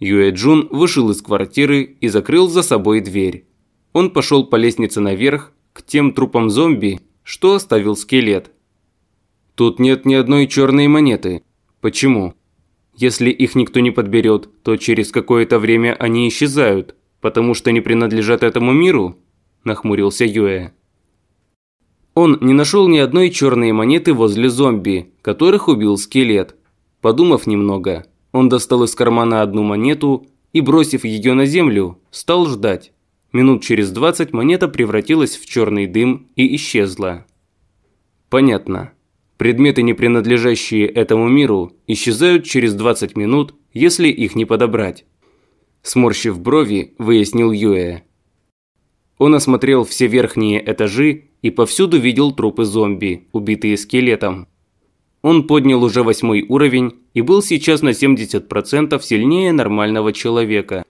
Юэ Джун вышел из квартиры и закрыл за собой дверь. Он пошел по лестнице наверх, к тем трупам зомби, что оставил скелет. Тут нет ни одной черной монеты. Почему? Если их никто не подберет, то через какое-то время они исчезают, потому что не принадлежат этому миру? Нахмурился Юэ. Он не нашел ни одной черной монеты возле зомби, которых убил скелет. Подумав немного, он достал из кармана одну монету и, бросив ее на землю, стал ждать. Минут через двадцать монета превратилась в черный дым и исчезла. Понятно. Предметы, не принадлежащие этому миру, исчезают через 20 минут, если их не подобрать. Сморщив брови, выяснил Юэ. Он осмотрел все верхние этажи и повсюду видел трупы зомби, убитые скелетом. Он поднял уже восьмой уровень и был сейчас на 70% сильнее нормального человека.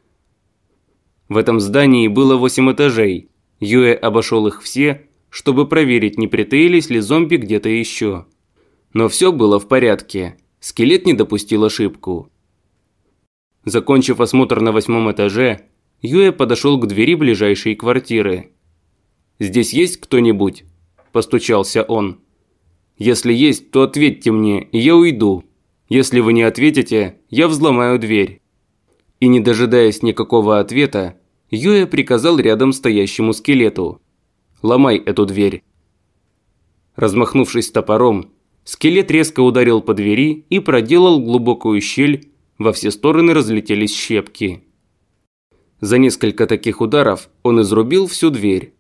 В этом здании было 8 этажей. Юэ обошел их все, чтобы проверить, не притаились ли зомби где-то еще. Но все было в порядке. Скелет не допустил ошибку. Закончив осмотр на восьмом этаже, Юэ подошел к двери ближайшей квартиры. «Здесь есть кто-нибудь?» – постучался он. Если есть, то ответьте мне, и я уйду. Если вы не ответите, я взломаю дверь». И не дожидаясь никакого ответа, Юэ приказал рядом стоящему скелету. «Ломай эту дверь». Размахнувшись топором, скелет резко ударил по двери и проделал глубокую щель, во все стороны разлетелись щепки. За несколько таких ударов он изрубил всю дверь.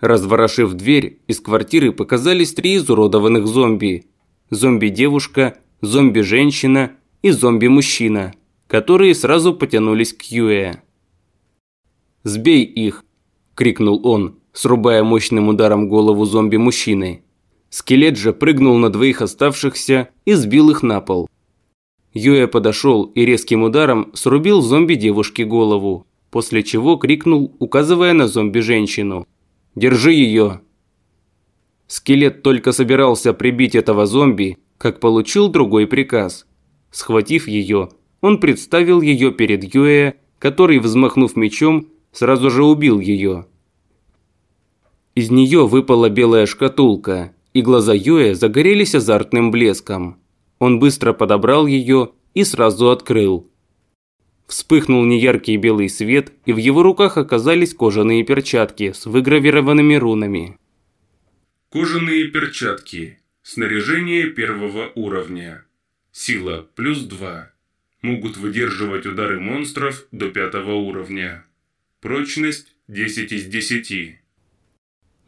Разворошив дверь, из квартиры показались три изуродованных зомби. Зомби-девушка, зомби-женщина и зомби-мужчина, которые сразу потянулись к Юэ. «Сбей их!» – крикнул он, срубая мощным ударом голову зомби-мужчины. Скелет же прыгнул на двоих оставшихся и сбил их на пол. Юэ подошел и резким ударом срубил зомби-девушке голову, после чего крикнул, указывая на зомби-женщину – Держи ее!» Скелет только собирался прибить этого зомби, как получил другой приказ. Схватив ее, он представил ее перед Юэ, который, взмахнув мечом, сразу же убил ее. Из нее выпала белая шкатулка, и глаза Юэ загорелись азартным блеском. Он быстро подобрал ее и сразу открыл. Вспыхнул неяркий белый свет, и в его руках оказались кожаные перчатки с выгравированными рунами. Кожаные перчатки. Снаряжение первого уровня. Сила плюс 2. Могут выдерживать удары монстров до пятого уровня. Прочность 10 из 10.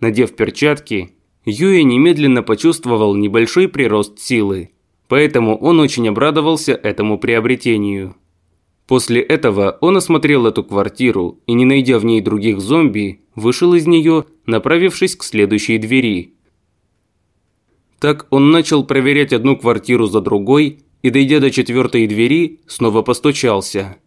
Надев перчатки, Юэ немедленно почувствовал небольшой прирост силы, поэтому он очень обрадовался этому приобретению. После этого он осмотрел эту квартиру и, не найдя в ней других зомби, вышел из нее, направившись к следующей двери. Так он начал проверять одну квартиру за другой и, дойдя до четвертой двери, снова постучался.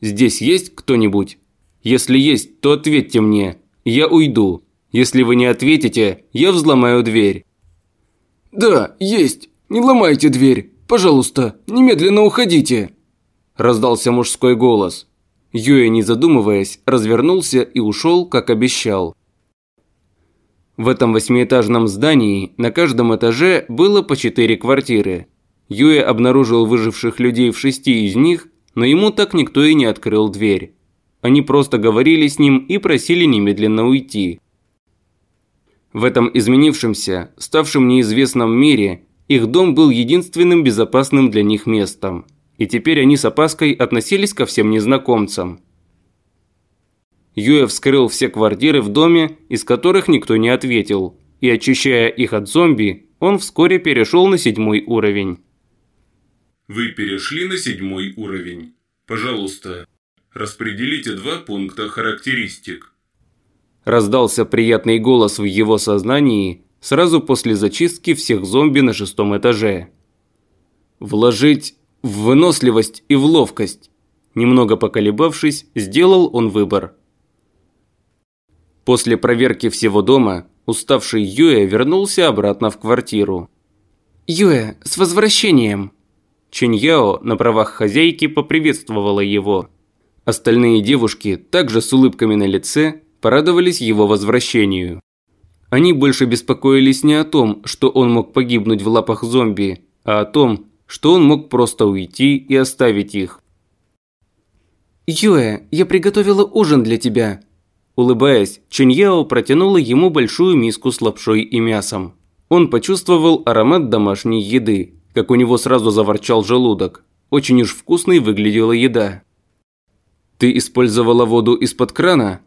«Здесь есть кто-нибудь? Если есть, то ответьте мне, я уйду. Если вы не ответите, я взломаю дверь». «Да, есть. Не ломайте дверь. Пожалуйста, немедленно уходите» раздался мужской голос. Юэ, не задумываясь, развернулся и ушел, как обещал. В этом восьмиэтажном здании на каждом этаже было по четыре квартиры. Юэ обнаружил выживших людей в шести из них, но ему так никто и не открыл дверь. Они просто говорили с ним и просили немедленно уйти. В этом изменившемся, ставшем неизвестном мире, их дом был единственным безопасным для них местом – и теперь они с опаской относились ко всем незнакомцам. Юэ вскрыл все квартиры в доме, из которых никто не ответил, и очищая их от зомби, он вскоре перешел на седьмой уровень. Вы перешли на седьмой уровень. Пожалуйста, распределите два пункта характеристик. Раздался приятный голос в его сознании сразу после зачистки всех зомби на шестом этаже. Вложить в выносливость и в ловкость. Немного поколебавшись, сделал он выбор. После проверки всего дома, уставший Юэ вернулся обратно в квартиру. «Юэ, с возвращением!» Чэнь Яо на правах хозяйки поприветствовала его. Остальные девушки, также с улыбками на лице, порадовались его возвращению. Они больше беспокоились не о том, что он мог погибнуть в лапах зомби, а о том, что он мог просто уйти и оставить их. «Юэ, я приготовила ужин для тебя», Улыбаясь, Чуньяо протянула ему большую миску с лапшой и мясом. Он почувствовал аромат домашней еды, как у него сразу заворчал желудок. Очень уж вкусной выглядела еда. «Ты использовала воду из-под крана?»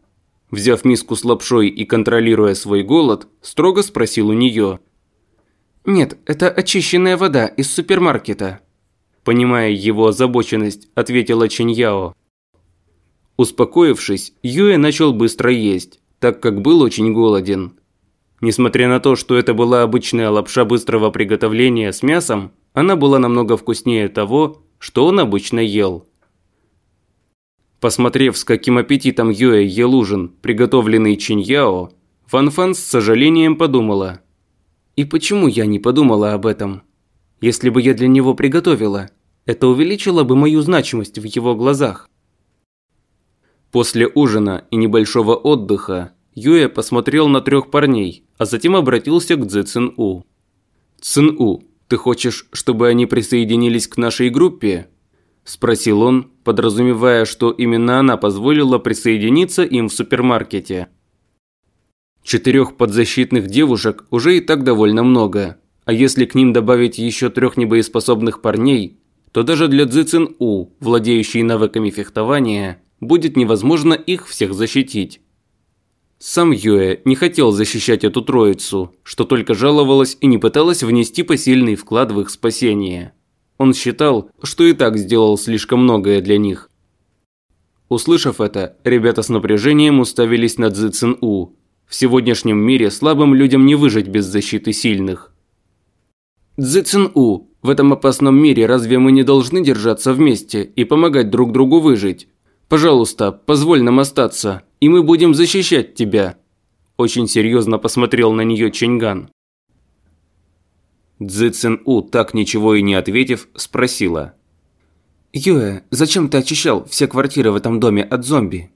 Взяв миску с лапшой и контролируя свой голод, строго спросил у нее. «Нет, это очищенная вода из супермаркета». Понимая его озабоченность, ответила Чиньяо. Успокоившись, Юэ начал быстро есть, так как был очень голоден. Несмотря на то, что это была обычная лапша быстрого приготовления с мясом, она была намного вкуснее того, что он обычно ел. Посмотрев, с каким аппетитом Юэ ел ужин, приготовленный Чиньяо, Ван Фан с сожалением подумала. «И почему я не подумала об этом? Если бы я для него приготовила, это увеличило бы мою значимость в его глазах». После ужина и небольшого отдыха Юэ посмотрел на трех парней, а затем обратился к Цзэ Цин У. «Цин У, ты хочешь, чтобы они присоединились к нашей группе?» – спросил он, подразумевая, что именно она позволила присоединиться им в супермаркете. Четырех подзащитных девушек уже и так довольно много, а если к ним добавить еще трех небоеспособных парней, то даже для Цзы У, владеющей навыками фехтования, будет невозможно их всех защитить. Сам Юэ не хотел защищать эту троицу, что только жаловалась и не пыталась внести посильный вклад в их спасение. Он считал, что и так сделал слишком многое для них. Услышав это, ребята с напряжением уставились на Цзы Цин У. В сегодняшнем мире слабым людям не выжить без защиты сильных. Цзы Цин У, в этом опасном мире разве мы не должны держаться вместе и помогать друг другу выжить? Пожалуйста, позволь нам остаться, и мы будем защищать тебя». Очень серьезно посмотрел на нее Ченьган. Цзы Цин У, так ничего и не ответив, спросила. «Юэ, зачем ты очищал все квартиры в этом доме от зомби?»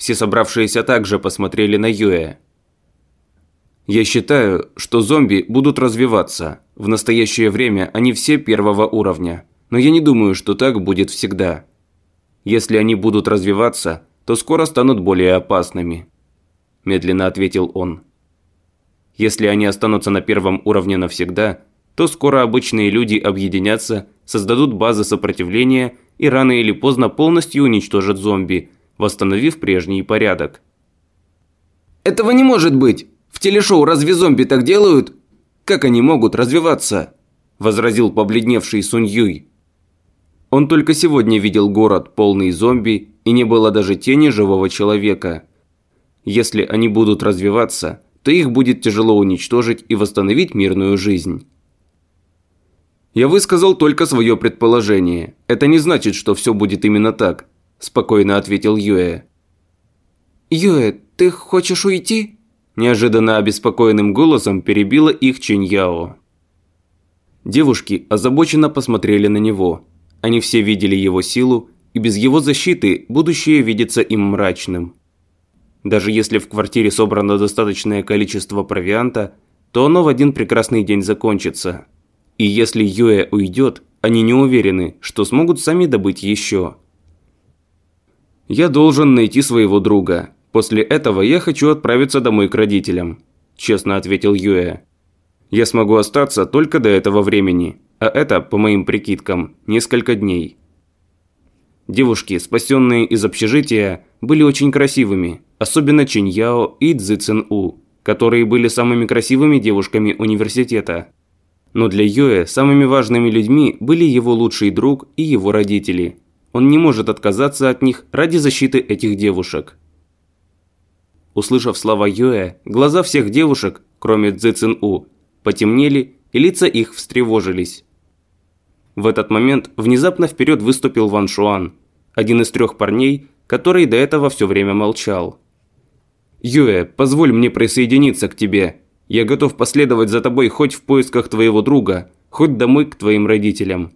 Все собравшиеся также посмотрели на Юэ. «Я считаю, что зомби будут развиваться. В настоящее время они все первого уровня. Но я не думаю, что так будет всегда. Если они будут развиваться, то скоро станут более опасными», – медленно ответил он. «Если они останутся на первом уровне навсегда, то скоро обычные люди объединятся, создадут базы сопротивления и рано или поздно полностью уничтожат зомби, восстановив прежний порядок». «Этого не может быть! В телешоу разве зомби так делают? Как они могут развиваться?» – возразил побледневший Сунь Юй. Он только сегодня видел город, полный зомби, и не было даже тени живого человека. Если они будут развиваться, то их будет тяжело уничтожить и восстановить мирную жизнь. Я высказал только свое предположение. Это не значит, что все будет именно так, спокойно ответил Юэ. Юэ, ты хочешь уйти? Неожиданно обеспокоенным голосом перебила их Яо. Девушки озабоченно посмотрели на него. Они все видели его силу, и без его защиты будущее видится им мрачным. Даже если в квартире собрано достаточное количество провианта, то оно в один прекрасный день закончится. И если Юэ уйдет, они не уверены, что смогут сами добыть еще. «Я должен найти своего друга. После этого я хочу отправиться домой к родителям», – честно ответил Юэ. «Я смогу остаться только до этого времени, а это, по моим прикидкам, несколько дней. Девушки, спасенные из общежития, были очень красивыми, особенно Чиньяо и Цзы Цин У, которые были самыми красивыми девушками университета. Но для Юэ самыми важными людьми были его лучший друг и его родители. Он не может отказаться от них ради защиты этих девушек. Услышав слова Юэ, глаза всех девушек, кроме Цзы Цин У, потемнели и лица их встревожились. В этот момент внезапно вперед выступил Ван Шуан, один из трех парней, который до этого все время молчал. «Юэ, позволь мне присоединиться к тебе. Я готов последовать за тобой хоть в поисках твоего друга, хоть домой к твоим родителям».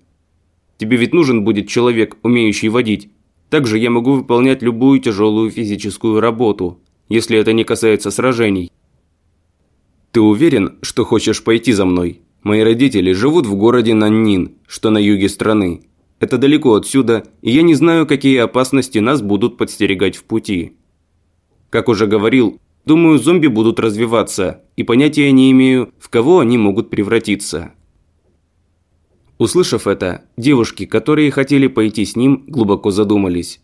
Тебе ведь нужен будет человек, умеющий водить. Также я могу выполнять любую тяжелую физическую работу, если это не касается сражений. Ты уверен, что хочешь пойти за мной? Мои родители живут в городе Наннин, что на юге страны. Это далеко отсюда, и я не знаю, какие опасности нас будут подстерегать в пути. Как уже говорил, думаю, зомби будут развиваться, и понятия не имею, в кого они могут превратиться. Услышав это, девушки, которые хотели пойти с ним, глубоко задумались.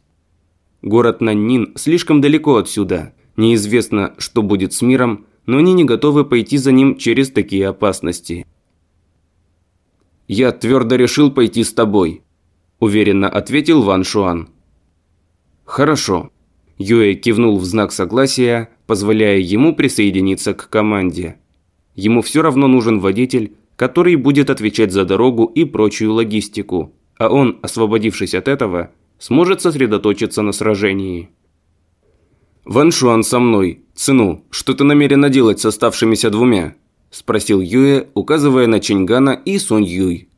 Город Наннин слишком далеко отсюда. Неизвестно, что будет с миром, но они не готовы пойти за ним через такие опасности. «Я твердо решил пойти с тобой», – уверенно ответил Ван Шуан. «Хорошо». Юэ кивнул в знак согласия, позволяя ему присоединиться к команде. Ему все равно нужен водитель, который будет отвечать за дорогу и прочую логистику, а он, освободившись от этого, сможет сосредоточиться на сражении. «Ван Шуан со мной. Цену, что ты намерена делать с оставшимися двумя?» – спросил Юэ, указывая на Чингана и Сунь Юй.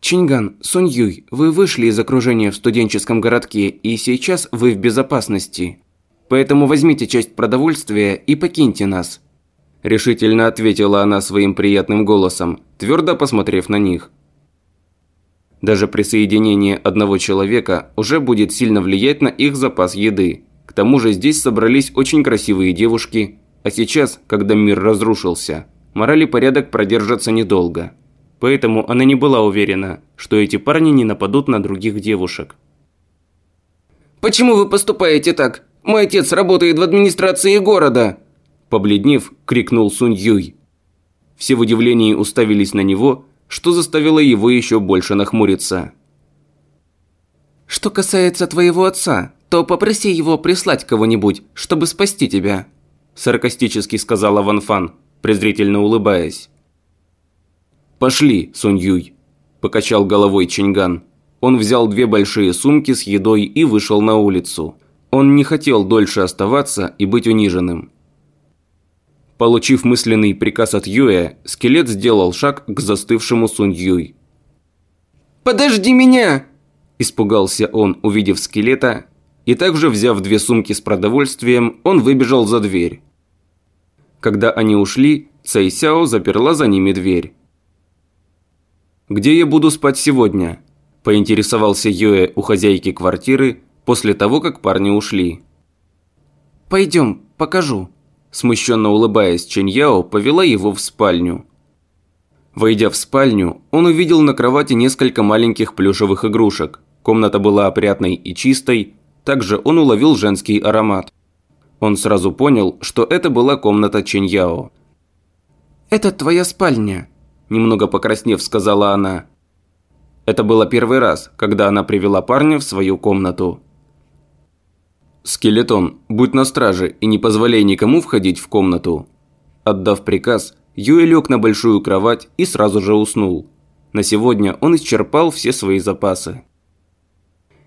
«Чинган, Сунь Юй, вы вышли из окружения в студенческом городке, и сейчас вы в безопасности. Поэтому возьмите часть продовольствия и покиньте нас. – решительно ответила она своим приятным голосом, твердо посмотрев на них. Даже присоединение одного человека уже будет сильно влиять на их запас еды. К тому же здесь собрались очень красивые девушки, а сейчас, когда мир разрушился, мораль порядок продержатся недолго. Поэтому она не была уверена, что эти парни не нападут на других девушек. «Почему вы поступаете так? Мой отец работает в администрации города!» Побледнев, крикнул Сунь Юй. Все в удивлении уставились на него, что заставило его еще больше нахмуриться. «Что касается твоего отца, то попроси его прислать кого-нибудь, чтобы спасти тебя», саркастически сказала Ван Фан, презрительно улыбаясь. «Пошли, Сунь Юй», – покачал головой Чинган. Он взял две большие сумки с едой и вышел на улицу. Он не хотел дольше оставаться и быть униженным. Получив мысленный приказ от Юэ, скелет сделал шаг к застывшему Сунь Юй. «Подожди меня!» Испугался он, увидев скелета, и также, взяв две сумки с продовольствием, он выбежал за дверь. Когда они ушли, Цай Сяо заперла за ними дверь. «Где я буду спать сегодня?» – поинтересовался Юэ у хозяйки квартиры после того, как парни ушли. «Пойдем, покажу», Смущенно улыбаясь, Чэньяо повела его в спальню. Войдя в спальню, он увидел на кровати несколько маленьких плюшевых игрушек. Комната была опрятной и чистой, также он уловил женский аромат. Он сразу понял, что это была комната Чэньяо. «Это твоя спальня», – немного покраснев сказала она. Это было первый раз, когда она привела парня в свою комнату. «Скелетон, будь на страже и не позволяй никому входить в комнату». Отдав приказ, Юэ лег на большую кровать и сразу же уснул. На сегодня он исчерпал все свои запасы.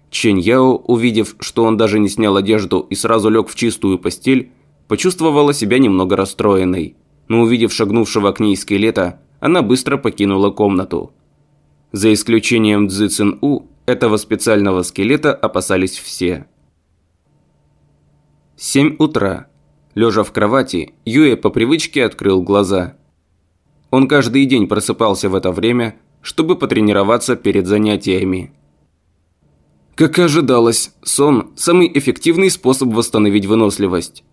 Чэнь Яо, увидев, что он даже не снял одежду и сразу лег в чистую постель, почувствовала себя немного расстроенной. Но увидев шагнувшего к ней скелета, она быстро покинула комнату. За исключением Цзы Цин У, этого специального скелета опасались все. Семь утра. Лежа в кровати, Юэ по привычке открыл глаза. Он каждый день просыпался в это время, чтобы потренироваться перед занятиями. Как и ожидалось, сон – самый эффективный способ восстановить выносливость.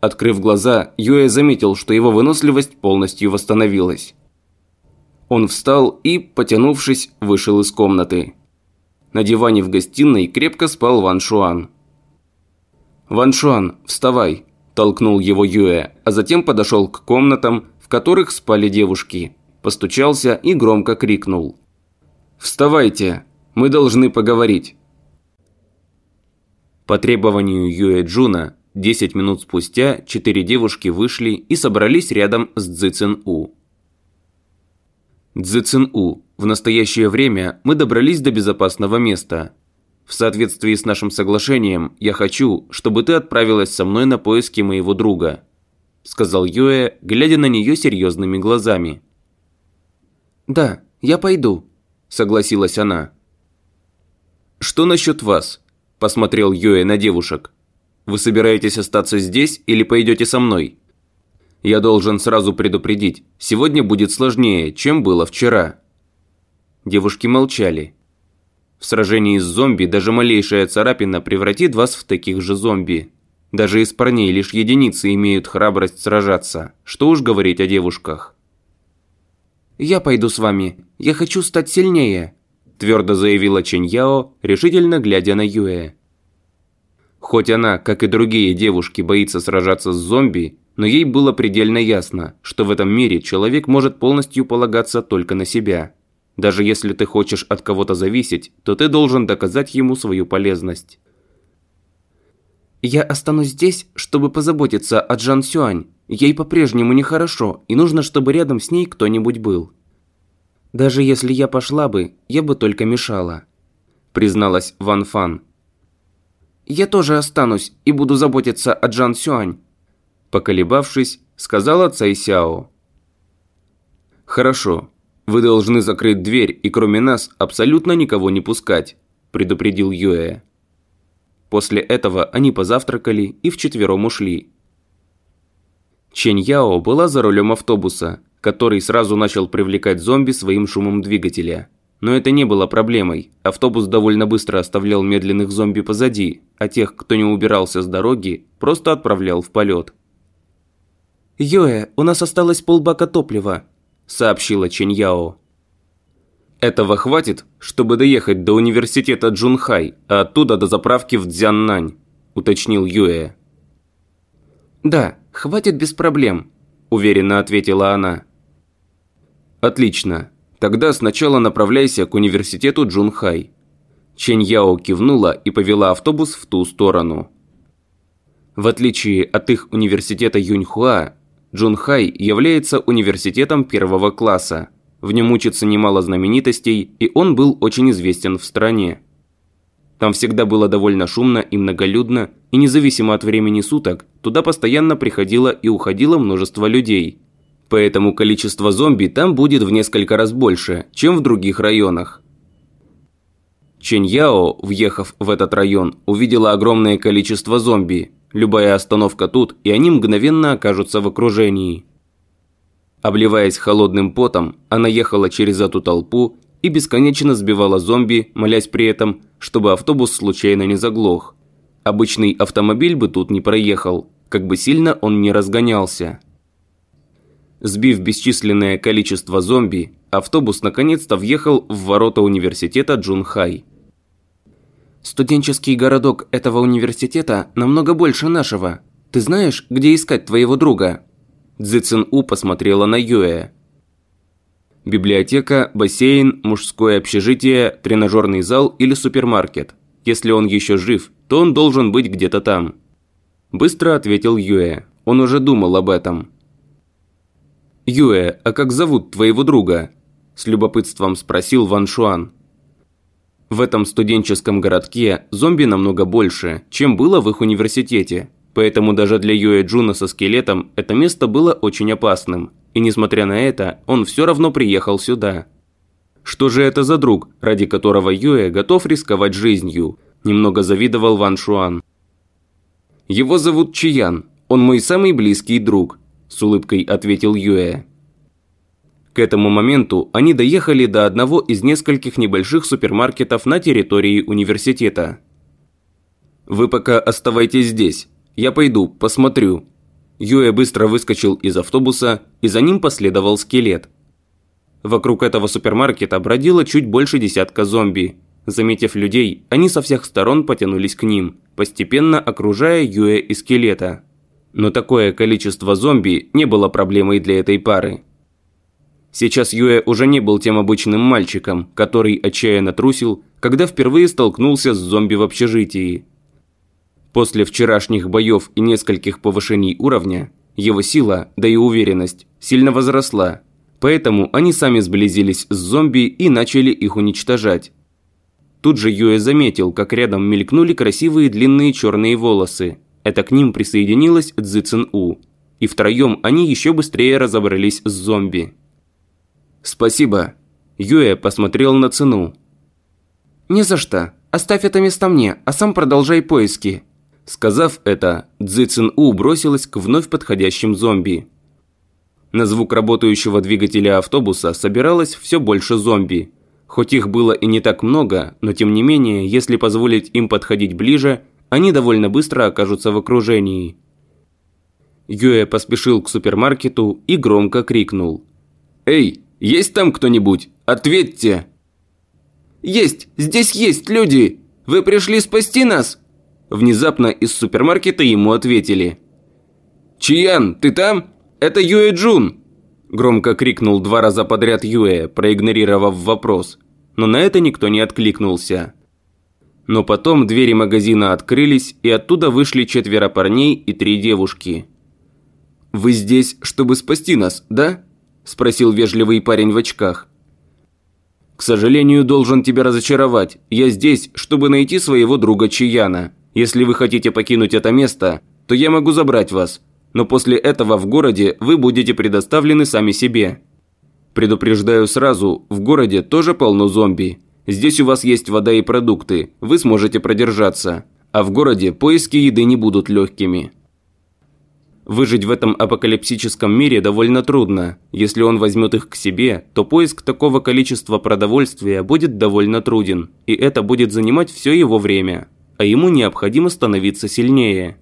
Открыв глаза, Юэ заметил, что его выносливость полностью восстановилась. Он встал и, потянувшись, вышел из комнаты. На диване в гостиной крепко спал Ван Шуан. «Ван Шуан, вставай!» – толкнул его Юэ, а затем подошел к комнатам, в которых спали девушки. Постучался и громко крикнул. «Вставайте! Мы должны поговорить!» По требованию Юэ Джуна, 10 минут спустя четыре девушки вышли и собрались рядом с Цзы Цин У. Цзы Цин У, в настоящее время мы добрались до безопасного места – в соответствии с нашим соглашением, я хочу, чтобы ты отправилась со мной на поиски моего друга», – сказал Юэ, глядя на нее серьезными глазами. «Да, я пойду», – согласилась она. «Что насчет вас?» – посмотрел Юэ на девушек. «Вы собираетесь остаться здесь или пойдете со мной?» «Я должен сразу предупредить, сегодня будет сложнее, чем было вчера». Девушки молчали. В сражении с зомби даже малейшая царапина превратит вас в таких же зомби. Даже из парней лишь единицы имеют храбрость сражаться. Что уж говорить о девушках. «Я пойду с вами. Я хочу стать сильнее», – твердо заявила Чэнь Яо, решительно глядя на Юэ. Хоть она, как и другие девушки, боится сражаться с зомби, но ей было предельно ясно, что в этом мире человек может полностью полагаться только на себя. Даже если ты хочешь от кого-то зависеть, то ты должен доказать ему свою полезность. «Я останусь здесь, чтобы позаботиться о Джан Сюань. Ей по-прежнему нехорошо, и нужно, чтобы рядом с ней кто-нибудь был. Даже если я пошла бы, я бы только мешала», – призналась Ван Фан. «Я тоже останусь и буду заботиться о Джан Сюань», – поколебавшись, сказала Цай Сяо. «Хорошо, «Вы должны закрыть дверь и кроме нас абсолютно никого не пускать», – предупредил Юэ. После этого они позавтракали и вчетвером ушли. Чэнь Яо была за рулем автобуса, который сразу начал привлекать зомби своим шумом двигателя. Но это не было проблемой. Автобус довольно быстро оставлял медленных зомби позади, а тех, кто не убирался с дороги, просто отправлял в полет. «Юэ, у нас осталось полбака топлива», – сообщила Яо. Этого хватит, чтобы доехать до университета Джунхай, а оттуда до заправки в Дзяннань, уточнил Юэ. Да, хватит без проблем, уверенно ответила она. Отлично. Тогда сначала направляйся к университету Джунхай. Чэнь Яо кивнула и повела автобус в ту сторону. В отличие от их университета Юньхуа, Джунхай является университетом первого класса. В нем учится немало знаменитостей, и он был очень известен в стране. Там всегда было довольно шумно и многолюдно, и независимо от времени суток, туда постоянно приходило и уходило множество людей. Поэтому количество зомби там будет в несколько раз больше, чем в других районах. Чэнь Яо, въехав в этот район, увидела огромное количество зомби – Любая остановка тут, и они мгновенно окажутся в окружении. Обливаясь холодным потом, она ехала через эту толпу и бесконечно сбивала зомби, молясь при этом, чтобы автобус случайно не заглох. Обычный автомобиль бы тут не проехал, как бы сильно он не разгонялся. Сбив бесчисленное количество зомби, автобус наконец-то въехал в ворота университета Джунхай. Студенческий городок этого университета намного больше нашего. Ты знаешь, где искать твоего друга?» Цзи Цин У посмотрела на Юэ. Библиотека, бассейн, мужское общежитие, тренажерный зал или супермаркет. Если он еще жив, то он должен быть где-то там. Быстро ответил Юэ. Он уже думал об этом. «Юэ, а как зовут твоего друга?» С любопытством спросил Ван Шуан. В этом студенческом городке зомби намного больше, чем было в их университете. Поэтому даже для Юэ Джуна со скелетом это место было очень опасным. И несмотря на это, он все равно приехал сюда. Что же это за друг, ради которого Юэ готов рисковать жизнью? Немного завидовал Ван Шуан. Его зовут Чиян, он мой самый близкий друг, с улыбкой ответил Юэ. К этому моменту они доехали до одного из нескольких небольших супермаркетов на территории университета. «Вы пока оставайтесь здесь. Я пойду, посмотрю». Юэ быстро выскочил из автобуса, и за ним последовал скелет. Вокруг этого супермаркета бродило чуть больше десятка зомби. Заметив людей, они со всех сторон потянулись к ним, постепенно окружая Юэ и скелета. Но такое количество зомби не было проблемой для этой пары. Сейчас Юэ уже не был тем обычным мальчиком, который отчаянно трусил, когда впервые столкнулся с зомби в общежитии. После вчерашних боев и нескольких повышений уровня, его сила, да и уверенность, сильно возросла, поэтому они сами сблизились с зомби и начали их уничтожать. Тут же Юэ заметил, как рядом мелькнули красивые длинные черные волосы. Это к ним присоединилась Цзи Цин У. И втроем они еще быстрее разобрались с зомби. «Спасибо». Юэ посмотрел на цену. «Не за что. Оставь это место мне, а сам продолжай поиски». Сказав это, Цзи Цин У бросилась к вновь подходящим зомби. На звук работающего двигателя автобуса собиралось все больше зомби. Хоть их было и не так много, но тем не менее, если позволить им подходить ближе, они довольно быстро окажутся в окружении. Юэ поспешил к супермаркету и громко крикнул. «Эй, есть там кто-нибудь? Ответьте!» «Есть! Здесь есть люди! Вы пришли спасти нас?» Внезапно из супермаркета ему ответили. «Чиян, ты там? Это Юэ Джун!» Громко крикнул два раза подряд Юэ, проигнорировав вопрос. Но на это никто не откликнулся. Но потом двери магазина открылись, и оттуда вышли четверо парней и три девушки. «Вы здесь, чтобы спасти нас, да?» – спросил вежливый парень в очках. «К сожалению, должен тебя разочаровать. Я здесь, чтобы найти своего друга Чияна. Если вы хотите покинуть это место, то я могу забрать вас. Но после этого в городе вы будете предоставлены сами себе. Предупреждаю сразу, в городе тоже полно зомби. Здесь у вас есть вода и продукты, вы сможете продержаться. А в городе поиски еды не будут легкими. Выжить в этом апокалипсическом мире довольно трудно. Если он возьмет их к себе, то поиск такого количества продовольствия будет довольно труден, и это будет занимать все его время. А ему необходимо становиться сильнее.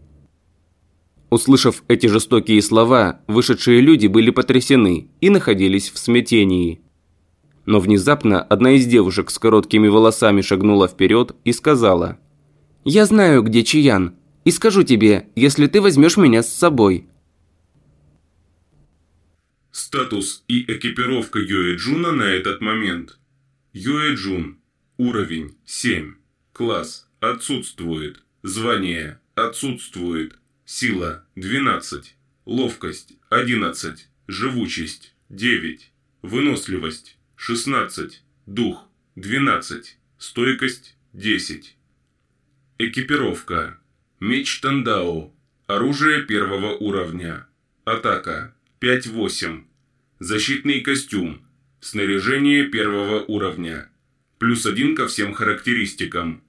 Услышав эти жестокие слова, вышедшие люди были потрясены и находились в смятении. Но внезапно одна из девушек с короткими волосами шагнула вперед и сказала «Я знаю, где Чиян, и скажу тебе, если ты возьмешь меня с собой». Статус и экипировка Юэ Джуна на этот момент. Юэ Джун. Уровень 7. Класс. Отсутствует. Звание. Отсутствует. Сила. 12. Ловкость. 11. Живучесть. 9. Выносливость. 16. Дух. 12. Стойкость. 10. Экипировка. Меч Тандао. Оружие первого уровня. Атака. 5-8. Защитный костюм. Снаряжение первого уровня. Плюс один ко всем характеристикам.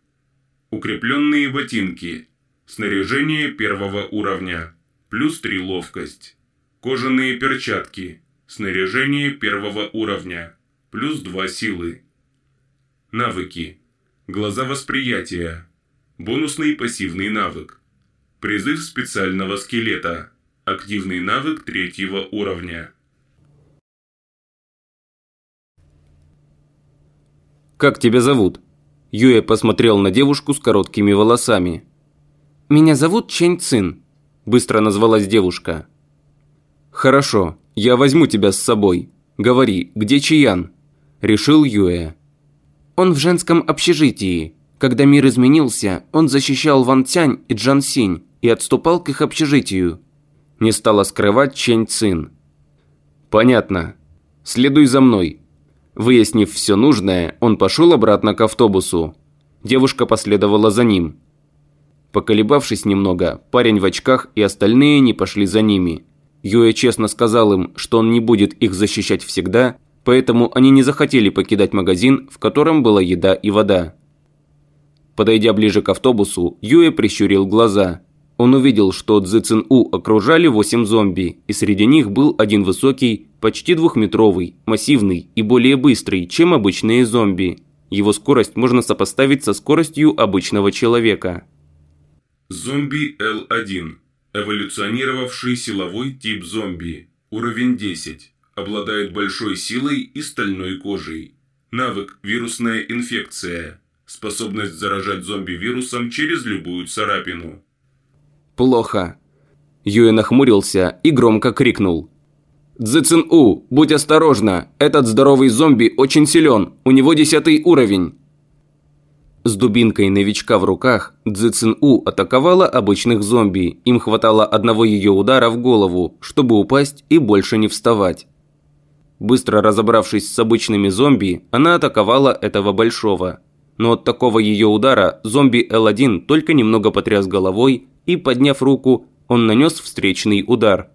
Укрепленные ботинки. Снаряжение первого уровня. Плюс 3 ловкость. Кожаные перчатки. Снаряжение первого уровня. Плюс 2 силы. Навыки. Глаза восприятия. Бонусный пассивный навык. Призыв специального скелета. Активный навык третьего уровня. «Как тебя зовут?» Юэ посмотрел на девушку с короткими волосами. «Меня зовут Чэнь Цин», – быстро назвалась девушка. «Хорошо, я возьму тебя с собой. Говори, где Чиян?» – решил Юэ. «Он в женском общежитии. Когда мир изменился, он защищал Ван Цянь и Джан Синь и отступал к их общежитию. Не стала скрывать Чэнь Цин. Понятно. Следуй за мной. Выяснив все нужное, он пошел обратно к автобусу. Девушка последовала за ним. Поколебавшись немного, парень в очках и остальные не пошли за ними. Юэ честно сказал им, что он не будет их защищать всегда, поэтому они не захотели покидать магазин, в котором была еда и вода. Подойдя ближе к автобусу, Юэ прищурил глаза. Он увидел, что Цзы Цин У окружали восемь зомби, и среди них был один высокий, почти двухметровый, массивный и более быстрый, чем обычные зомби. Его скорость можно сопоставить со скоростью обычного человека. Зомби Л1. Эволюционировавший силовой тип зомби. Уровень 10. Обладает большой силой и стальной кожей. Навык «Вирусная инфекция». Способность заражать зомби вирусом через любую царапину. Плохо. Юэ нахмурился и громко крикнул. «Цзэцин У, будь осторожна! Этот здоровый зомби очень силен, у него десятый уровень!» С дубинкой новичка в руках Цзэцин У атаковала обычных зомби. Им хватало одного ее удара в голову, чтобы упасть и больше не вставать. Быстро разобравшись с обычными зомби, она атаковала этого большого – но от такого ее удара зомби L1 только немного потряс головой и, подняв руку, он нанес встречный удар.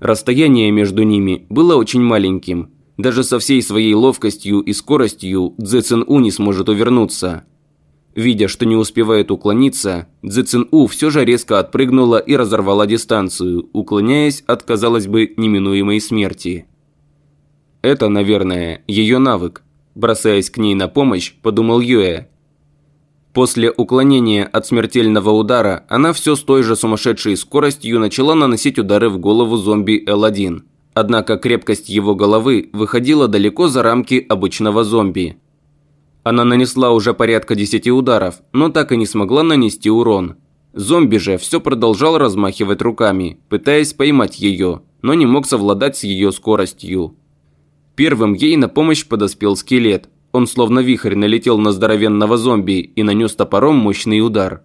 Расстояние между ними было очень маленьким. Даже со всей своей ловкостью и скоростью Цзэ Цин У не сможет увернуться. Видя, что не успевает уклониться, Цзэ Цин У все же резко отпрыгнула и разорвала дистанцию, уклоняясь от, казалось бы, неминуемой смерти. Это, наверное, ее навык. Бросаясь к ней на помощь, подумал Юэ. После уклонения от смертельного удара, она все с той же сумасшедшей скоростью начала наносить удары в голову зомби Л-1. Однако крепкость его головы выходила далеко за рамки обычного зомби. Она нанесла уже порядка 10 ударов, но так и не смогла нанести урон. Зомби же все продолжал размахивать руками, пытаясь поймать ее, но не мог совладать с ее скоростью. Первым ей на помощь подоспел скелет. Он словно вихрь налетел на здоровенного зомби и нанес топором мощный удар.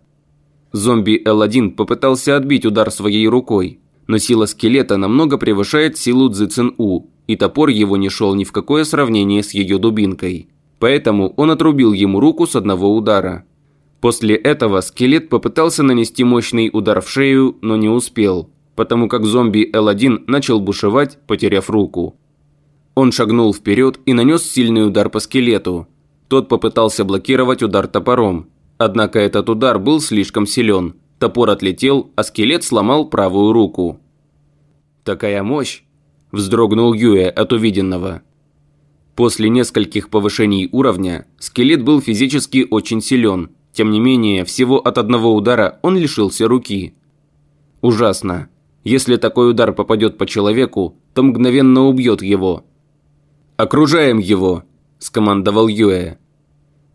Зомби Л1 попытался отбить удар своей рукой, но сила скелета намного превышает силу Цзицин У, и топор его не шел ни в какое сравнение с ее дубинкой. Поэтому он отрубил ему руку с одного удара. После этого скелет попытался нанести мощный удар в шею, но не успел, потому как зомби Л1 начал бушевать, потеряв руку. Он шагнул вперед и нанес сильный удар по скелету. Тот попытался блокировать удар топором, однако этот удар был слишком силен – Топор отлетел, а скелет сломал правую руку. «Такая мощь!» – вздрогнул Юэ от увиденного. После нескольких повышений уровня, скелет был физически очень силен. Тем не менее, всего от одного удара он лишился руки. Ужасно. Если такой удар попадет по человеку, то мгновенно убьет его. «Окружаем его!» – скомандовал Юэ.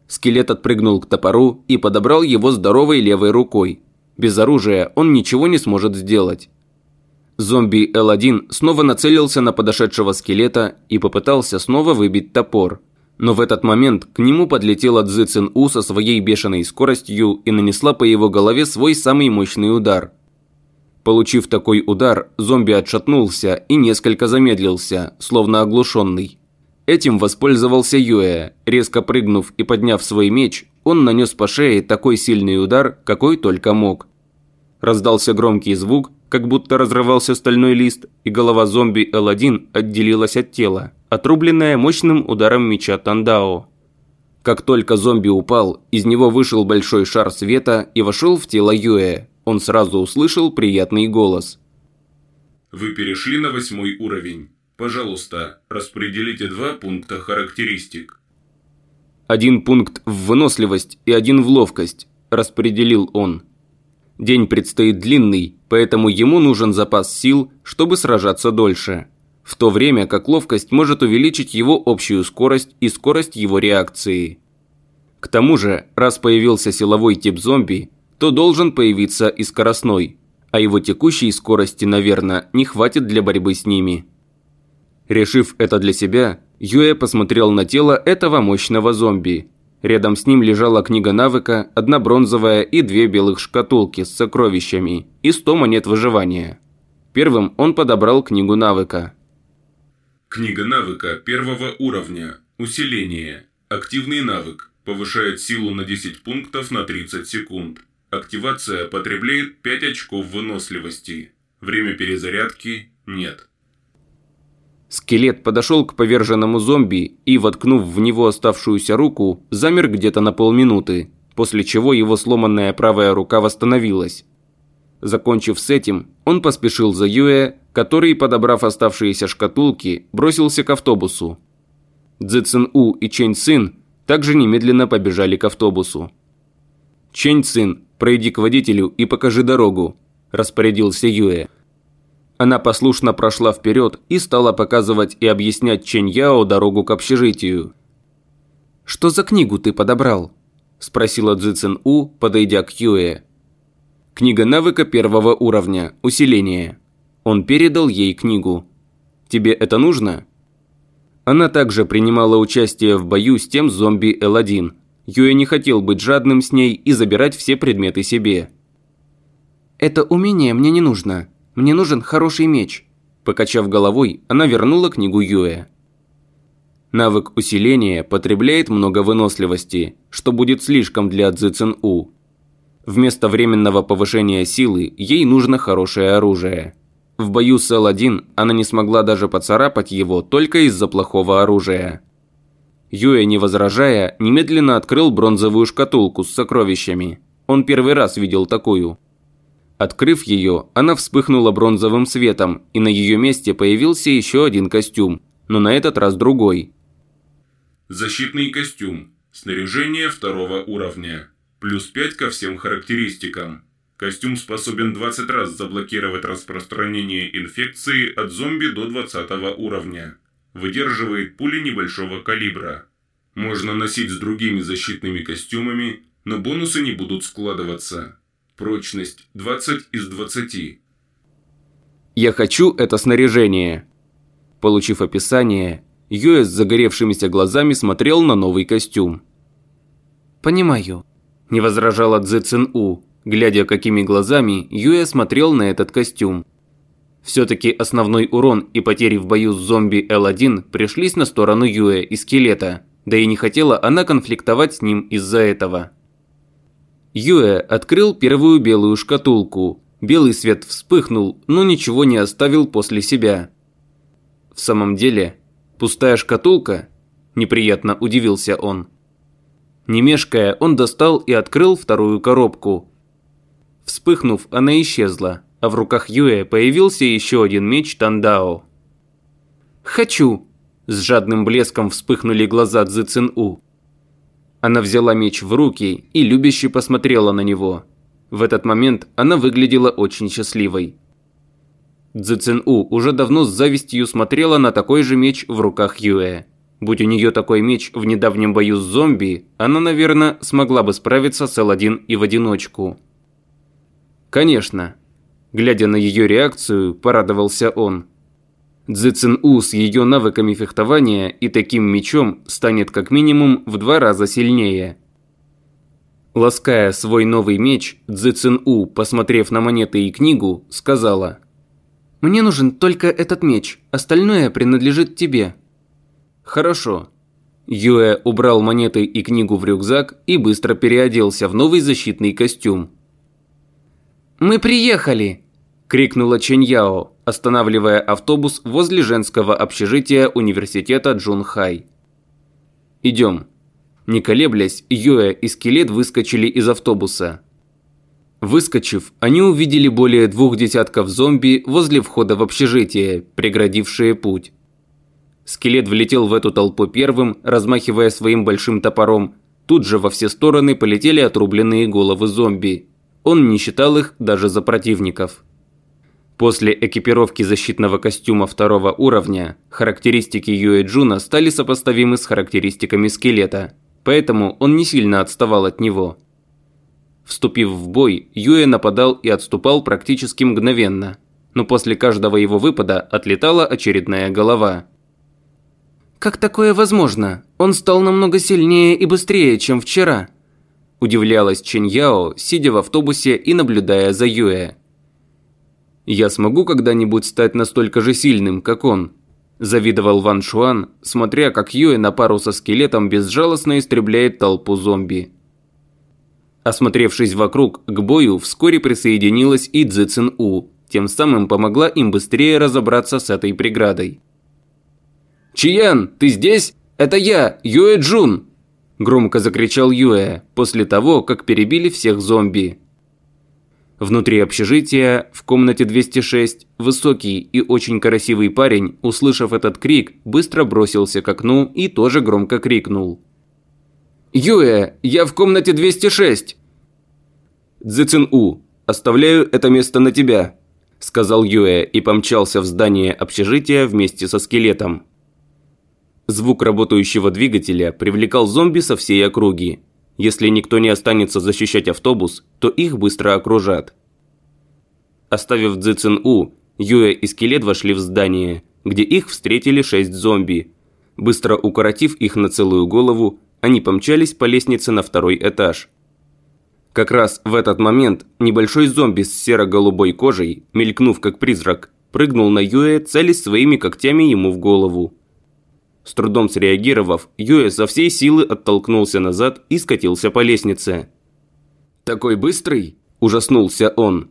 Скелет отпрыгнул к топору и подобрал его здоровой левой рукой, без оружия он ничего не сможет сделать. Зомби Л1 снова нацелился на подошедшего скелета и попытался снова выбить топор. Но в этот момент к нему подлетела Цзы Цин У со своей бешеной скоростью и нанесла по его голове свой самый мощный удар. Получив такой удар, зомби отшатнулся и несколько замедлился, словно оглушенный. Этим воспользовался Юэ. Резко прыгнув и подняв свой меч, он нанес по шее такой сильный удар, какой только мог. Раздался громкий звук, как будто разрывался стальной лист, и голова зомби Л1 отделилась от тела, отрубленная мощным ударом меча Тандао. Как только зомби упал, из него вышел большой шар света и вошел в тело Юэ. Он сразу услышал приятный голос. «Вы перешли на восьмой уровень. Пожалуйста, распределите два пункта характеристик. Один пункт в выносливость и один в ловкость, распределил он. День предстоит длинный, поэтому ему нужен запас сил, чтобы сражаться дольше. В то время как ловкость может увеличить его общую скорость и скорость его реакции. К тому же, раз появился силовой тип зомби, то должен появиться и скоростной, а его текущей скорости, наверное, не хватит для борьбы с ними. Решив это для себя, Юэ посмотрел на тело этого мощного зомби. Рядом с ним лежала книга навыка, одна бронзовая и две белых шкатулки с сокровищами и 100 монет выживания. Первым он подобрал книгу навыка. Книга навыка первого уровня. Усиление. Активный навык. Повышает силу на 10 пунктов на 30 секунд. Активация потребляет 5 очков выносливости. Время перезарядки нет. Скелет подошел к поверженному зомби и, воткнув в него оставшуюся руку, замер где-то на полминуты, после чего его сломанная правая рука восстановилась. Закончив с этим, он поспешил за Юэ, который, подобрав оставшиеся шкатулки, бросился к автобусу. Цзы Цин У и Чэнь Цин также немедленно побежали к автобусу. «Чэнь Цин, пройди к водителю и покажи дорогу», – распорядился Юэ. Она послушно прошла вперед и стала показывать и объяснять Чэнь Яо дорогу к общежитию. «Что за книгу ты подобрал?» – спросила Цзицин У, подойдя к Юэ. «Книга навыка первого уровня. Усиление». Он передал ей книгу. «Тебе это нужно?» Она также принимала участие в бою с тем зомби Л1. Юэ не хотел быть жадным с ней и забирать все предметы себе. «Это умение мне не нужно», мне нужен хороший меч». Покачав головой, она вернула книгу Юэ. Навык усиления потребляет много выносливости, что будет слишком для Цзы У. Вместо временного повышения силы ей нужно хорошее оружие. В бою с Л-1 она не смогла даже поцарапать его только из-за плохого оружия. Юэ, не возражая, немедленно открыл бронзовую шкатулку с сокровищами. Он первый раз видел такую. Открыв ее, она вспыхнула бронзовым светом, и на ее месте появился еще один костюм, но на этот раз другой. Защитный костюм. Снаряжение второго уровня. Плюс 5 ко всем характеристикам. Костюм способен 20 раз заблокировать распространение инфекции от зомби до 20 уровня. Выдерживает пули небольшого калибра. Можно носить с другими защитными костюмами, но бонусы не будут складываться. Прочность 20 из 20. «Я хочу это снаряжение». Получив описание, Юэ с загоревшимися глазами смотрел на новый костюм. «Понимаю», – не возражала Цзэ Цин У, глядя какими глазами Юэ смотрел на этот костюм. Все-таки основной урон и потери в бою с зомби Л-1 пришлись на сторону Юэ и скелета, да и не хотела она конфликтовать с ним из-за этого. Юэ открыл первую белую шкатулку. Белый свет вспыхнул, но ничего не оставил после себя. В самом деле, пустая шкатулка? Неприятно удивился он. Не мешкая, он достал и открыл вторую коробку. Вспыхнув, она исчезла а в руках Юэ появился еще один меч Тандао. «Хочу!» – с жадным блеском вспыхнули глаза Цзы Цин У. Она взяла меч в руки и любяще посмотрела на него. В этот момент она выглядела очень счастливой. Цзы Цин У уже давно с завистью смотрела на такой же меч в руках Юэ. Будь у нее такой меч в недавнем бою с зомби, она, наверное, смогла бы справиться с L1 и в одиночку. Конечно, Глядя на ее реакцию, порадовался он. Цзэцин У с ее навыками фехтования и таким мечом станет как минимум в два раза сильнее. Лаская свой новый меч, Цзэцин У, посмотрев на монеты и книгу, сказала «Мне нужен только этот меч, остальное принадлежит тебе». «Хорошо». Юэ убрал монеты и книгу в рюкзак и быстро переоделся в новый защитный костюм. «Мы приехали!» – крикнула Чэньяо, останавливая автобус возле женского общежития университета Джунхай. «Идем». Не колеблясь, Юэ и Скелет выскочили из автобуса. Выскочив, они увидели более двух десятков зомби возле входа в общежитие, преградившие путь. Скелет влетел в эту толпу первым, размахивая своим большим топором. Тут же во все стороны полетели отрубленные головы зомби – он не считал их даже за противников. После экипировки защитного костюма второго уровня, характеристики Юэ Джуна стали сопоставимы с характеристиками скелета, поэтому он не сильно отставал от него. Вступив в бой, Юэ нападал и отступал практически мгновенно, но после каждого его выпада отлетала очередная голова. «Как такое возможно? Он стал намного сильнее и быстрее, чем вчера», Удивлялась Чен Яо, сидя в автобусе и наблюдая за Юэ. «Я смогу когда-нибудь стать настолько же сильным, как он?» Завидовал Ван Шуан, смотря как Юэ на пару со скелетом безжалостно истребляет толпу зомби. Осмотревшись вокруг, к бою вскоре присоединилась и Цзи Цин У, тем самым помогла им быстрее разобраться с этой преградой. «Чиян, ты здесь? Это я, Юэ Джун!» Громко закричал Юэ после того, как перебили всех зомби. Внутри общежития, в комнате 206, высокий и очень красивый парень, услышав этот крик, быстро бросился к окну и тоже громко крикнул. «Юэ, я в комнате 206!» «Цзэцин У, оставляю это место на тебя», – сказал Юэ и помчался в здание общежития вместе со скелетом. Звук работающего двигателя привлекал зомби со всей округи. Если никто не останется защищать автобус, то их быстро окружат. Оставив Цзэцин У, Юэ и Скелет вошли в здание, где их встретили шесть зомби. Быстро укоротив их на целую голову, они помчались по лестнице на второй этаж. Как раз в этот момент небольшой зомби с серо-голубой кожей, мелькнув как призрак, прыгнул на Юэ, целясь своими когтями ему в голову. С трудом среагировав, Юэ со всей силы оттолкнулся назад и скатился по лестнице. «Такой быстрый?» – ужаснулся он.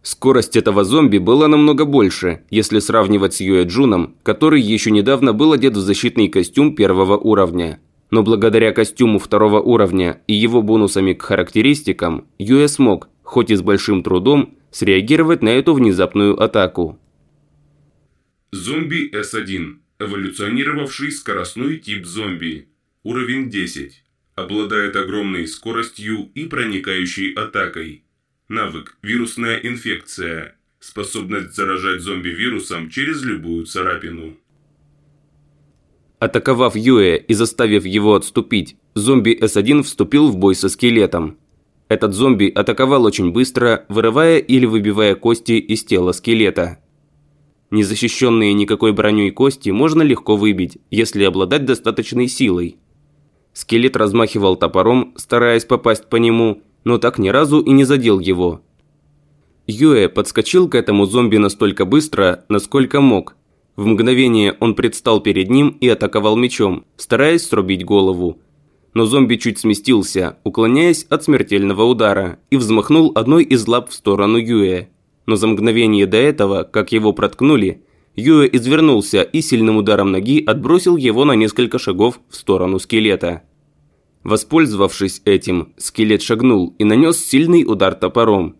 Скорость этого зомби была намного больше, если сравнивать с Юэ Джуном, который еще недавно был одет в защитный костюм первого уровня. Но благодаря костюму второго уровня и его бонусами к характеристикам, Юэ смог, хоть и с большим трудом, среагировать на эту внезапную атаку. Зомби С1. Эволюционировавший скоростной тип зомби. Уровень 10. Обладает огромной скоростью и проникающей атакой. Навык «Вирусная инфекция». Способность заражать зомби вирусом через любую царапину. Атаковав Юэ и заставив его отступить, зомби С1 вступил в бой со скелетом. Этот зомби атаковал очень быстро, вырывая или выбивая кости из тела скелета. Незащищенные никакой броней кости можно легко выбить, если обладать достаточной силой. Скелет размахивал топором, стараясь попасть по нему, но так ни разу и не задел его. Юэ подскочил к этому зомби настолько быстро, насколько мог. В мгновение он предстал перед ним и атаковал мечом, стараясь срубить голову. Но зомби чуть сместился, уклоняясь от смертельного удара, и взмахнул одной из лап в сторону Юэ. Но за мгновение до этого, как его проткнули, Юэ извернулся и сильным ударом ноги отбросил его на несколько шагов в сторону скелета. Воспользовавшись этим, скелет шагнул и нанес сильный удар топором.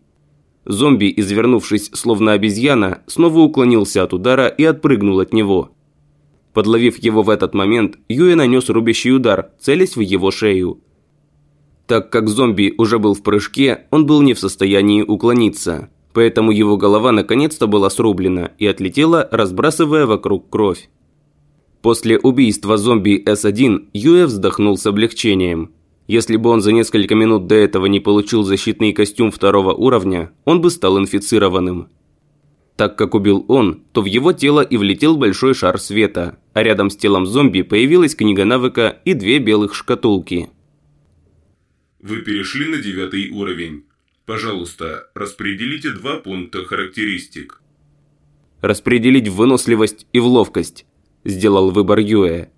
Зомби, извернувшись словно обезьяна, снова уклонился от удара и отпрыгнул от него. Подловив его в этот момент, Юэ нанес рубящий удар, целясь в его шею. Так как зомби уже был в прыжке, он был не в состоянии уклониться, поэтому его голова наконец-то была срублена и отлетела, разбрасывая вокруг кровь. После убийства зомби С1 Юэ вздохнул с облегчением. Если бы он за несколько минут до этого не получил защитный костюм второго уровня, он бы стал инфицированным. Так как убил он, то в его тело и влетел большой шар света, а рядом с телом зомби появилась книга навыка и две белых шкатулки. Вы перешли на девятый уровень. Пожалуйста, распределите два пункта характеристик. Распределить в выносливость и в ловкость. Сделал выбор Юэ.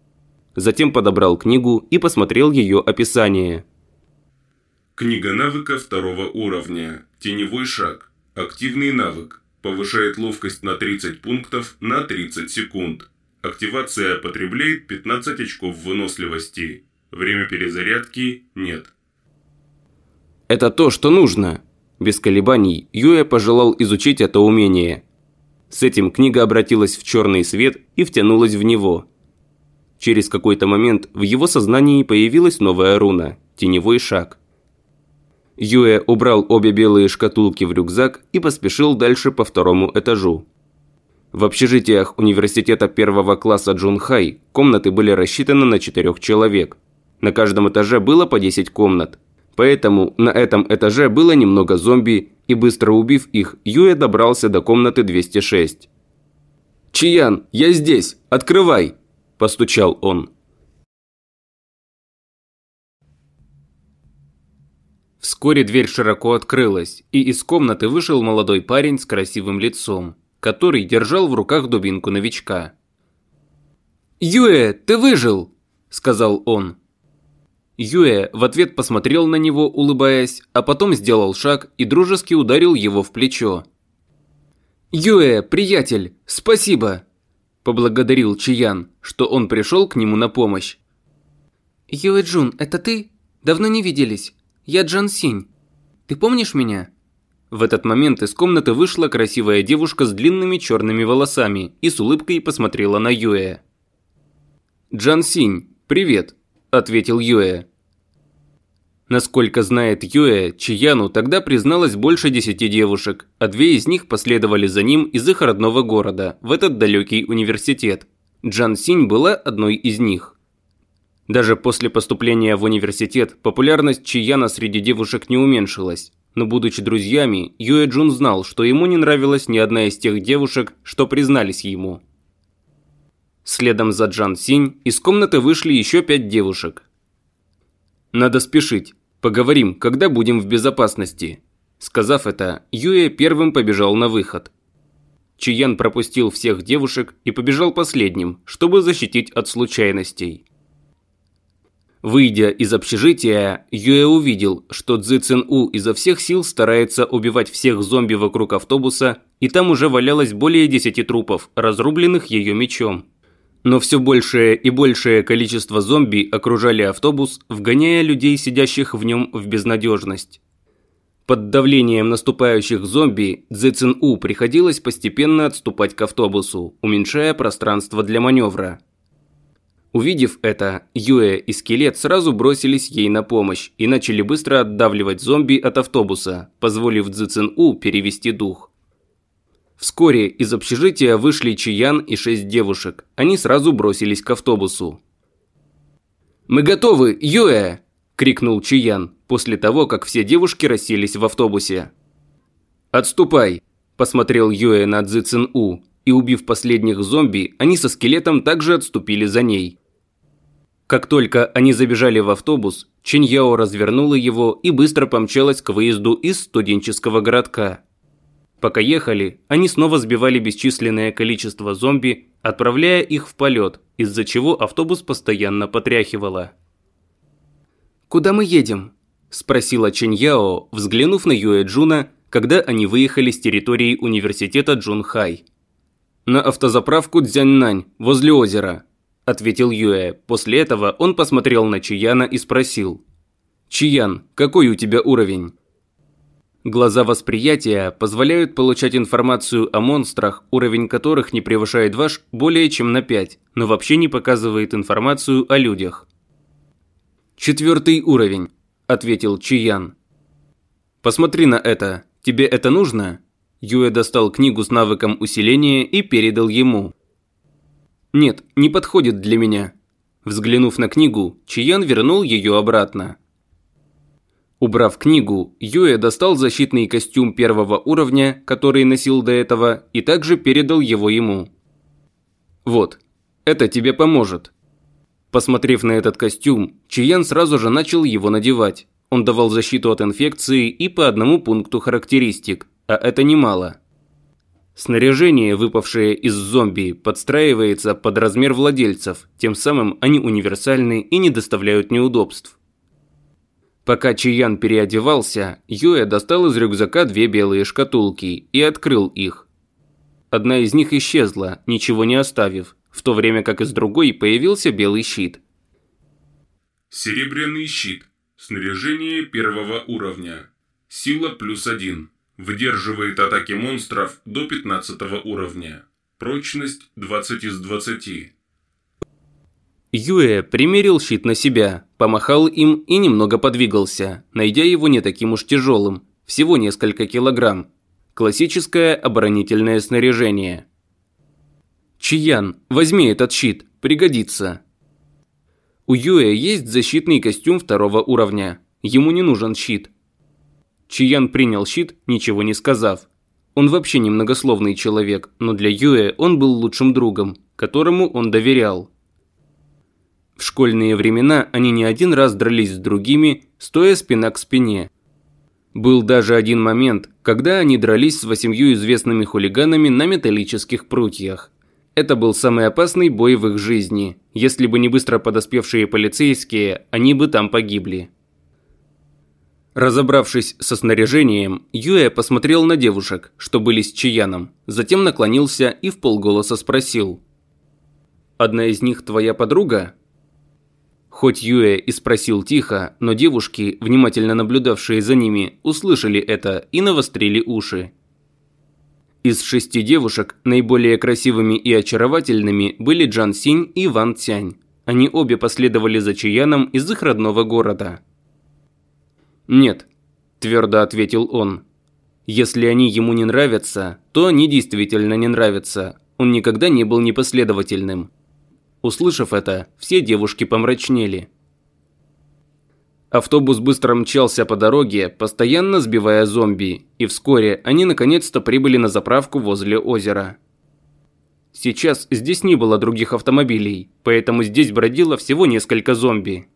Затем подобрал книгу и посмотрел ее описание. Книга навыка второго уровня. Теневой шаг. Активный навык. Повышает ловкость на 30 пунктов на 30 секунд. Активация потребляет 15 очков выносливости. Время перезарядки нет. Это то, что нужно. Без колебаний Юэ пожелал изучить это умение. С этим книга обратилась в черный свет и втянулась в него. Через какой-то момент в его сознании появилась новая руна – теневой шаг. Юэ убрал обе белые шкатулки в рюкзак и поспешил дальше по второму этажу. В общежитиях университета первого класса Джунхай комнаты были рассчитаны на четырех человек. На каждом этаже было по 10 комнат. Поэтому на этом этаже было немного зомби и быстро убив их, Юэ добрался до комнаты 206. «Чиян, я здесь! Открывай!» – постучал он. Вскоре дверь широко открылась, и из комнаты вышел молодой парень с красивым лицом, который держал в руках дубинку новичка. «Юэ, ты выжил!» – сказал он. Юэ в ответ посмотрел на него, улыбаясь, а потом сделал шаг и дружески ударил его в плечо. «Юэ, приятель, спасибо!» – поблагодарил Чиян, что он пришел к нему на помощь. «Юэ Джун, это ты? Давно не виделись. Я Джан Синь. Ты помнишь меня?» В этот момент из комнаты вышла красивая девушка с длинными черными волосами и с улыбкой посмотрела на Юэ. «Джан Синь, привет!» – ответил Юэ. Насколько знает Юэ, Чияну тогда призналось больше десяти девушек, а две из них последовали за ним из их родного города, в этот далекий университет. Джан Синь была одной из них. Даже после поступления в университет популярность Чияна среди девушек не уменьшилась. Но будучи друзьями, Юэ Джун знал, что ему не нравилась ни одна из тех девушек, что признались ему. Следом за Джан Синь из комнаты вышли еще пять девушек. «Надо спешить. Поговорим, когда будем в безопасности». Сказав это, Юэ первым побежал на выход. Чиян пропустил всех девушек и побежал последним, чтобы защитить от случайностей. Выйдя из общежития, Юэ увидел, что Цзи Цин У изо всех сил старается убивать всех зомби вокруг автобуса, и там уже валялось более десяти трупов, разрубленных ее мечом. Но все большее и большее количество зомби окружали автобус, вгоняя людей, сидящих в нем, в безнадежность. Под давлением наступающих зомби Цзи Цин У приходилось постепенно отступать к автобусу, уменьшая пространство для маневра. Увидев это, Юэ и Скелет сразу бросились ей на помощь и начали быстро отдавливать зомби от автобуса, позволив Цзэцин У перевести дух. Вскоре из общежития вышли Чиян и шесть девушек. Они сразу бросились к автобусу. «Мы готовы, Юэ!» – крикнул Чиян, после того, как все девушки расселись в автобусе. «Отступай!» – посмотрел Юэ на Цзэцин У, и убив последних зомби, они со скелетом также отступили за ней. Как только они забежали в автобус, Чиньяо развернула его и быстро помчалась к выезду из студенческого городка. Пока ехали, они снова сбивали бесчисленное количество зомби, отправляя их в полет, из-за чего автобус постоянно потряхивало. «Куда мы едем?» – спросила Чэнь Яо, взглянув на Юэ Джуна, когда они выехали с территории университета Джунхай. «На автозаправку Дзяньнань, возле озера», – ответил Юэ. После этого он посмотрел на Чияна и спросил. «Чиян, какой у тебя уровень?» Глаза восприятия позволяют получать информацию о монстрах, уровень которых не превышает ваш более чем на 5, но вообще не показывает информацию о людях. «Четвертый уровень», – ответил Чиян. «Посмотри на это. Тебе это нужно?» Юэ достал книгу с навыком усиления и передал ему. «Нет, не подходит для меня». Взглянув на книгу, Чиян вернул ее обратно. Убрав книгу, Юэ достал защитный костюм первого уровня, который носил до этого, и также передал его ему. «Вот, это тебе поможет». Посмотрев на этот костюм, Чиян сразу же начал его надевать. Он давал защиту от инфекции и по одному пункту характеристик, а это немало. Снаряжение, выпавшее из зомби, подстраивается под размер владельцев, тем самым они универсальны и не доставляют неудобств. Пока Чиян переодевался, Юэ достал из рюкзака две белые шкатулки и открыл их. Одна из них исчезла, ничего не оставив, в то время как из другой появился белый щит. Серебряный щит. Снаряжение первого уровня. Сила плюс один. Выдерживает атаки монстров до 15 уровня. Прочность 20 из 20. Юэ примерил щит на себя, помахал им и немного подвигался, найдя его не таким уж тяжелым, всего несколько килограмм. Классическое оборонительное снаряжение. «Чиян, возьми этот щит, пригодится». У Юэ есть защитный костюм второго уровня. Ему не нужен щит, Чиян принял щит, ничего не сказав. Он вообще немногословный человек, но для Юэ он был лучшим другом, которому он доверял. В школьные времена они не один раз дрались с другими, стоя спина к спине. Был даже один момент, когда они дрались с восемью известными хулиганами на металлических прутьях. Это был самый опасный бой в их жизни. Если бы не быстро подоспевшие полицейские, они бы там погибли. Разобравшись со снаряжением, Юэ посмотрел на девушек, что были с Чияном, затем наклонился и в полголоса спросил. «Одна из них твоя подруга?» Хоть Юэ и спросил тихо, но девушки, внимательно наблюдавшие за ними, услышали это и навострили уши. Из шести девушек наиболее красивыми и очаровательными были Джан Синь и Ван Цянь. Они обе последовали за Чияном из их родного города. «Нет», – твердо ответил он. «Если они ему не нравятся, то они действительно не нравятся. Он никогда не был непоследовательным». Услышав это, все девушки помрачнели. Автобус быстро мчался по дороге, постоянно сбивая зомби, и вскоре они наконец-то прибыли на заправку возле озера. Сейчас здесь не было других автомобилей, поэтому здесь бродило всего несколько зомби.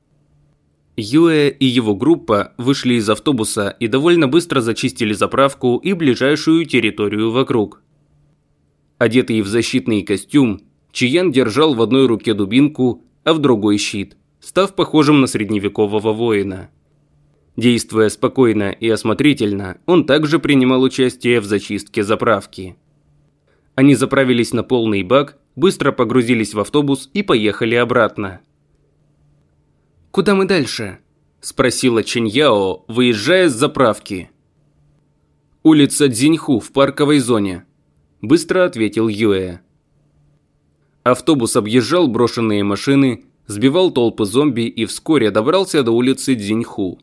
Юэ и его группа вышли из автобуса и довольно быстро зачистили заправку и ближайшую территорию вокруг. Одетый в защитный костюм, Чиян держал в одной руке дубинку, а в другой щит. став похожим на средневекового воина. Действуя спокойно и осмотрительно, он также принимал участие в зачистке заправки. Они заправились на полный бак, быстро погрузились в автобус и поехали обратно. «Куда мы дальше?» – спросила Ченьяо, выезжая с заправки. «Улица Дзиньху в парковой зоне», – быстро ответил Юэ. Автобус объезжал брошенные машины, сбивал толпы зомби и вскоре добрался до улицы Дзиньху.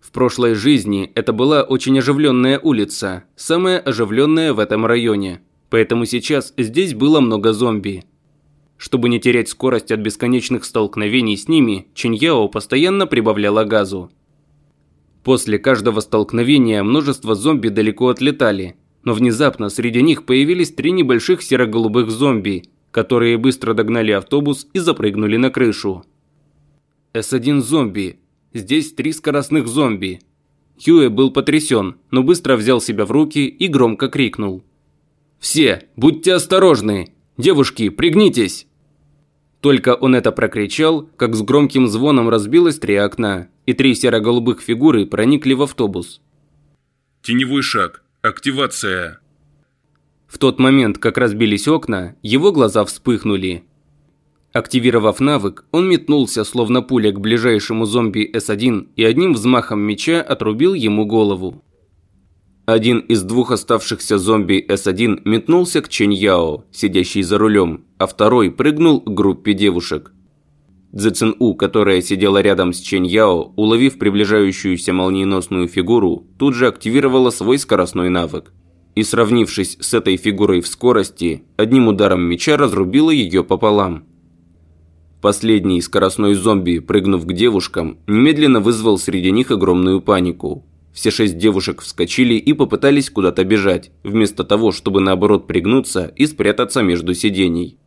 В прошлой жизни это была очень оживленная улица, самая оживленная в этом районе, поэтому сейчас здесь было много зомби. Чтобы не терять скорость от бесконечных столкновений с ними, Чиньяо постоянно прибавляла газу. После каждого столкновения множество зомби далеко отлетали, но внезапно среди них появились три небольших серо-голубых зомби, которые быстро догнали автобус и запрыгнули на крышу. С1 зомби. Здесь три скоростных зомби. Хьюэ был потрясен, но быстро взял себя в руки и громко крикнул. «Все, будьте осторожны! Девушки, пригнитесь!» Только он это прокричал, как с громким звоном разбилось три окна, и три серо-голубых фигуры проникли в автобус. Теневой шаг. Активация. В тот момент, как разбились окна, его глаза вспыхнули. Активировав навык, он метнулся, словно пуля, к ближайшему зомби С1 и одним взмахом меча отрубил ему голову. Один из двух оставшихся зомби С1 метнулся к Чэнь Яо, сидящей за рулем, а второй прыгнул к группе девушек. Цзэцин У, которая сидела рядом с Чэнь Яо, уловив приближающуюся молниеносную фигуру, тут же активировала свой скоростной навык. И сравнившись с этой фигурой в скорости, одним ударом меча разрубила ее пополам. Последний скоростной зомби, прыгнув к девушкам, немедленно вызвал среди них огромную панику. Все шесть девушек вскочили и попытались куда-то бежать, вместо того, чтобы наоборот пригнуться и спрятаться между сидений.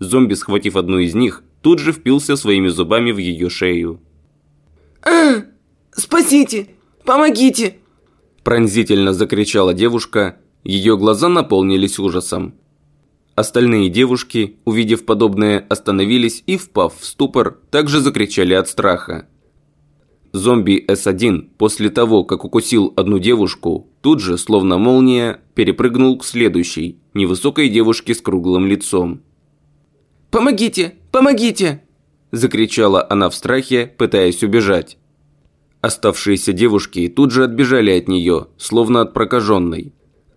Зомби, схватив одну из них, тут же впился своими зубами в ее шею. «А, спасите! Помогите!» Пронзительно закричала девушка, ее глаза наполнились ужасом. Остальные девушки, увидев подобное, остановились и, впав в ступор, также закричали от страха. Зомби С1 после того, как укусил одну девушку, тут же, словно молния, перепрыгнул к следующей, невысокой девушке с круглым лицом. «Помогите! Помогите!» Закричала она в страхе, пытаясь убежать. Оставшиеся девушки тут же отбежали от нее, словно от прокаженной.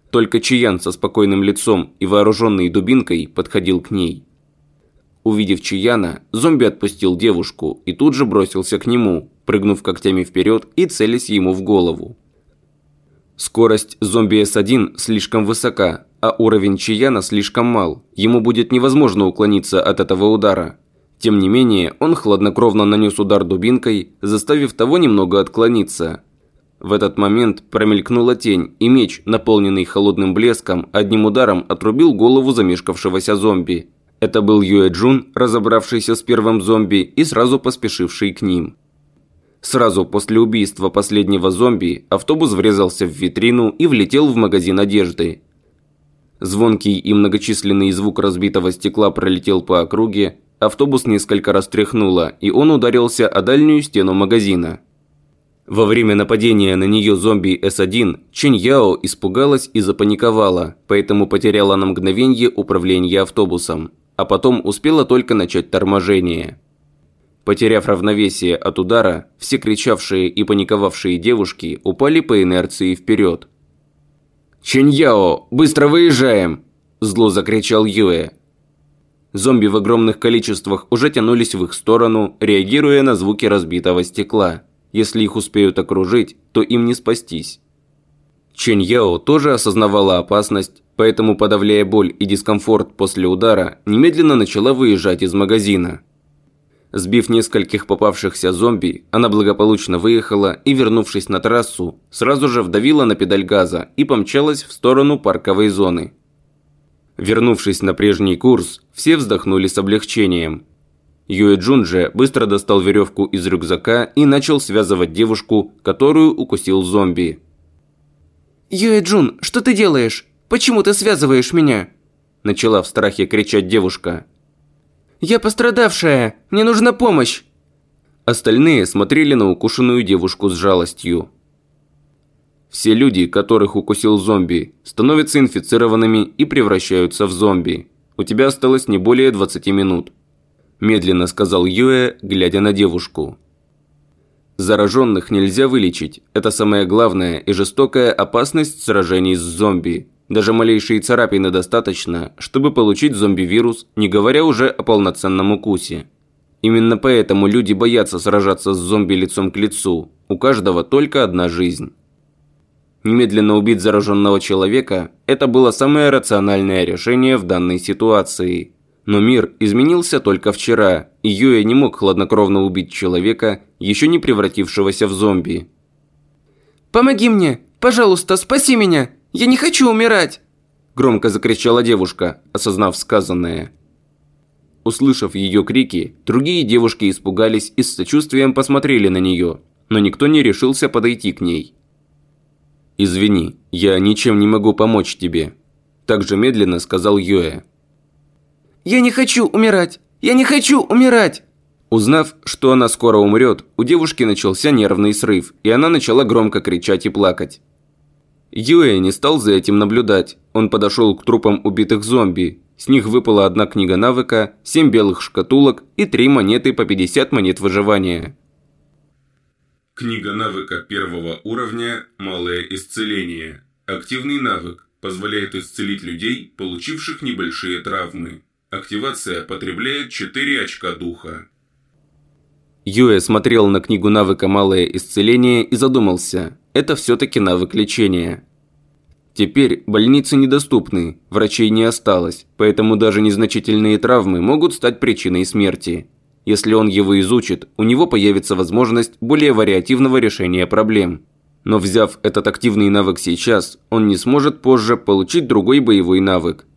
Только Чиян со спокойным лицом и вооруженной дубинкой подходил к ней. Увидев Чияна, зомби отпустил девушку и тут же бросился к нему, прыгнув когтями вперед и целясь ему в голову. Скорость зомби С1 слишком высока, а уровень Чияна слишком мал. Ему будет невозможно уклониться от этого удара. Тем не менее, он хладнокровно нанес удар дубинкой, заставив того немного отклониться. В этот момент промелькнула тень, и меч, наполненный холодным блеском, одним ударом отрубил голову замешкавшегося зомби. Это был Юэ Джун, разобравшийся с первым зомби и сразу поспешивший к ним. Сразу после убийства последнего зомби автобус врезался в витрину и влетел в магазин одежды. Звонкий и многочисленный звук разбитого стекла пролетел по округе, автобус несколько раз тряхнуло, и он ударился о дальнюю стену магазина. Во время нападения на нее зомби С1 Чэнь Яо испугалась и запаниковала, поэтому потеряла на мгновение управление автобусом, а потом успела только начать торможение. Потеряв равновесие от удара, все кричавшие и паниковавшие девушки упали по инерции вперед. «Чэньяо, быстро выезжаем!» – зло закричал Юэ. Зомби в огромных количествах уже тянулись в их сторону, реагируя на звуки разбитого стекла. Если их успеют окружить, то им не спастись. Чэнь Яо тоже осознавала опасность, поэтому, подавляя боль и дискомфорт после удара, немедленно начала выезжать из магазина. Сбив нескольких попавшихся зомби, она благополучно выехала и, вернувшись на трассу, сразу же вдавила на педаль газа и помчалась в сторону парковой зоны. Вернувшись на прежний курс, все вздохнули с облегчением. Юэ Джун же быстро достал веревку из рюкзака и начал связывать девушку, которую укусил зомби. «Юэ Джун, что ты делаешь? Почему ты связываешь меня?» Начала в страхе кричать девушка. Я пострадавшая! Мне нужна помощь!» Остальные смотрели на укушенную девушку с жалостью. Все люди, которых укусил зомби, становятся инфицированными и превращаются в зомби. У тебя осталось не более 20 минут. Медленно сказал Юэ, глядя на девушку. Зараженных нельзя вылечить. Это самая главная и жестокая опасность сражений с зомби. Даже малейшие царапины достаточно, чтобы получить зомби-вирус, не говоря уже о полноценном укусе. Именно поэтому люди боятся сражаться с зомби лицом к лицу. У каждого только одна жизнь. Немедленно убить зараженного человека – это было самое рациональное решение в данной ситуации. Но мир изменился только вчера, и Юэ не мог хладнокровно убить человека, еще не превратившегося в зомби. «Помоги мне! Пожалуйста, спаси меня! Я не хочу умирать!» Громко закричала девушка, осознав сказанное. Услышав ее крики, другие девушки испугались и с сочувствием посмотрели на нее, но никто не решился подойти к ней. «Извини, я ничем не могу помочь тебе», – также медленно сказал Юэ. «Я не хочу умирать! Я не хочу умирать!» Узнав, что она скоро умрет, у девушки начался нервный срыв, и она начала громко кричать и плакать. Юэ не стал за этим наблюдать. Он подошел к трупам убитых зомби. С них выпала одна книга навыка, семь белых шкатулок и три монеты по 50 монет выживания. Книга навыка первого уровня «Малое исцеление». Активный навык позволяет исцелить людей, получивших небольшие травмы. Активация потребляет 4 очка духа. Юэ смотрел на книгу навыка «Малое исцеление» и задумался. Это все-таки навык лечения. Теперь больницы недоступны, врачей не осталось, поэтому даже незначительные травмы могут стать причиной смерти. Если он его изучит, у него появится возможность более вариативного решения проблем. Но взяв этот активный навык сейчас, он не сможет позже получить другой боевой навык.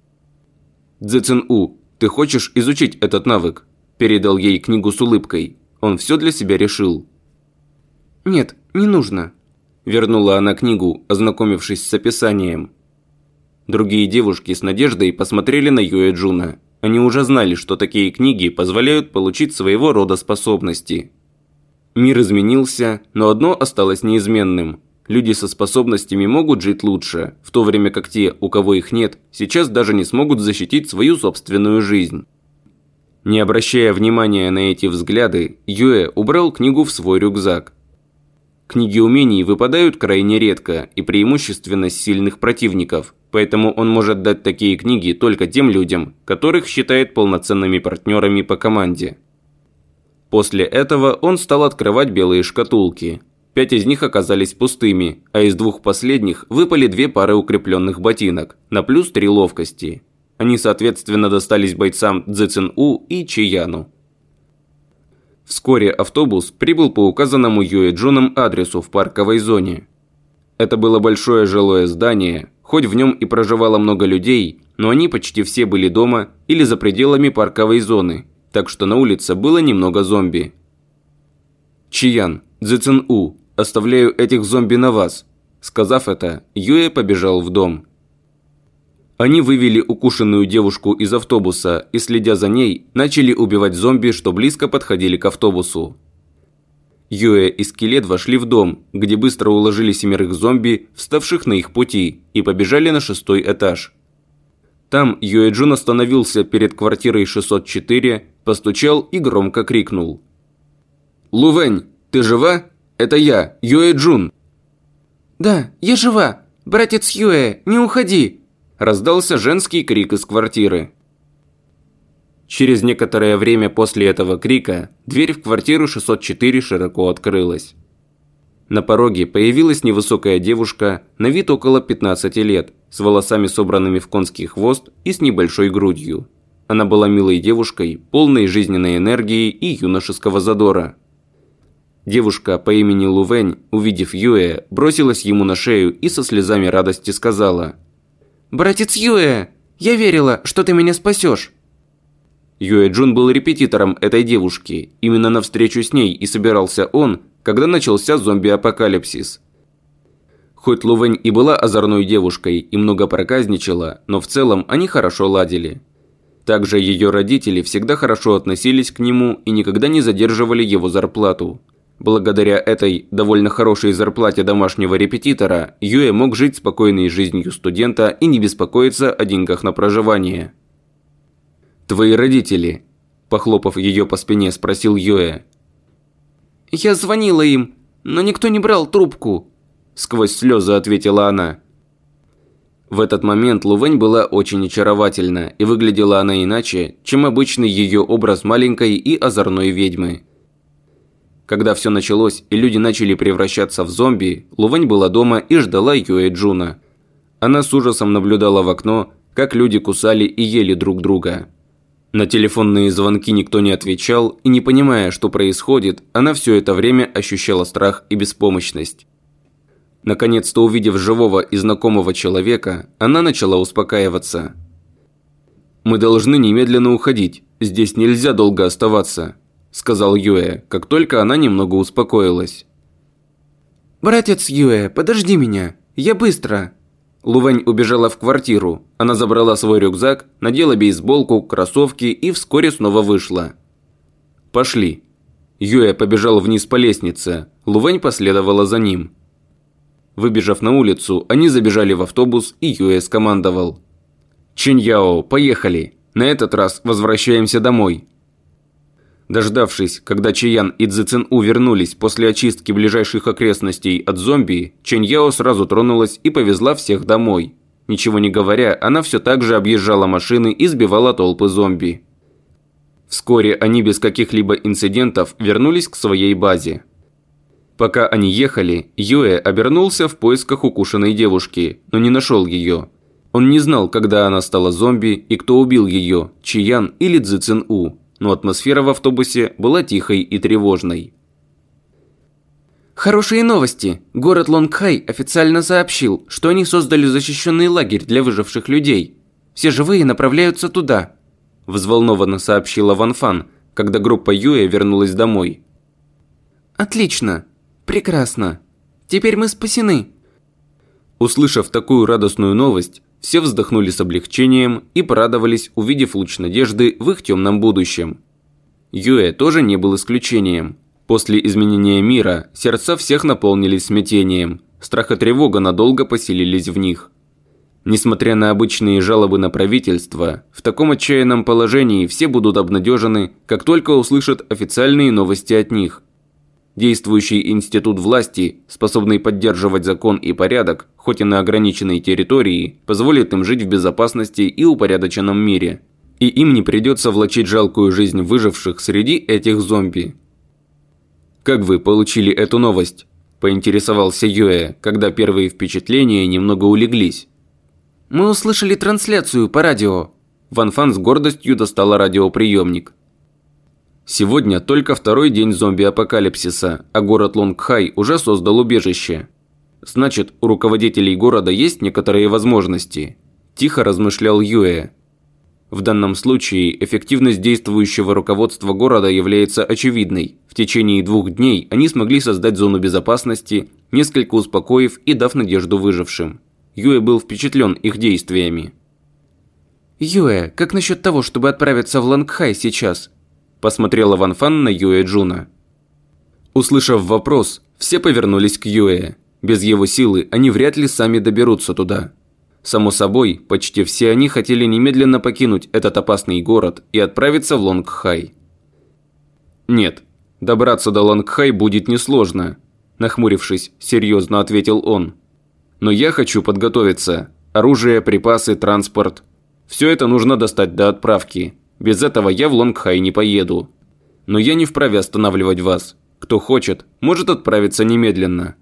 «Цзэцин-У, ты хочешь изучить этот навык?» Передал ей книгу с улыбкой. Он все для себя решил. «Нет, не нужно», – вернула она книгу, ознакомившись с описанием. Другие девушки с надеждой посмотрели на Юэ Джуна. Они уже знали, что такие книги позволяют получить своего рода способности. Мир изменился, но одно осталось неизменным. Люди со способностями могут жить лучше, в то время как те, у кого их нет, сейчас даже не смогут защитить свою собственную жизнь. Не обращая внимания на эти взгляды, Юэ убрал книгу в свой рюкзак. Книги умений выпадают крайне редко и преимущественно с сильных противников, поэтому он может дать такие книги только тем людям, которых считает полноценными партнерами по команде. После этого он стал открывать белые шкатулки. Пять из них оказались пустыми, а из двух последних выпали две пары укрепленных ботинок, на плюс три ловкости. Они, соответственно, достались бойцам Цзэцин У и Чияну. Вскоре автобус прибыл по указанному Юэ Джуном адресу в парковой зоне. Это было большое жилое здание, хоть в нем и проживало много людей, но они почти все были дома или за пределами парковой зоны, так что на улице было немного зомби. «Чиян, Цзэцин У, оставляю этих зомби на вас», Сказав это, Юэ побежал в дом. Они вывели укушенную девушку из автобуса и, следя за ней, начали убивать зомби, что близко подходили к автобусу. Юэ и Скелет вошли в дом, где быстро уложили семерых зомби, вставших на их пути, и побежали на шестой этаж. Там Юэ Джун остановился перед квартирой 604, постучал и громко крикнул. «Лувень, ты жива? Это я, Юэ Джун!» «Да, я жива! Братец Юэ, не уходи!» раздался женский крик из квартиры. Через некоторое время после этого крика дверь в квартиру 604 широко открылась. На пороге появилась невысокая девушка, на вид около 15 лет, с волосами собранными в конский хвост и с небольшой грудью. Она была милой девушкой, полной жизненной энергии и юношеского задора. Девушка по имени Лувень, увидев Юэ, бросилась ему на шею и со слезами радости сказала – «Братец Юэ, я верила, что ты меня спасешь!» Юэ Джун был репетитором этой девушки. Именно на встречу с ней и собирался он, когда начался зомби-апокалипсис. Хоть Лувень и была озорной девушкой и много проказничала, но в целом они хорошо ладили. Также ее родители всегда хорошо относились к нему и никогда не задерживали его зарплату. Благодаря этой довольно хорошей зарплате домашнего репетитора, Юэ мог жить спокойной жизнью студента и не беспокоиться о деньгах на проживание. «Твои родители?» – похлопав ее по спине, спросил Юэ. «Я звонила им, но никто не брал трубку», – сквозь слезы ответила она. В этот момент Лувень была очень очаровательна, и выглядела она иначе, чем обычный ее образ маленькой и озорной ведьмы. Когда все началось и люди начали превращаться в зомби, Лувань была дома и ждала Юэ Джуна. Она с ужасом наблюдала в окно, как люди кусали и ели друг друга. На телефонные звонки никто не отвечал, и не понимая, что происходит, она все это время ощущала страх и беспомощность. Наконец-то увидев живого и знакомого человека, она начала успокаиваться. «Мы должны немедленно уходить, здесь нельзя долго оставаться», – сказал Юэ, как только она немного успокоилась. «Братец Юэ, подожди меня, я быстро!» Лувень убежала в квартиру. Она забрала свой рюкзак, надела бейсболку, кроссовки и вскоре снова вышла. «Пошли». Юэ побежал вниз по лестнице. Лувень последовала за ним. Выбежав на улицу, они забежали в автобус, и Юэ скомандовал. «Чиньяо, поехали! На этот раз возвращаемся домой!» Дождавшись, когда Чиян и Цзэцэн-У вернулись после очистки ближайших окрестностей от зомби, Чэнь Яо сразу тронулась и повезла всех домой. Ничего не говоря, она все так же объезжала машины и сбивала толпы зомби. Вскоре они без каких-либо инцидентов вернулись к своей базе. Пока они ехали, Юэ обернулся в поисках укушенной девушки, но не нашел ее. Он не знал, когда она стала зомби и кто убил ее, Чиян или Цзэцэн-У но атмосфера в автобусе была тихой и тревожной. Хорошие новости. Город Лонгхай официально сообщил, что они создали защищенный лагерь для выживших людей. Все живые направляются туда. Взволнованно сообщила Ван Фан, когда группа Юэ вернулась домой. Отлично. Прекрасно. Теперь мы спасены. Услышав такую радостную новость, все вздохнули с облегчением и порадовались, увидев луч надежды в их темном будущем. Юэ тоже не был исключением. После изменения мира сердца всех наполнились смятением, страх и тревога надолго поселились в них. Несмотря на обычные жалобы на правительство, в таком отчаянном положении все будут обнадежены, как только услышат официальные новости от них. Действующий институт власти, способный поддерживать закон и порядок, хоть и на ограниченной территории, позволит им жить в безопасности и упорядоченном мире. И им не придется влачить жалкую жизнь выживших среди этих зомби. «Как вы получили эту новость?» – поинтересовался Юэ, когда первые впечатления немного улеглись. «Мы услышали трансляцию по радио». Ван Фан с гордостью достала радиоприемник. Сегодня только второй день зомби-апокалипсиса, а город Лонгхай уже создал убежище. Значит, у руководителей города есть некоторые возможности. Тихо размышлял Юэ. В данном случае эффективность действующего руководства города является очевидной. В течение двух дней они смогли создать зону безопасности, несколько успокоив и дав надежду выжившим. Юэ был впечатлен их действиями. «Юэ, как насчет того, чтобы отправиться в Лонгхай сейчас? Посмотрела Ван Фан на Юэ Джуна. Услышав вопрос, все повернулись к Юэ. Без его силы они вряд ли сами доберутся туда. Само собой, почти все они хотели немедленно покинуть этот опасный город и отправиться в Лонгхай. «Нет, добраться до Лонгхай будет несложно», – нахмурившись, серьезно ответил он. «Но я хочу подготовиться. Оружие, припасы, транспорт. Все это нужно достать до отправки. Без этого я в Лонгхай не поеду. Но я не вправе останавливать вас. Кто хочет, может отправиться немедленно».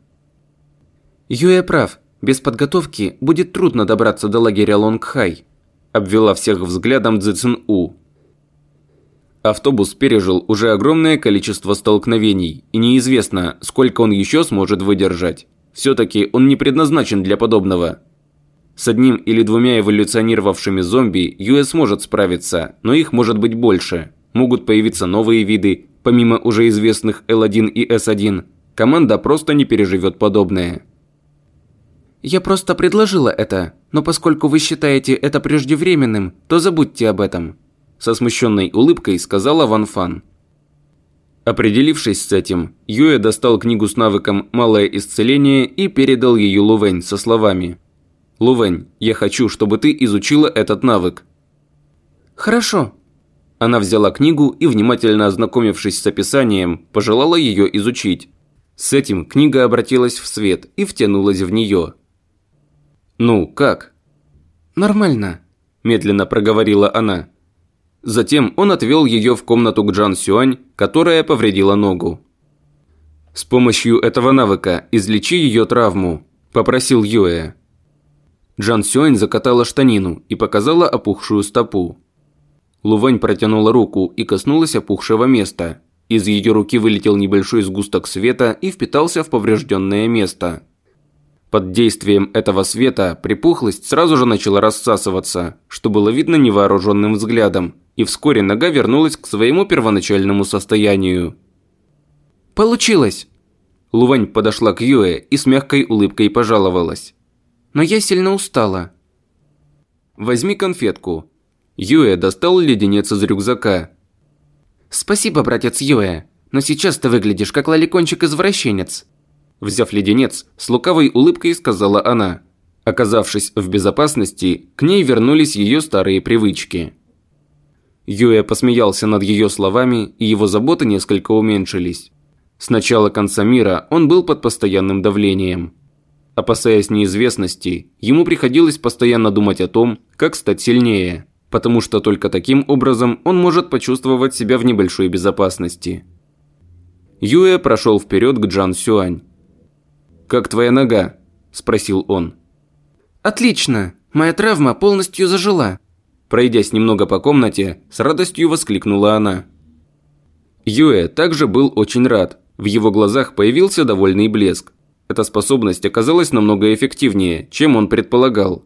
Юэ прав. Без подготовки будет трудно добраться до лагеря Лонгхай. Обвела всех взглядом Цзэцин У. Автобус пережил уже огромное количество столкновений, и неизвестно, сколько он еще сможет выдержать. Все-таки он не предназначен для подобного. С одним или двумя эволюционировавшими зомби US может справиться, но их может быть больше. Могут появиться новые виды, помимо уже известных L1 и S1. Команда просто не переживет подобное. Я просто предложила это, но поскольку вы считаете это преждевременным, то забудьте об этом. Со смущенной улыбкой сказала Ван Фан. Определившись с этим, Юэ достал книгу с навыком «Малое исцеление» и передал ее Лувень со словами «Лувень, я хочу, чтобы ты изучила этот навык». «Хорошо». Она взяла книгу и, внимательно ознакомившись с описанием, пожелала ее изучить. С этим книга обратилась в свет и втянулась в нее. «Ну, как?» «Нормально», – медленно проговорила она. Затем он отвел ее в комнату к Джан Сюань, которая повредила ногу. «С помощью этого навыка излечи ее травму», – попросил Юэ. Джан Сюань закатала штанину и показала опухшую стопу. Лувань протянула руку и коснулась опухшего места. Из ее руки вылетел небольшой сгусток света и впитался в поврежденное место. Под действием этого света припухлость сразу же начала рассасываться, что было видно невооруженным взглядом, и вскоре нога вернулась к своему первоначальному состоянию. «Получилось!» Лувань подошла к Юэ и с мягкой улыбкой пожаловалась. «Но я сильно устала». «Возьми конфетку». Юэ достал леденец из рюкзака. «Спасибо, братец Юэ, но сейчас ты выглядишь как лоликончик-извращенец». Взяв леденец, с лукавой улыбкой сказала она. Оказавшись в безопасности, к ней вернулись ее старые привычки. Юэ посмеялся над ее словами, и его заботы несколько уменьшились. С начала конца мира он был под постоянным давлением. Опасаясь неизвестности, ему приходилось постоянно думать о том, как стать сильнее, потому что только таким образом он может почувствовать себя в небольшой безопасности. Юэ прошел вперед к Джан Сюань. «Как твоя нога?» – спросил он. «Отлично, моя травма полностью зажила», Пройдясь немного по комнате, с радостью воскликнула она. Юэ также был очень рад. В его глазах появился довольный блеск. Эта способность оказалась намного эффективнее, чем он предполагал.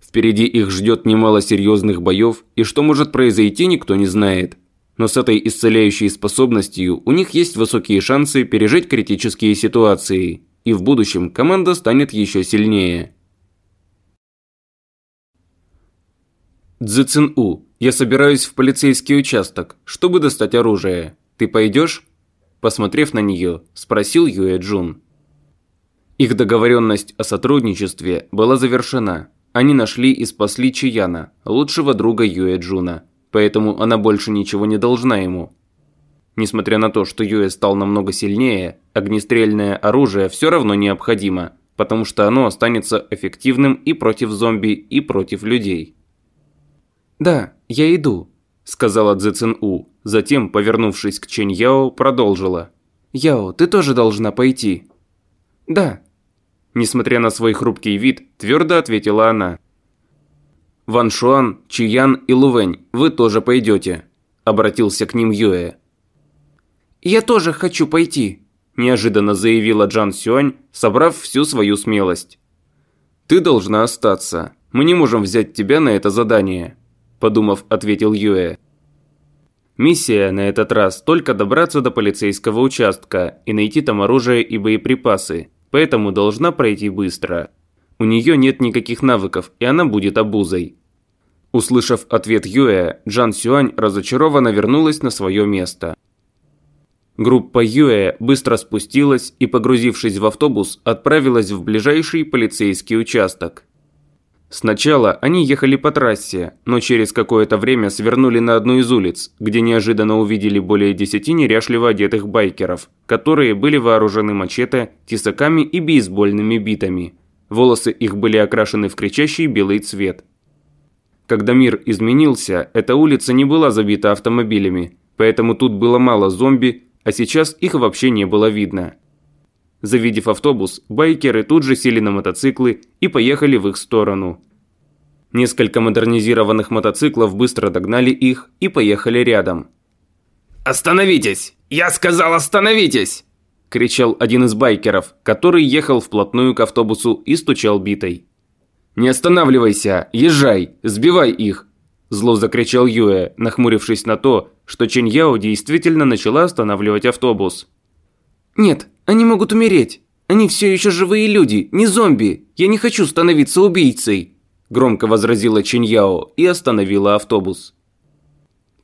Впереди их ждет немало серьезных боев, и что может произойти, никто не знает. Но с этой исцеляющей способностью у них есть высокие шансы пережить критические ситуации, и в будущем команда станет еще сильнее. «Цзы Цин У, я собираюсь в полицейский участок, чтобы достать оружие. Ты пойдешь?» Посмотрев на нее, спросил Юэ Джун. Их договоренность о сотрудничестве была завершена. Они нашли и спасли Чияна, лучшего друга Юэ Джуна, поэтому она больше ничего не должна ему. Несмотря на то, что Юэ стал намного сильнее, огнестрельное оружие все равно необходимо, потому что оно останется эффективным и против зомби, и против людей. «Да, я иду», – сказала Цзэцин У. Затем, повернувшись к Чэнь Яо, продолжила. «Яо, ты тоже должна пойти». «Да». Несмотря на свой хрупкий вид, твердо ответила она. «Ван Шуан, Чиян и Лувэнь, вы тоже пойдете», – обратился к ним Юэ. «Я тоже хочу пойти», – неожиданно заявила Джан Сюань, собрав всю свою смелость. «Ты должна остаться. Мы не можем взять тебя на это задание», подумав, ответил Юэ. Миссия на этот раз только добраться до полицейского участка и найти там оружие и боеприпасы, поэтому должна пройти быстро. У нее нет никаких навыков, и она будет обузой. Услышав ответ Юэ, Джан Сюань разочарованно вернулась на свое место. Группа Юэ быстро спустилась и, погрузившись в автобус, отправилась в ближайший полицейский участок. Сначала они ехали по трассе, но через какое-то время свернули на одну из улиц, где неожиданно увидели более десяти неряшливо одетых байкеров, которые были вооружены мачете, тесаками и бейсбольными битами. Волосы их были окрашены в кричащий белый цвет. Когда мир изменился, эта улица не была забита автомобилями, поэтому тут было мало зомби, а сейчас их вообще не было видно. Завидев автобус, байкеры тут же сели на мотоциклы и поехали в их сторону. Несколько модернизированных мотоциклов быстро догнали их и поехали рядом. «Остановитесь! Я сказал, остановитесь!» – кричал один из байкеров, который ехал вплотную к автобусу и стучал битой. «Не останавливайся! Езжай! Сбивай их!» – зло закричал Юэ, нахмурившись на то, что Чэнь Яо действительно начала останавливать автобус. «Нет, они могут умереть. Они все еще живые люди, не зомби. Я не хочу становиться убийцей», – громко возразила Чиньяо и остановила автобус.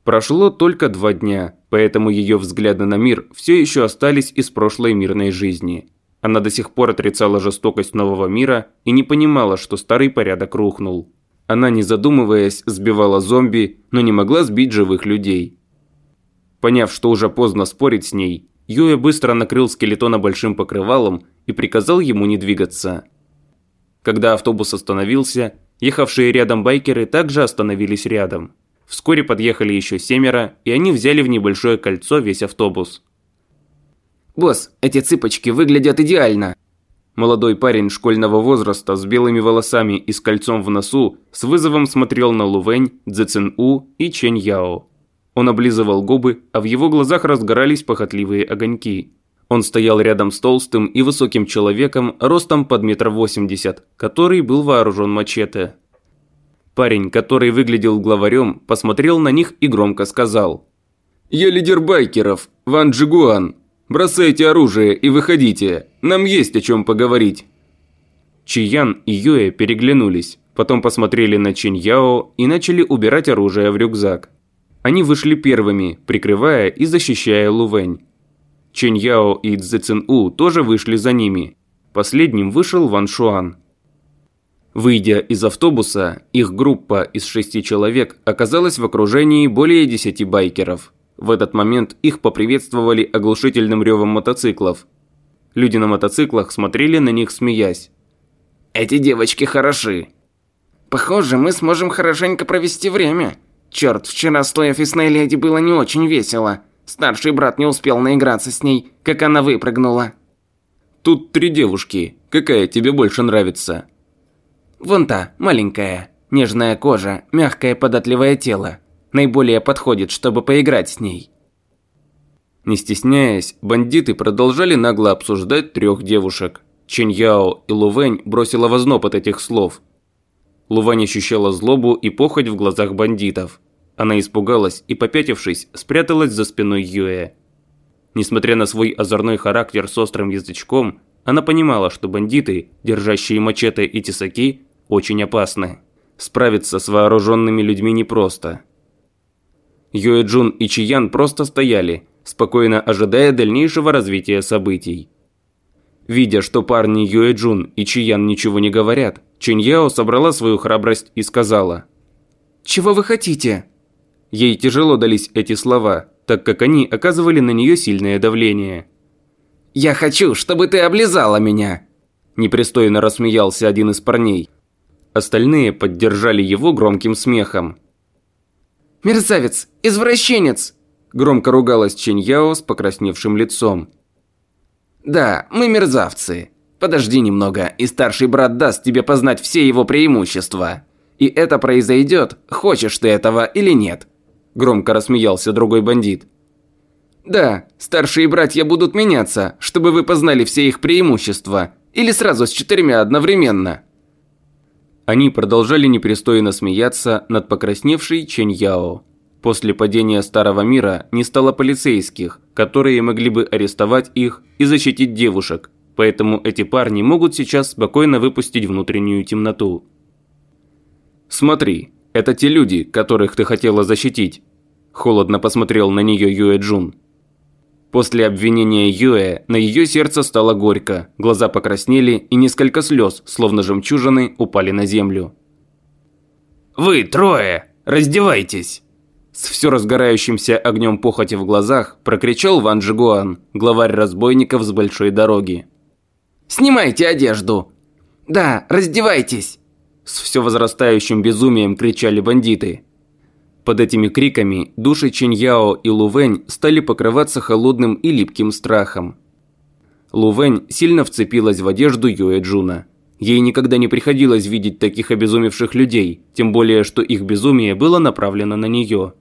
Прошло только два дня, поэтому ее взгляды на мир все еще остались из прошлой мирной жизни. Она до сих пор отрицала жестокость нового мира и не понимала, что старый порядок рухнул. Она, не задумываясь, сбивала зомби, но не могла сбить живых людей. Поняв, что уже поздно спорить с ней, Юэ быстро накрыл скелетона большим покрывалом и приказал ему не двигаться. Когда автобус остановился, ехавшие рядом байкеры также остановились рядом. Вскоре подъехали еще семеро, и они взяли в небольшое кольцо весь автобус. «Босс, эти цыпочки выглядят идеально!» Молодой парень школьного возраста с белыми волосами и с кольцом в носу с вызовом смотрел на Лувэнь, Цзэцин У и Чэнь Яо. Он облизывал губы, а в его глазах разгорались похотливые огоньки. Он стоял рядом с толстым и высоким человеком ростом под метр восемьдесят, который был вооружен мачете. Парень, который выглядел главарем, посмотрел на них и громко сказал. «Я лидер байкеров, Ван Джигуан. Бросайте оружие и выходите, нам есть о чем поговорить». Чиян и Юэ переглянулись, потом посмотрели на Чин Яо и начали убирать оружие в рюкзак. Они вышли первыми, прикрывая и защищая Лувэнь. Чин Яо и Цзэ Цин У тоже вышли за ними. Последним вышел Ван Шуан. Выйдя из автобуса, их группа из шести человек оказалась в окружении более десяти байкеров. В этот момент их поприветствовали оглушительным ревом мотоциклов. Люди на мотоциклах смотрели на них, смеясь. «Эти девочки хороши. Похоже, мы сможем хорошенько провести время. Черт, вчера с той офисной леди было не очень весело. Старший брат не успел наиграться с ней, как она выпрыгнула». «Тут три девушки. Какая тебе больше нравится?» Вон та, маленькая. Нежная кожа, мягкое податливое тело. Наиболее подходит, чтобы поиграть с ней. Не стесняясь, бандиты продолжали нагло обсуждать трех девушек. Чэнь Яо и Лувэнь бросила возноб от этих слов. Лувань ощущала злобу и похоть в глазах бандитов. Она испугалась и, попятившись, спряталась за спиной Юэ. Несмотря на свой озорной характер с острым язычком, она понимала, что бандиты, держащие мачете и тесаки, очень опасны. Справиться с вооруженными людьми непросто. Юэ Джун и Чиян просто стояли, спокойно ожидая дальнейшего развития событий. Видя, что парни Юэ Джун и Чиян ничего не говорят, Чэнь Яо собрала свою храбрость и сказала. «Чего вы хотите?» Ей тяжело дались эти слова, так как они оказывали на нее сильное давление. «Я хочу, чтобы ты облизала меня!» Непристойно рассмеялся один из парней. Остальные поддержали его громким смехом. «Мерзавец! Извращенец!» Громко ругалась Чэнь Яо с покрасневшим лицом. «Да, мы мерзавцы. Подожди немного, и старший брат даст тебе познать все его преимущества. И это произойдет, хочешь ты этого или нет». Громко рассмеялся другой бандит. «Да, старшие братья будут меняться, чтобы вы познали все их преимущества. Или сразу с четырьмя одновременно». Они продолжали непристойно смеяться над покрасневшей Чэнь Яо. После падения Старого Мира не стало полицейских, которые могли бы арестовать их и защитить девушек, поэтому эти парни могут сейчас спокойно выпустить внутреннюю темноту. «Смотри, это те люди, которых ты хотела защитить», – холодно посмотрел на нее Юэ Джун. После обвинения Юэ на ее сердце стало горько, глаза покраснели и несколько слез, словно жемчужины, упали на землю. «Вы трое! Раздевайтесь!» С все разгорающимся огнем похоти в глазах прокричал Ван Джигуан, главарь разбойников с большой дороги. «Снимайте одежду!» «Да, раздевайтесь!» С все возрастающим безумием кричали бандиты. Под этими криками души Чэнь Яо и Лу Вэнь стали покрываться холодным и липким страхом. Лу Вэнь сильно вцепилась в одежду Юэ Джуна. Ей никогда не приходилось видеть таких обезумевших людей, тем более, что их безумие было направлено на нее.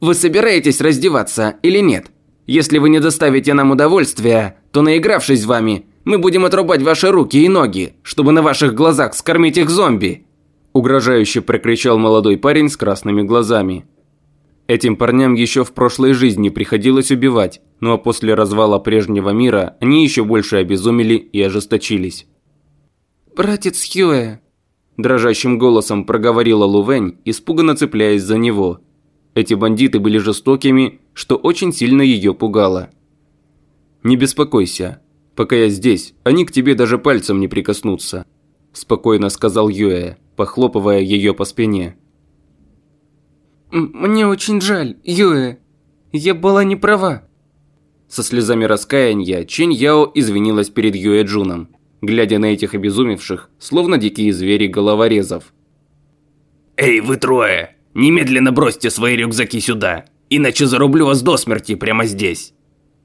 «Вы собираетесь раздеваться или нет? Если вы не доставите нам удовольствия, то наигравшись с вами, мы будем отрубать ваши руки и ноги, чтобы на ваших глазах скормить их зомби!» Угрожающе прокричал молодой парень с красными глазами. Этим парням еще в прошлой жизни приходилось убивать, ну а после развала прежнего мира они еще больше обезумели и ожесточились. «Братец Хьюэ», – дрожащим голосом проговорила Лувень, испуганно цепляясь за него. Эти бандиты были жестокими, что очень сильно ее пугало. «Не беспокойся. Пока я здесь, они к тебе даже пальцем не прикоснутся», – спокойно сказал Юэ, похлопывая ее по спине. «Мне очень жаль, Юэ. Я была не права». Со слезами раскаяния Чэнь Яо извинилась перед Юэ Джуном, глядя на этих обезумевших, словно дикие звери головорезов. «Эй, вы трое! Немедленно бросьте свои рюкзаки сюда, иначе зарублю вас до смерти прямо здесь!»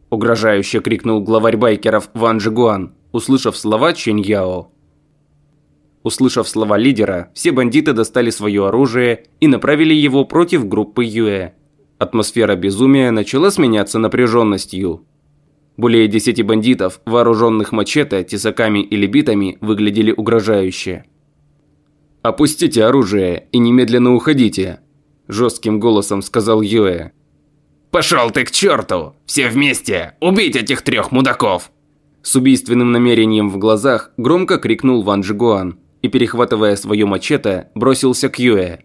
Угрожающе крикнул главарь байкеров Ван Джигуан, услышав слова Чэнь Яо. Услышав слова лидера, все бандиты достали свое оружие и направили его против группы Юэ. Атмосфера безумия начала сменяться напряженностью. Более десяти бандитов, вооруженных мачете, тесаками или битами, выглядели угрожающе. «Опустите оружие и немедленно уходите», – жестким голосом сказал Юэ. «Пошел ты к черту! Все вместе! Убить этих трех мудаков!» С убийственным намерением в глазах громко крикнул Ван Джигуан и, перехватывая свое мачете, бросился к Юэ.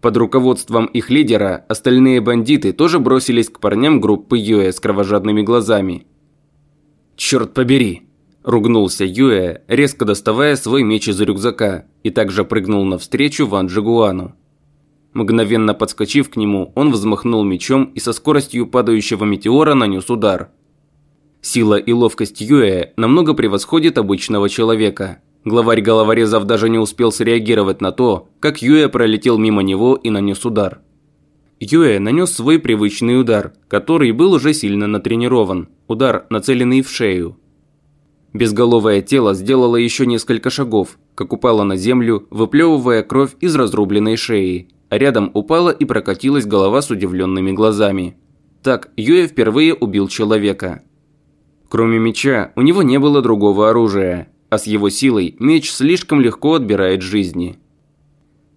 Под руководством их лидера остальные бандиты тоже бросились к парням группы Юэ с кровожадными глазами. «Черт побери!» Ругнулся Юэ, резко доставая свой меч из рюкзака, и также прыгнул навстречу Ван Джигуану. Мгновенно подскочив к нему, он взмахнул мечом и со скоростью падающего метеора нанес удар. Сила и ловкость Юэ намного превосходит обычного человека. Главарь головорезов даже не успел среагировать на то, как Юэ пролетел мимо него и нанес удар. Юэ нанес свой привычный удар, который был уже сильно натренирован. Удар, нацеленный в шею. Безголовое тело сделало еще несколько шагов, как упало на землю, выплевывая кровь из разрубленной шеи, а рядом упала и прокатилась голова с удивленными глазами. Так Юэ впервые убил человека. Кроме меча, у него не было другого оружия, а с его силой меч слишком легко отбирает жизни.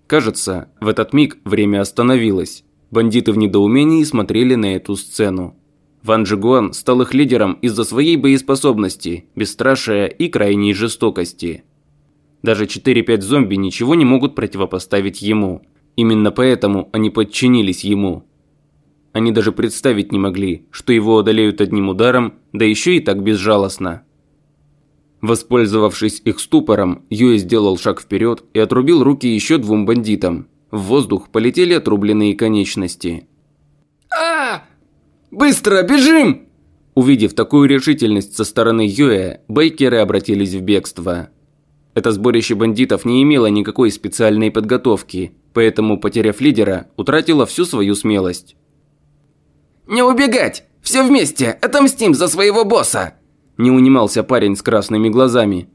Кажется, в этот миг время остановилось. Бандиты в недоумении смотрели на эту сцену. Ван Джигуан стал их лидером из-за своей боеспособности, бесстрашия и крайней жестокости. Даже 4-5 зомби ничего не могут противопоставить ему. Именно поэтому они подчинились ему. Они даже представить не могли, что его одолеют одним ударом, да еще и так безжалостно. Воспользовавшись их ступором, Юэ сделал шаг вперед и отрубил руки еще двум бандитам. В воздух полетели отрубленные конечности. а Быстро, бежим!» Увидев такую решительность со стороны Юэ, байкеры обратились в бегство. Это сборище бандитов не имело никакой специальной подготовки, поэтому, потеряв лидера, утратило всю свою смелость. «Не убегать! Все вместе! Отомстим за своего босса!» Не унимался парень с красными глазами.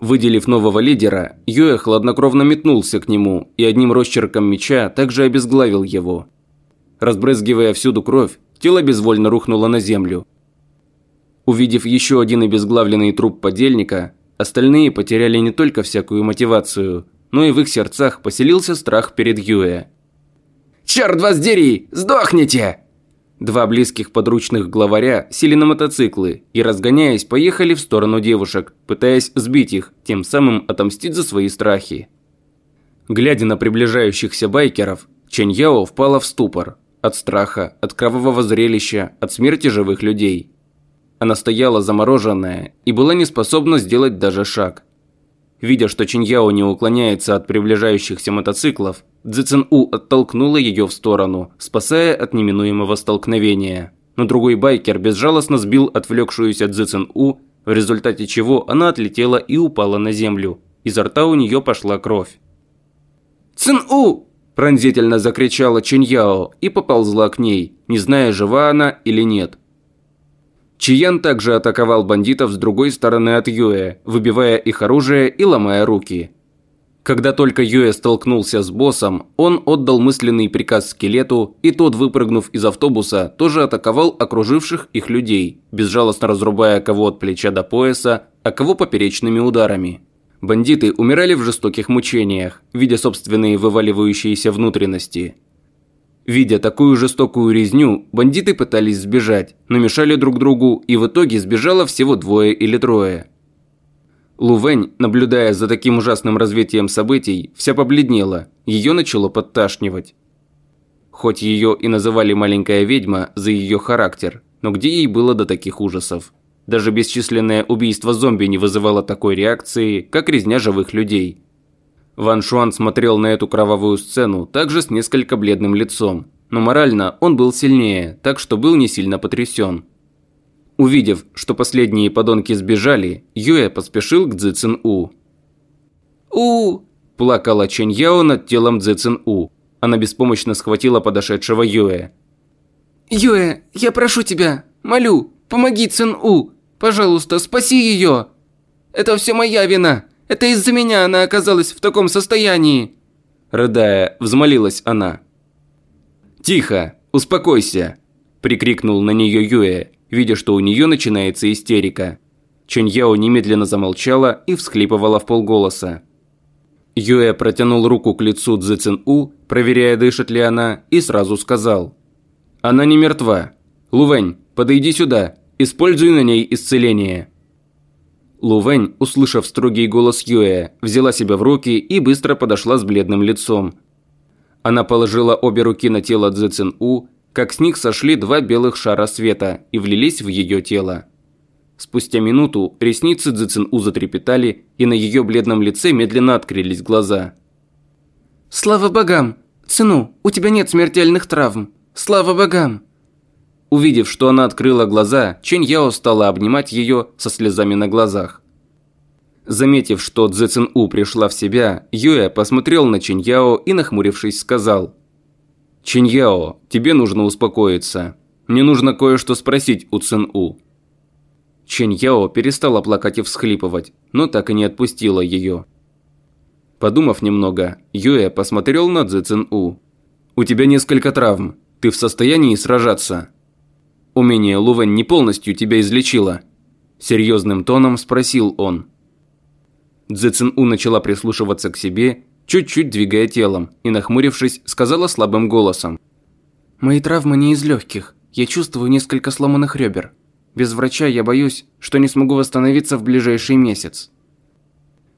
Выделив нового лидера, Юэ хладнокровно метнулся к нему и одним росчерком меча также обезглавил его. Разбрызгивая всюду кровь, Тело безвольно рухнуло на землю. Увидев еще один обезглавленный труп подельника, остальные потеряли не только всякую мотивацию, но и в их сердцах поселился страх перед Юэ. «Черт вас дери! Сдохните!» Два близких подручных главаря сели на мотоциклы и, разгоняясь, поехали в сторону девушек, пытаясь сбить их, тем самым отомстить за свои страхи. Глядя на приближающихся байкеров, Чэнь Яо впала в ступор. От страха, от кровавого зрелища, от смерти живых людей. Она стояла замороженная и была не способна сделать даже шаг. Видя, что Чиньяо не уклоняется от приближающихся мотоциклов, Цзэцэн У оттолкнула ее в сторону, спасая от неминуемого столкновения. Но другой байкер безжалостно сбил отвлекшуюся Цзэцэн У, в результате чего она отлетела и упала на землю. Изо рта у нее пошла кровь. «Цин У, Пронзительно закричала Чиньяо и поползла к ней, не зная, жива она или нет. Чиян также атаковал бандитов с другой стороны от Юэ, выбивая их оружие и ломая руки. Когда только Юэ столкнулся с боссом, он отдал мысленный приказ скелету, и тот, выпрыгнув из автобуса, тоже атаковал окруживших их людей, безжалостно разрубая кого от плеча до пояса, а кого поперечными ударами. Бандиты умирали в жестоких мучениях, видя собственные вываливающиеся внутренности. Видя такую жестокую резню, бандиты пытались сбежать, но мешали друг другу, и в итоге сбежало всего двое или трое. Лувень, наблюдая за таким ужасным развитием событий, вся побледнела, ее начало подташнивать. хоть ее и называли «маленькая ведьма» за ее характер, но где ей было до таких ужасов? Даже бесчисленное убийство зомби не вызывало такой реакции, как резня живых людей. Ван Шуан смотрел на эту кровавую сцену также с несколько бледным лицом, но морально он был сильнее, так что был не сильно потрясен. Увидев, что последние подонки сбежали, Юэ поспешил к Цзи Цин У. «У!» – плакала Чэнь Яо над телом Цзи Цин У. Она беспомощно схватила подошедшего Юэ. «Юэ, я прошу тебя, молю, помоги Цин У! Пожалуйста, спаси ее! Это все моя вина! Это из-за меня она оказалась в таком состоянии!» Рыдая, взмолилась она. «Тихо! Успокойся!» – прикрикнул на нее Юэ, видя, что у нее начинается истерика. Чэнь Яо немедленно замолчала и всхлипывала в полголоса. Юэ протянул руку к лицу Цзэ Цин У, проверяя, дышит ли она, и сразу сказал. «Она не мертва. Лувэнь, подойди сюда. Используй на ней исцеление». Лувэнь, услышав строгий голос Юэ, взяла себя в руки и быстро подошла с бледным лицом. Она положила обе руки на тело Цзэ Цин У, как с них сошли два белых шара света и влились в ее тело. Спустя минуту ресницы Цзэцин-У затрепетали, и на ее бледном лице медленно открылись глаза. «Слава богам! Цину, у тебя нет смертельных травм! Слава богам!» Увидев, что она открыла глаза, Чэнь Яо стала обнимать ее со слезами на глазах. Заметив, что Цзэцин У пришла в себя, Юэ посмотрел на Чэнь Яо и, нахмурившись, сказал – Чиньяо, тебе нужно успокоиться. Мне нужно кое-что спросить у Цин У. Чиньяо перестала плакать и всхлипывать, но так и не отпустила ее. Подумав немного, Юэ посмотрел на Цзи Цин У. «У тебя несколько травм. Ты в состоянии сражаться?» «Умение Лувэнь не полностью тебя излечило?» Серьезным тоном спросил он. Цзи Цин У начала прислушиваться к себе чуть-чуть двигая телом, и, нахмурившись, сказала слабым голосом. «Мои травмы не из легких. Я чувствую несколько сломанных ребер. Без врача я боюсь, что не смогу восстановиться в ближайший месяц».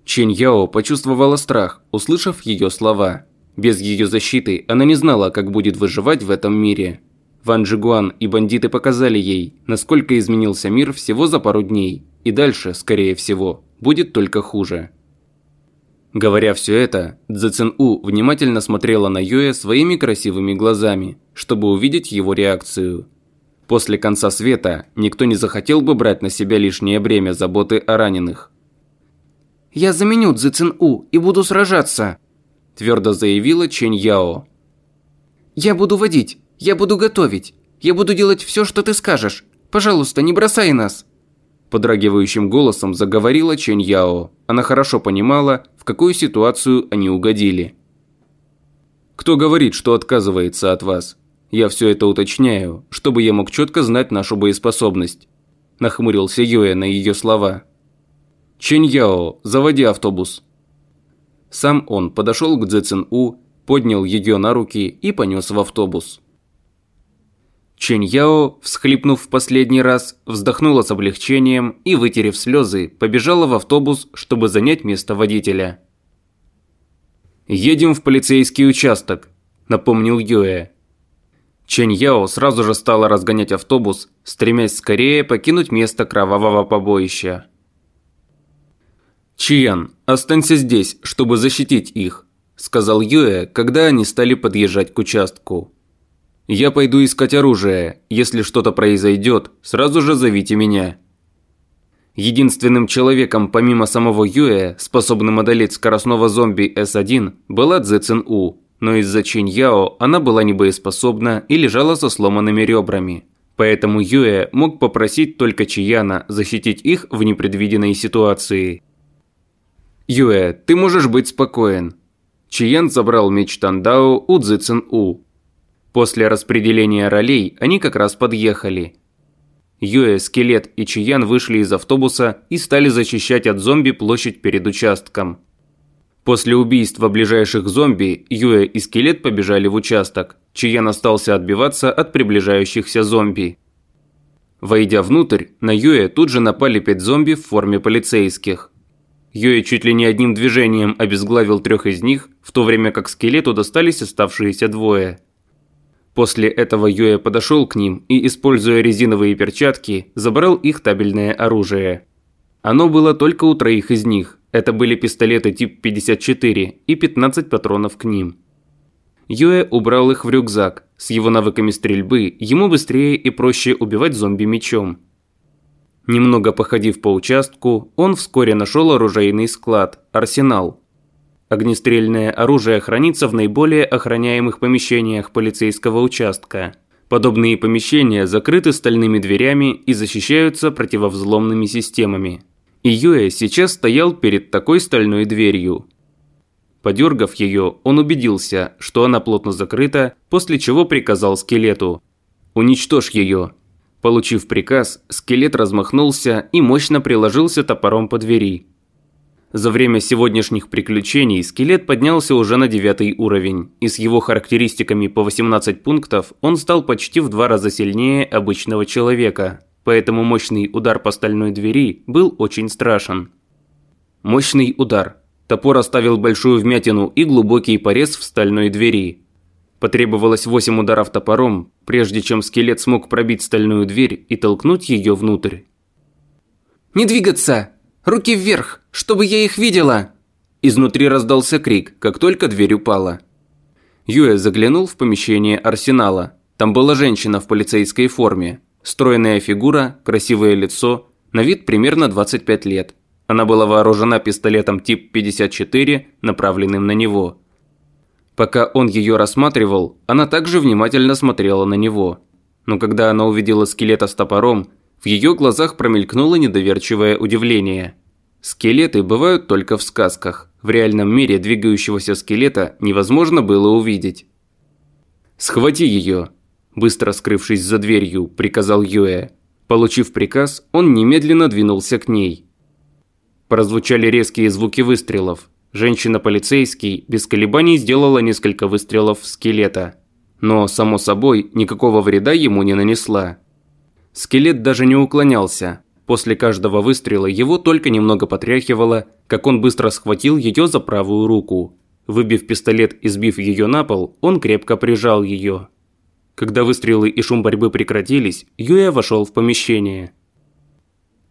Чин Яо почувствовала страх, услышав ее слова. Без ее защиты она не знала, как будет выживать в этом мире. Ван Джигуан и бандиты показали ей, насколько изменился мир всего за пару дней, и дальше, скорее всего, будет только хуже. Говоря все это, Цзэцэн У внимательно смотрела на Юэ своими красивыми глазами, чтобы увидеть его реакцию. После конца света никто не захотел бы брать на себя лишнее бремя заботы о раненых. «Я заменю Цзэцэн У и буду сражаться», – твердо заявила Чэнь Яо. «Я буду водить, я буду готовить, я буду делать все, что ты скажешь. Пожалуйста, не бросай нас». Подрагивающим голосом заговорила Чэнь Яо. Она хорошо понимала, в какую ситуацию они угодили. «Кто говорит, что отказывается от вас? Я все это уточняю, чтобы я мог четко знать нашу боеспособность». Нахмурился Юэ на ее слова. «Чэнь Яо, заводи автобус». Сам он подошел к Цзэцин У, поднял ее на руки и понес в автобус. Чэнь Яо, всхлипнув в последний раз, вздохнула с облегчением и, вытерев слезы, побежала в автобус, чтобы занять место водителя. «Едем в полицейский участок», – напомнил Юэ. Чэнь Яо сразу же стала разгонять автобус, стремясь скорее покинуть место кровавого побоища. «Чиян, останься здесь, чтобы защитить их», – сказал Юэ, когда они стали подъезжать к участку. Я пойду искать оружие. Если что-то произойдет, сразу же зовите меня. Единственным человеком, помимо самого Юэ, способным одолеть скоростного зомби С1, была Цзэ Цин У, но из-за Чинь Яо она была небоеспособна и лежала со сломанными ребрами. Поэтому Юэ мог попросить только Чияна защитить их в непредвиденной ситуации. «Юэ, ты можешь быть спокоен». Чиян забрал меч Тандао у Цзэ Цин У, После распределения ролей они как раз подъехали. Юэ, Скелет и Чиян вышли из автобуса и стали защищать от зомби площадь перед участком. После убийства ближайших зомби Юэ и Скелет побежали в участок. Чиян остался отбиваться от приближающихся зомби. Войдя внутрь, на Юэ тут же напали пять зомби в форме полицейских. Юэ чуть ли не одним движением обезглавил трех из них, в то время как скелету достались оставшиеся двое – После этого Юэ подошел к ним и, используя резиновые перчатки, забрал их табельное оружие. Оно было только у троих из них. Это были пистолеты тип 54 и 15 патронов к ним. Юэ убрал их в рюкзак. С его навыками стрельбы ему быстрее и проще убивать зомби мечом. Немного походив по участку, он вскоре нашел оружейный склад – арсенал. Огнестрельное оружие хранится в наиболее охраняемых помещениях полицейского участка. Подобные помещения закрыты стальными дверями и защищаются противовзломными системами. И Юэ сейчас стоял перед такой стальной дверью. Подергав ее, он убедился, что она плотно закрыта, после чего приказал скелету «Уничтожь ее». Получив приказ, скелет размахнулся и мощно приложился топором по двери. За время сегодняшних приключений скелет поднялся уже на девятый уровень, и с его характеристиками по 18 пунктов он стал почти в два раза сильнее обычного человека, поэтому мощный удар по стальной двери был очень страшен. Мощный удар. Топор оставил большую вмятину и глубокий порез в стальной двери. Потребовалось восемь ударов топором, прежде чем скелет смог пробить стальную дверь и толкнуть ее внутрь. «Не двигаться! Руки вверх, чтобы я их видела!» Изнутри раздался крик, как только дверь упала. Юэ заглянул в помещение арсенала. Там была женщина в полицейской форме. Стройная фигура, красивое лицо, на вид примерно 25 лет. Она была вооружена пистолетом тип 54, направленным на него. Пока он ее рассматривал, она также внимательно смотрела на него. Но когда она увидела скелета с топором, в ее глазах промелькнуло недоверчивое удивление. Скелеты бывают только в сказках. В реальном мире двигающегося скелета невозможно было увидеть. «Схвати ее!» Быстро скрывшись за дверью, приказал Юэ. Получив приказ, он немедленно двинулся к ней. Прозвучали резкие звуки выстрелов. Женщина-полицейский без колебаний сделала несколько выстрелов в скелета. Но, само собой, никакого вреда ему не нанесла. Скелет даже не уклонялся. После каждого выстрела его только немного потряхивало, как он быстро схватил ее за правую руку. Выбив пистолет и сбив ее на пол, он крепко прижал ее. Когда выстрелы и шум борьбы прекратились, Юя вошел в помещение.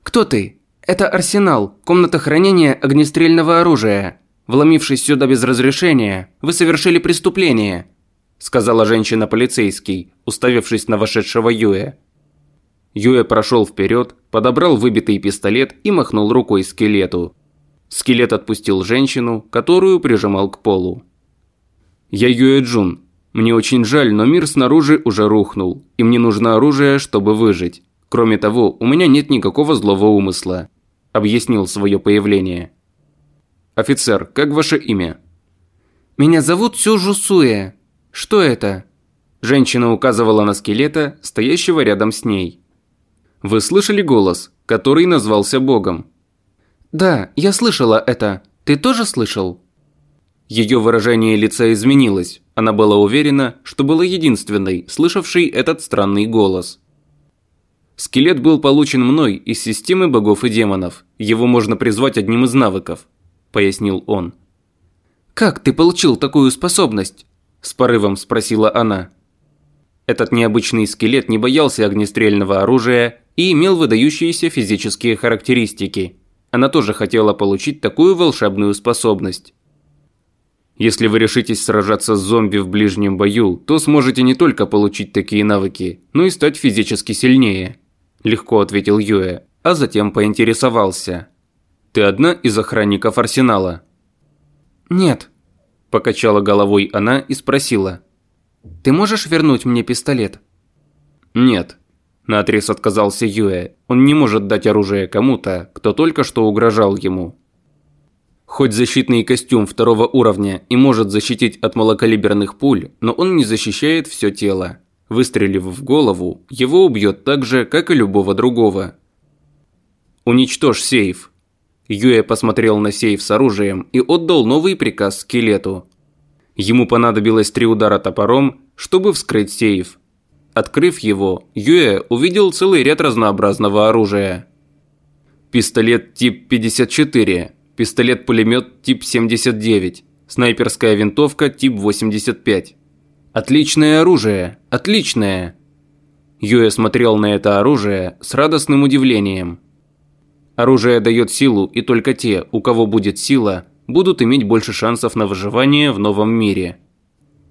«Кто ты?» «Это арсенал, комната хранения огнестрельного оружия. Вломившись сюда без разрешения, вы совершили преступление», сказала женщина-полицейский, уставившись на вошедшего Юэ. Юэ прошел вперед, подобрал выбитый пистолет и махнул рукой скелету. Скелет отпустил женщину, которую прижимал к полу. «Я Юэ Джун. Мне очень жаль, но мир снаружи уже рухнул, и мне нужно оружие, чтобы выжить. Кроме того, у меня нет никакого злого умысла объяснил свое появление. «Офицер, как ваше имя?» «Меня зовут Сюжу Суэ. Что это?» Женщина указывала на скелета, стоящего рядом с ней. «Вы слышали голос, который назвался Богом?» «Да, я слышала это. Ты тоже слышал?» Ее выражение лица изменилось. Она была уверена, что была единственной, слышавшей этот странный голос. Скелет был получен мной из системы богов и демонов. Его можно призвать одним из навыков», – пояснил он. «Как ты получил такую способность?» – с порывом спросила она. Этот необычный скелет не боялся огнестрельного оружия и имел выдающиеся физические характеристики. Она тоже хотела получить такую волшебную способность. Если вы решитесь сражаться с зомби в ближнем бою, то сможете не только получить такие навыки, но и стать физически сильнее легко ответил Юэ, а затем поинтересовался. Ты одна из охранников арсенала? Нет, покачала головой она и спросила. Ты можешь вернуть мне пистолет? Нет, наотрез отказался Юэ. Он не может дать оружие кому-то, кто только что угрожал ему. Хоть защитный костюм второго уровня и может защитить от малокалиберных пуль, но он не защищает все тело. Выстрелив в голову, его убьет так же, как и любого другого. «Уничтожь сейф!» Юэ посмотрел на сейф с оружием и отдал новый приказ скелету. Ему понадобилось три удара топором, чтобы вскрыть сейф. Открыв его, Юэ увидел целый ряд разнообразного оружия. Пистолет тип 54, пистолет-пулемет тип 79, снайперская винтовка тип 85. Отличное оружие, отличное. Юэ смотрел на это оружие с радостным удивлением. Оружие дает силу, и только те, у кого будет сила, будут иметь больше шансов на выживание в новом мире.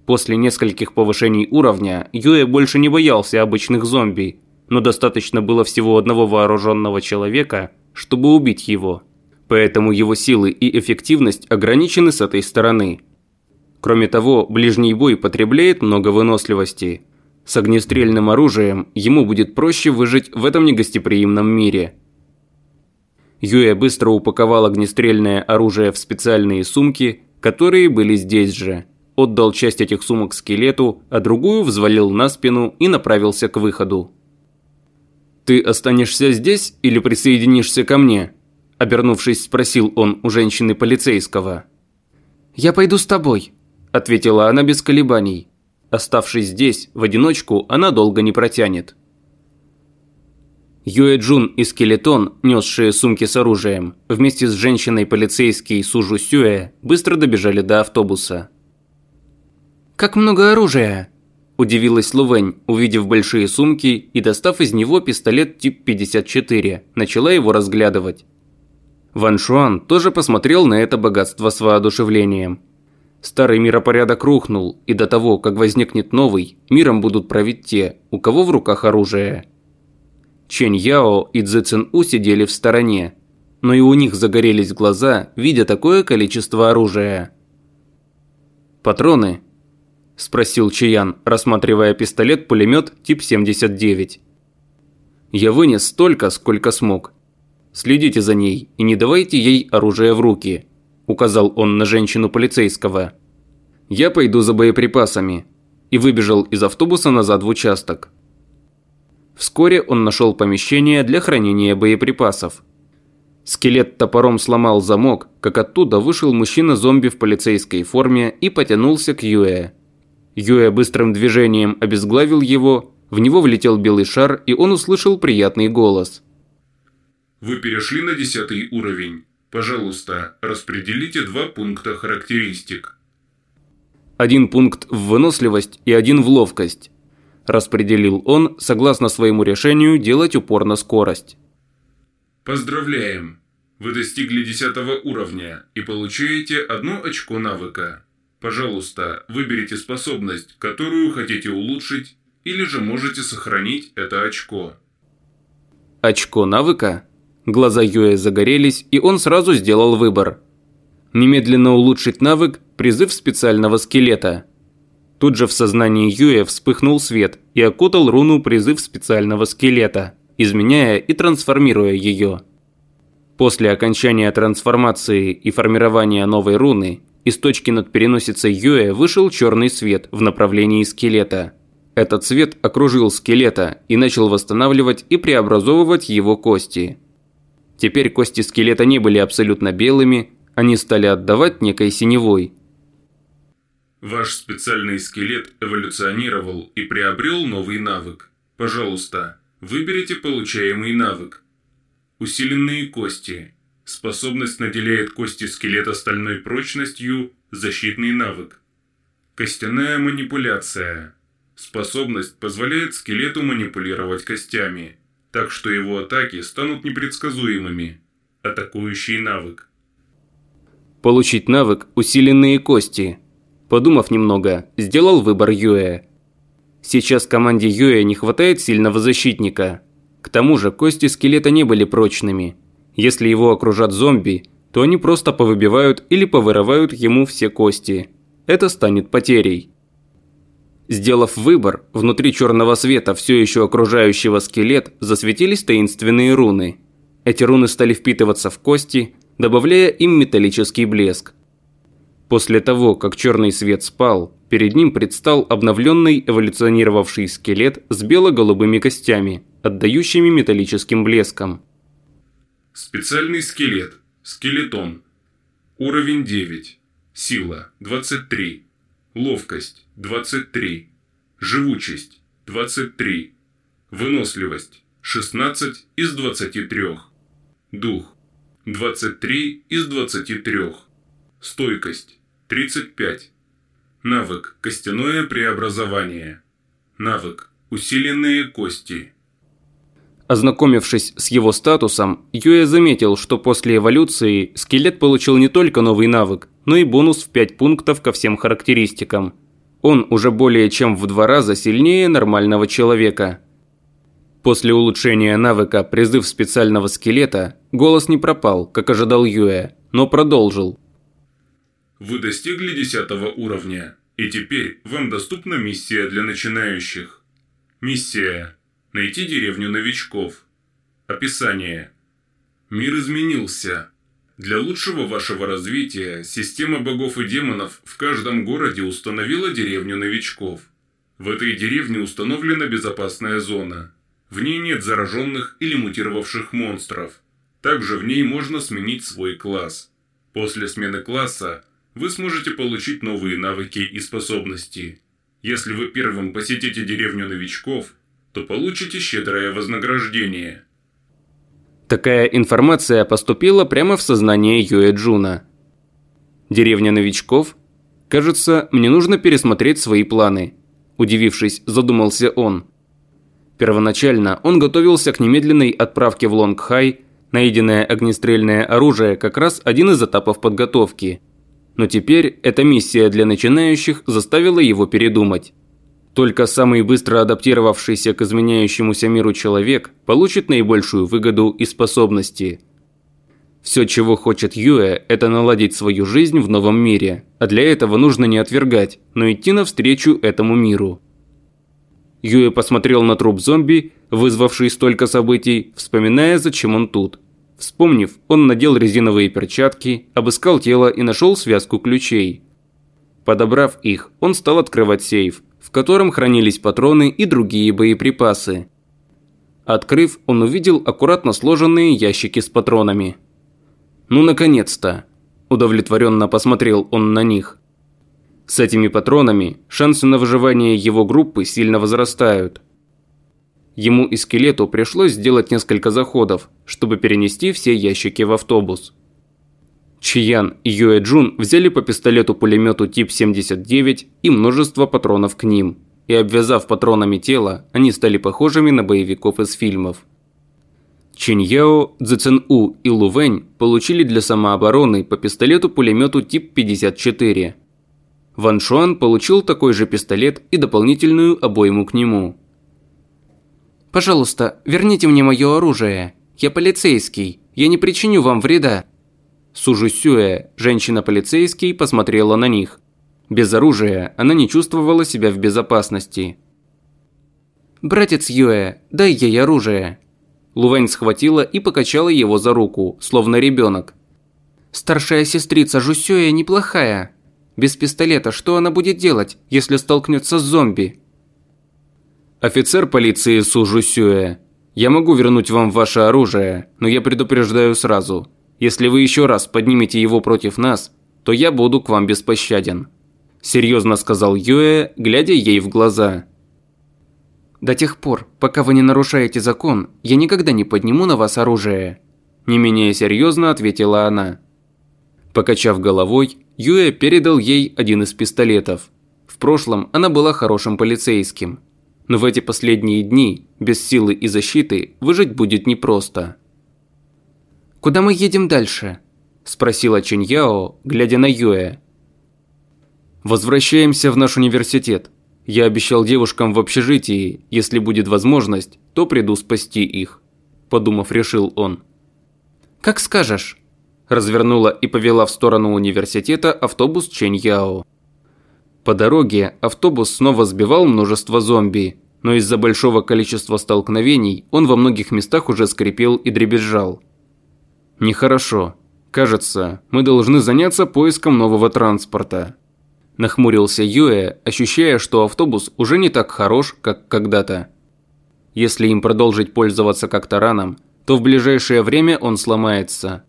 После нескольких повышений уровня Юэ больше не боялся обычных зомби, но достаточно было всего одного вооруженного человека, чтобы убить его. Поэтому его силы и эффективность ограничены с этой стороны. Кроме того, ближний бой потребляет много выносливости – с огнестрельным оружием ему будет проще выжить в этом негостеприимном мире. Юэ быстро упаковал огнестрельное оружие в специальные сумки, которые были здесь же. Отдал часть этих сумок скелету, а другую взвалил на спину и направился к выходу. «Ты останешься здесь или присоединишься ко мне?» Обернувшись, спросил он у женщины полицейского. «Я пойду с тобой», – ответила она без колебаний. Оставшись здесь, в одиночку, она долго не протянет. Юэ Джун и Скелетон, несшие сумки с оружием, вместе с женщиной-полицейской Сужу Сюэ, быстро добежали до автобуса. «Как много оружия!» – удивилась Лувень, увидев большие сумки и достав из него пистолет тип 54, начала его разглядывать. Ван Шуан тоже посмотрел на это богатство с воодушевлением – Старый миропорядок рухнул, и до того, как возникнет новый, миром будут править те, у кого в руках оружие. Чэнь Яо и Цзэ Цин У сидели в стороне, но и у них загорелись глаза, видя такое количество оружия. «Патроны?» – спросил Чиян, рассматривая пистолет-пулемет тип 79. «Я вынес столько, сколько смог. Следите за ней и не давайте ей оружие в руки», – указал он на женщину полицейского. «Я пойду за боеприпасами», и выбежал из автобуса назад в участок. Вскоре он нашел помещение для хранения боеприпасов. Скелет топором сломал замок, как оттуда вышел мужчина-зомби в полицейской форме и потянулся к Юэ. Юэ быстрым движением обезглавил его, в него влетел белый шар, и он услышал приятный голос. «Вы перешли на десятый уровень. Пожалуйста, распределите два пункта характеристик. Один пункт в выносливость и один в ловкость. Распределил он, согласно своему решению, делать упор на скорость. Поздравляем! Вы достигли 10 уровня и получаете одно очко навыка. Пожалуйста, выберите способность, которую хотите улучшить, или же можете сохранить это очко. Очко навыка? Глаза Юэ загорелись, и он сразу сделал выбор. Немедленно улучшить навык «Призыв специального скелета». Тут же в сознании Юэ вспыхнул свет и окутал руну «Призыв специального скелета», изменяя и трансформируя ее. После окончания трансформации и формирования новой руны, из точки над переносицей Юэ вышел черный свет в направлении скелета. Этот свет окружил скелета и начал восстанавливать и преобразовывать его кости – Теперь кости скелета не были абсолютно белыми, они стали отдавать некой синевой. Ваш специальный скелет эволюционировал и приобрел новый навык. Пожалуйста, выберите получаемый навык. Усиленные кости. Способность наделяет кости скелета стальной прочностью, защитный навык. Костяная манипуляция. Способность позволяет скелету манипулировать костями так что его атаки станут непредсказуемыми. Атакующий навык. Получить навык «Усиленные кости». Подумав немного, сделал выбор Юэ. Сейчас команде Юэ не хватает сильного защитника. К тому же кости скелета не были прочными. Если его окружат зомби, то они просто повыбивают или повырывают ему все кости. Это станет потерей. Сделав выбор, внутри черного света, все еще окружающего скелет, засветились таинственные руны. Эти руны стали впитываться в кости, добавляя им металлический блеск. После того, как черный свет спал, перед ним предстал обновленный эволюционировавший скелет с бело-голубыми костями, отдающими металлическим блеском. Специальный скелет. Скелетон. Уровень 9. Сила 23. Ловкость 23. Живучесть 23. Выносливость 16 из 23. Дух 23 из 23. Стойкость 35. Навык «Костяное преобразование». Навык «Усиленные кости». Ознакомившись с его статусом, Юэ заметил, что после эволюции скелет получил не только новый навык, но и бонус в 5 пунктов ко всем характеристикам. Он уже более чем в два раза сильнее нормального человека. После улучшения навыка «Призыв специального скелета» голос не пропал, как ожидал Юэ, но продолжил. Вы достигли 10 уровня, и теперь вам доступна миссия для начинающих. Миссия Найти деревню новичков. Описание. Мир изменился. Для лучшего вашего развития система богов и демонов в каждом городе установила деревню новичков. В этой деревне установлена безопасная зона. В ней нет зараженных или мутировавших монстров. Также в ней можно сменить свой класс. После смены класса вы сможете получить новые навыки и способности. Если вы первым посетите деревню новичков, то получите щедрое вознаграждение. Такая информация поступила прямо в сознание Юэ Джуна. Деревня новичков? Кажется, мне нужно пересмотреть свои планы. Удивившись, задумался он. Первоначально он готовился к немедленной отправке в Лонгхай, найденное огнестрельное оружие как раз один из этапов подготовки. Но теперь эта миссия для начинающих заставила его передумать. Только самый быстро адаптировавшийся к изменяющемуся миру человек получит наибольшую выгоду и способности. Все, чего хочет Юэ, это наладить свою жизнь в новом мире, а для этого нужно не отвергать, но идти навстречу этому миру. Юэ посмотрел на труп зомби, вызвавший столько событий, вспоминая, зачем он тут. Вспомнив, он надел резиновые перчатки, обыскал тело и нашел связку ключей. Подобрав их, он стал открывать сейф, в котором хранились патроны и другие боеприпасы. Открыв, он увидел аккуратно сложенные ящики с патронами. «Ну, наконец-то!» – удовлетворенно посмотрел он на них. С этими патронами шансы на выживание его группы сильно возрастают. Ему и скелету пришлось сделать несколько заходов, чтобы перенести все ящики в автобус. Чиян и Юэ Джун взяли по пистолету-пулемету тип 79 и множество патронов к ним. И обвязав патронами тело, они стали похожими на боевиков из фильмов. Чин Яо, Цзэцэн У и Лу Вэнь получили для самообороны по пистолету-пулемету тип 54. Ван Шуан получил такой же пистолет и дополнительную обойму к нему. «Пожалуйста, верните мне мое оружие. Я полицейский. Я не причиню вам вреда», Сужусюэ, женщина-полицейский, посмотрела на них. Без оружия она не чувствовала себя в безопасности. «Братец Юэ, дай ей оружие!» Лувэнь схватила и покачала его за руку, словно ребенок. «Старшая сестрица Жусюэ неплохая. Без пистолета что она будет делать, если столкнется с зомби?» «Офицер полиции Су Жусюэ, я могу вернуть вам ваше оружие, но я предупреждаю сразу. Если вы еще раз поднимете его против нас, то я буду к вам беспощаден», – серьезно сказал Юэ, глядя ей в глаза. «До тех пор, пока вы не нарушаете закон, я никогда не подниму на вас оружие», – не менее серьезно ответила она. Покачав головой, Юэ передал ей один из пистолетов. В прошлом она была хорошим полицейским. Но в эти последние дни, без силы и защиты, выжить будет непросто. «Куда мы едем дальше?» – спросила Яо, глядя на Юэ. «Возвращаемся в наш университет. Я обещал девушкам в общежитии, если будет возможность, то приду спасти их», – подумав, решил он. «Как скажешь», – развернула и повела в сторону университета автобус Яо. По дороге автобус снова сбивал множество зомби, но из-за большого количества столкновений он во многих местах уже скрипел и дребезжал. Нехорошо. Кажется, мы должны заняться поиском нового транспорта. Нахмурился Юэ, ощущая, что автобус уже не так хорош, как когда-то. Если им продолжить пользоваться как тараном, то в ближайшее время он сломается.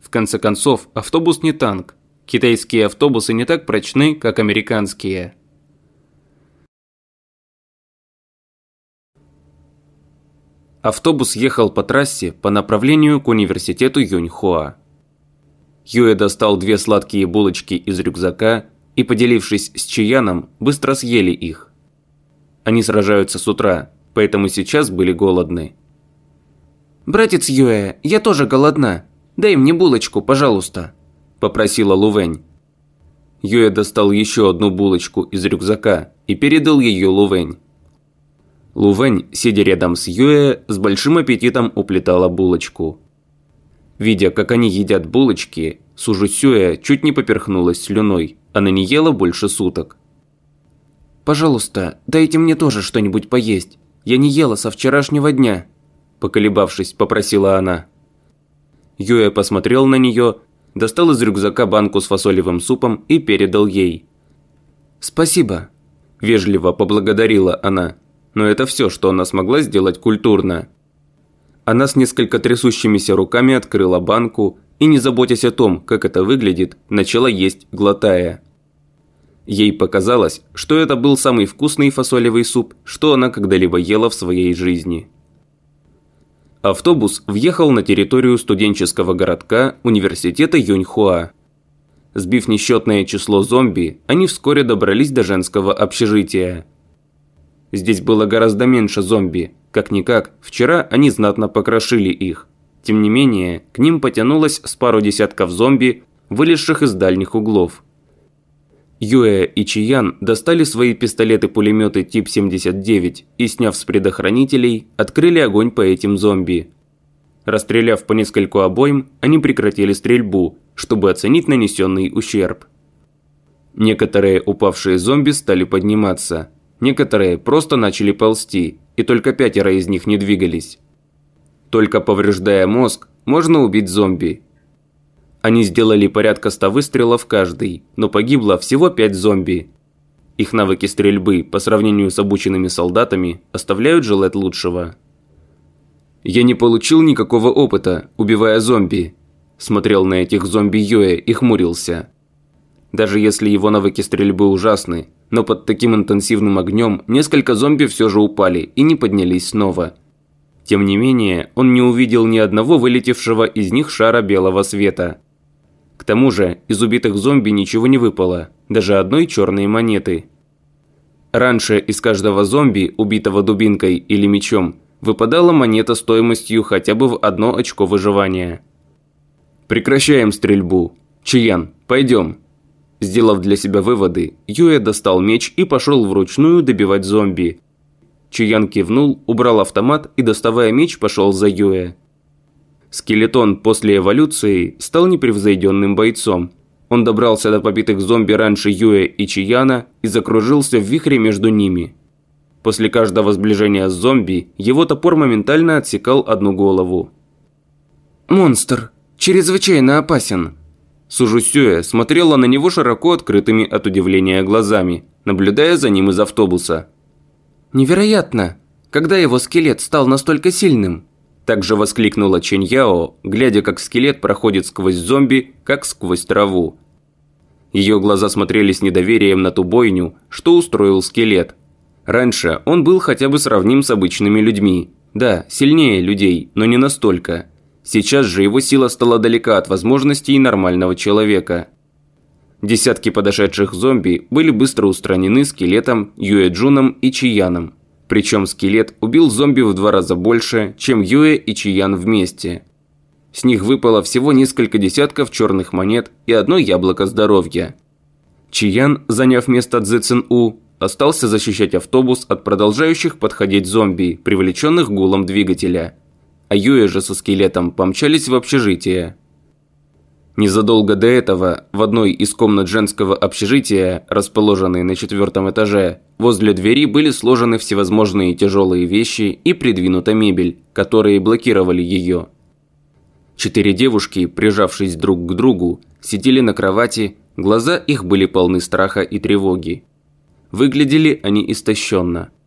В конце концов, автобус не танк. Китайские автобусы не так прочны, как американские. Автобус ехал по трассе по направлению к университету Юньхуа. Юэ достал две сладкие булочки из рюкзака и, поделившись с Чияном, быстро съели их. Они сражаются с утра, поэтому сейчас были голодны. «Братец Юэ, я тоже голодна. Дай мне булочку, пожалуйста», – попросила Лувень. Юэ достал еще одну булочку из рюкзака и передал ее Лувень. Лувень, сидя рядом с Юэ, с большим аппетитом уплетала булочку. Видя, как они едят булочки, Сужу Сюэ чуть не поперхнулась слюной, она не ела больше суток. «Пожалуйста, дайте мне тоже что-нибудь поесть. Я не ела со вчерашнего дня», – поколебавшись, попросила она. Юэ посмотрел на нее, достал из рюкзака банку с фасолевым супом и передал ей. «Спасибо», – вежливо поблагодарила она но это все, что она смогла сделать культурно. Она с несколько трясущимися руками открыла банку и, не заботясь о том, как это выглядит, начала есть, глотая. Ей показалось, что это был самый вкусный фасолевый суп, что она когда-либо ела в своей жизни. Автобус въехал на территорию студенческого городка университета Юньхуа. Сбив несчетное число зомби, они вскоре добрались до женского общежития – Здесь было гораздо меньше зомби. Как-никак, вчера они знатно покрошили их. Тем не менее, к ним потянулось с пару десятков зомби, вылезших из дальних углов. Юэ и Чиян достали свои пистолеты-пулеметы тип 79 и, сняв с предохранителей, открыли огонь по этим зомби. Расстреляв по нескольку обоим, они прекратили стрельбу, чтобы оценить нанесенный ущерб. Некоторые упавшие зомби стали подниматься – Некоторые просто начали ползти, и только пятеро из них не двигались. Только повреждая мозг, можно убить зомби. Они сделали порядка ста выстрелов каждый, но погибло всего пять зомби. Их навыки стрельбы по сравнению с обученными солдатами оставляют желать лучшего. «Я не получил никакого опыта, убивая зомби», смотрел на этих зомби Йоэ и хмурился. Даже если его навыки стрельбы ужасны, но под таким интенсивным огнем несколько зомби все же упали и не поднялись снова. Тем не менее, он не увидел ни одного вылетевшего из них шара белого света. Тому же, из убитых зомби ничего не выпало, даже одной черной монеты. Раньше из каждого зомби, убитого дубинкой или мечом, выпадала монета стоимостью хотя бы в одно очко выживания. «Прекращаем стрельбу. Чиян, пойдем», Сделав для себя выводы, Юэ достал меч и пошел вручную добивать зомби. Чиян кивнул, убрал автомат и, доставая меч, пошел за Юэ. Скелетон после эволюции стал непревзойденным бойцом. Он добрался до побитых зомби раньше Юэ и Чияна и закружился в вихре между ними. После каждого сближения с зомби, его топор моментально отсекал одну голову. «Монстр! Чрезвычайно опасен!» Сужусюэ смотрела на него широко открытыми от удивления глазами, наблюдая за ним из автобуса. «Невероятно! Когда его скелет стал настолько сильным?» Также воскликнула Чэнь Яо, глядя, как скелет проходит сквозь зомби, как сквозь траву. Ее глаза смотрели с недоверием на ту бойню, что устроил скелет. Раньше он был хотя бы сравним с обычными людьми. Да, сильнее людей, но не настолько – Сейчас же его сила стала далека от возможностей нормального человека. Десятки подошедших зомби были быстро устранены скелетом, Юэджуном и Чияном. Причем скелет убил зомби в два раза больше, чем Юэ и Чиян вместе. С них выпало всего несколько десятков черных монет и одно яблоко здоровья. Чиян, заняв место Цзэцин У, остался защищать автобус от продолжающих подходить зомби, привлеченных гулом двигателя – а Юэ же со скелетом помчались в общежитие. Незадолго до этого в одной из комнат женского общежития, расположенной на четвертом этаже, возле двери были сложены всевозможные тяжелые вещи и придвинута мебель, которые блокировали ее. Четыре девушки, прижавшись друг к другу, сидели на кровати, глаза их были полны страха и тревоги. Выглядели они истощенно –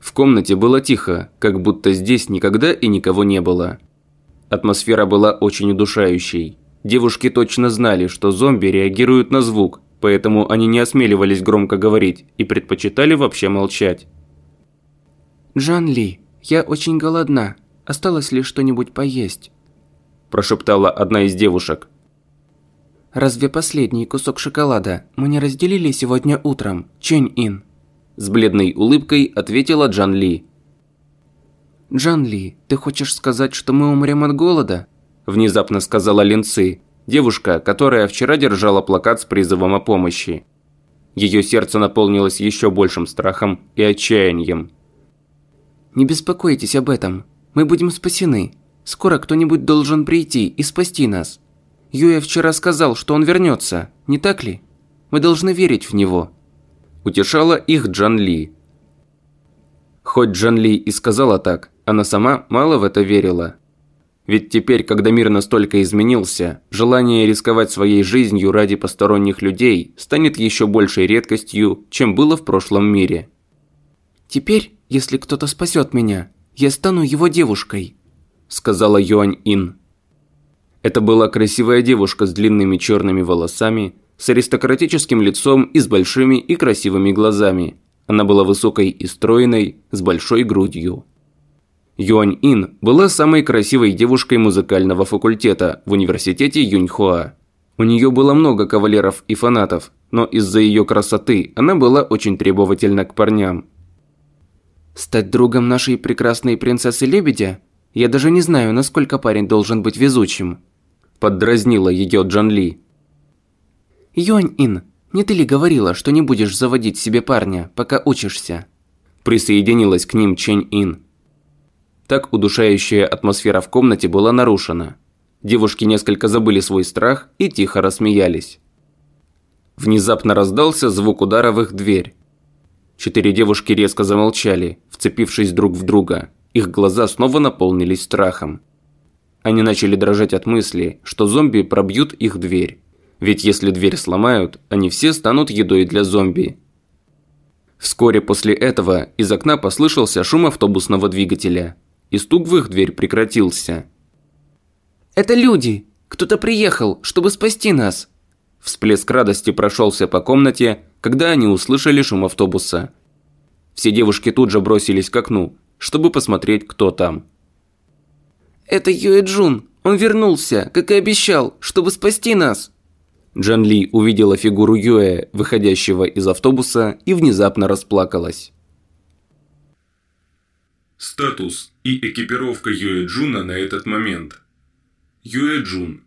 в комнате было тихо, как будто здесь никогда и никого не было. Атмосфера была очень удушающей. Девушки точно знали, что зомби реагируют на звук, поэтому они не осмеливались громко говорить и предпочитали вообще молчать. «Джан Ли, я очень голодна. Осталось ли что-нибудь поесть?» Прошептала одна из девушек. Разве последний кусок шоколада мы не разделили сегодня утром, Чэнь-Ин?» С бледной улыбкой ответила Джан Ли. «Джан Ли, ты хочешь сказать, что мы умрем от голода?» Внезапно сказала Линцы, девушка, которая вчера держала плакат с призывом о помощи. Ее сердце наполнилось еще большим страхом и отчаянием. «Не беспокойтесь об этом. Мы будем спасены. Скоро кто-нибудь должен прийти и спасти нас. Юя вчера сказал, что он вернется, не так ли? Мы должны верить в него». Утешала их Джан Ли. Хоть Джан Ли и сказала так, она сама мало в это верила. Ведь теперь, когда мир настолько изменился, желание рисковать своей жизнью ради посторонних людей станет еще большей редкостью, чем было в прошлом мире. «Теперь, если кто-то спасет меня, я стану его девушкой», – сказала Юань Ин. Это была красивая девушка с длинными черными волосами, с аристократическим лицом и с большими и красивыми глазами. Она была высокой и стройной, с большой грудью. Юань Ин была самой красивой девушкой музыкального факультета в университете Юньхуа. У нее было много кавалеров и фанатов, но из-за ее красоты она была очень требовательна к парням. «Стать другом нашей прекрасной принцессы-лебедя? Я даже не знаю, насколько парень должен быть везучим», Поддразнила ее Джан Ли. «Юань-Ин, не ты ли говорила, что не будешь заводить себе парня, пока учишься?» Присоединилась к ним Чэнь-Ин. Так удушающая атмосфера в комнате была нарушена. Девушки несколько забыли свой страх и тихо рассмеялись. Внезапно раздался звук удара в их дверь. Четыре девушки резко замолчали, вцепившись друг в друга. Их глаза снова наполнились страхом. Они начали дрожать от мысли, что зомби пробьют их дверь. Ведь если дверь сломают, они все станут едой для зомби. Вскоре после этого из окна послышался шум автобусного двигателя, и стук в их дверь прекратился. «Это люди! Кто-то приехал, чтобы спасти нас!» Всплеск радости прошелся по комнате, когда они услышали шум автобуса. Все девушки тут же бросились к окну, чтобы посмотреть, кто там. «Это Юэ Джун. Он вернулся, как и обещал, чтобы спасти нас». Джан Ли увидела фигуру Юэ, выходящего из автобуса, и внезапно расплакалась. Статус и экипировка Юэ Джуна на этот момент. Юэ Джун.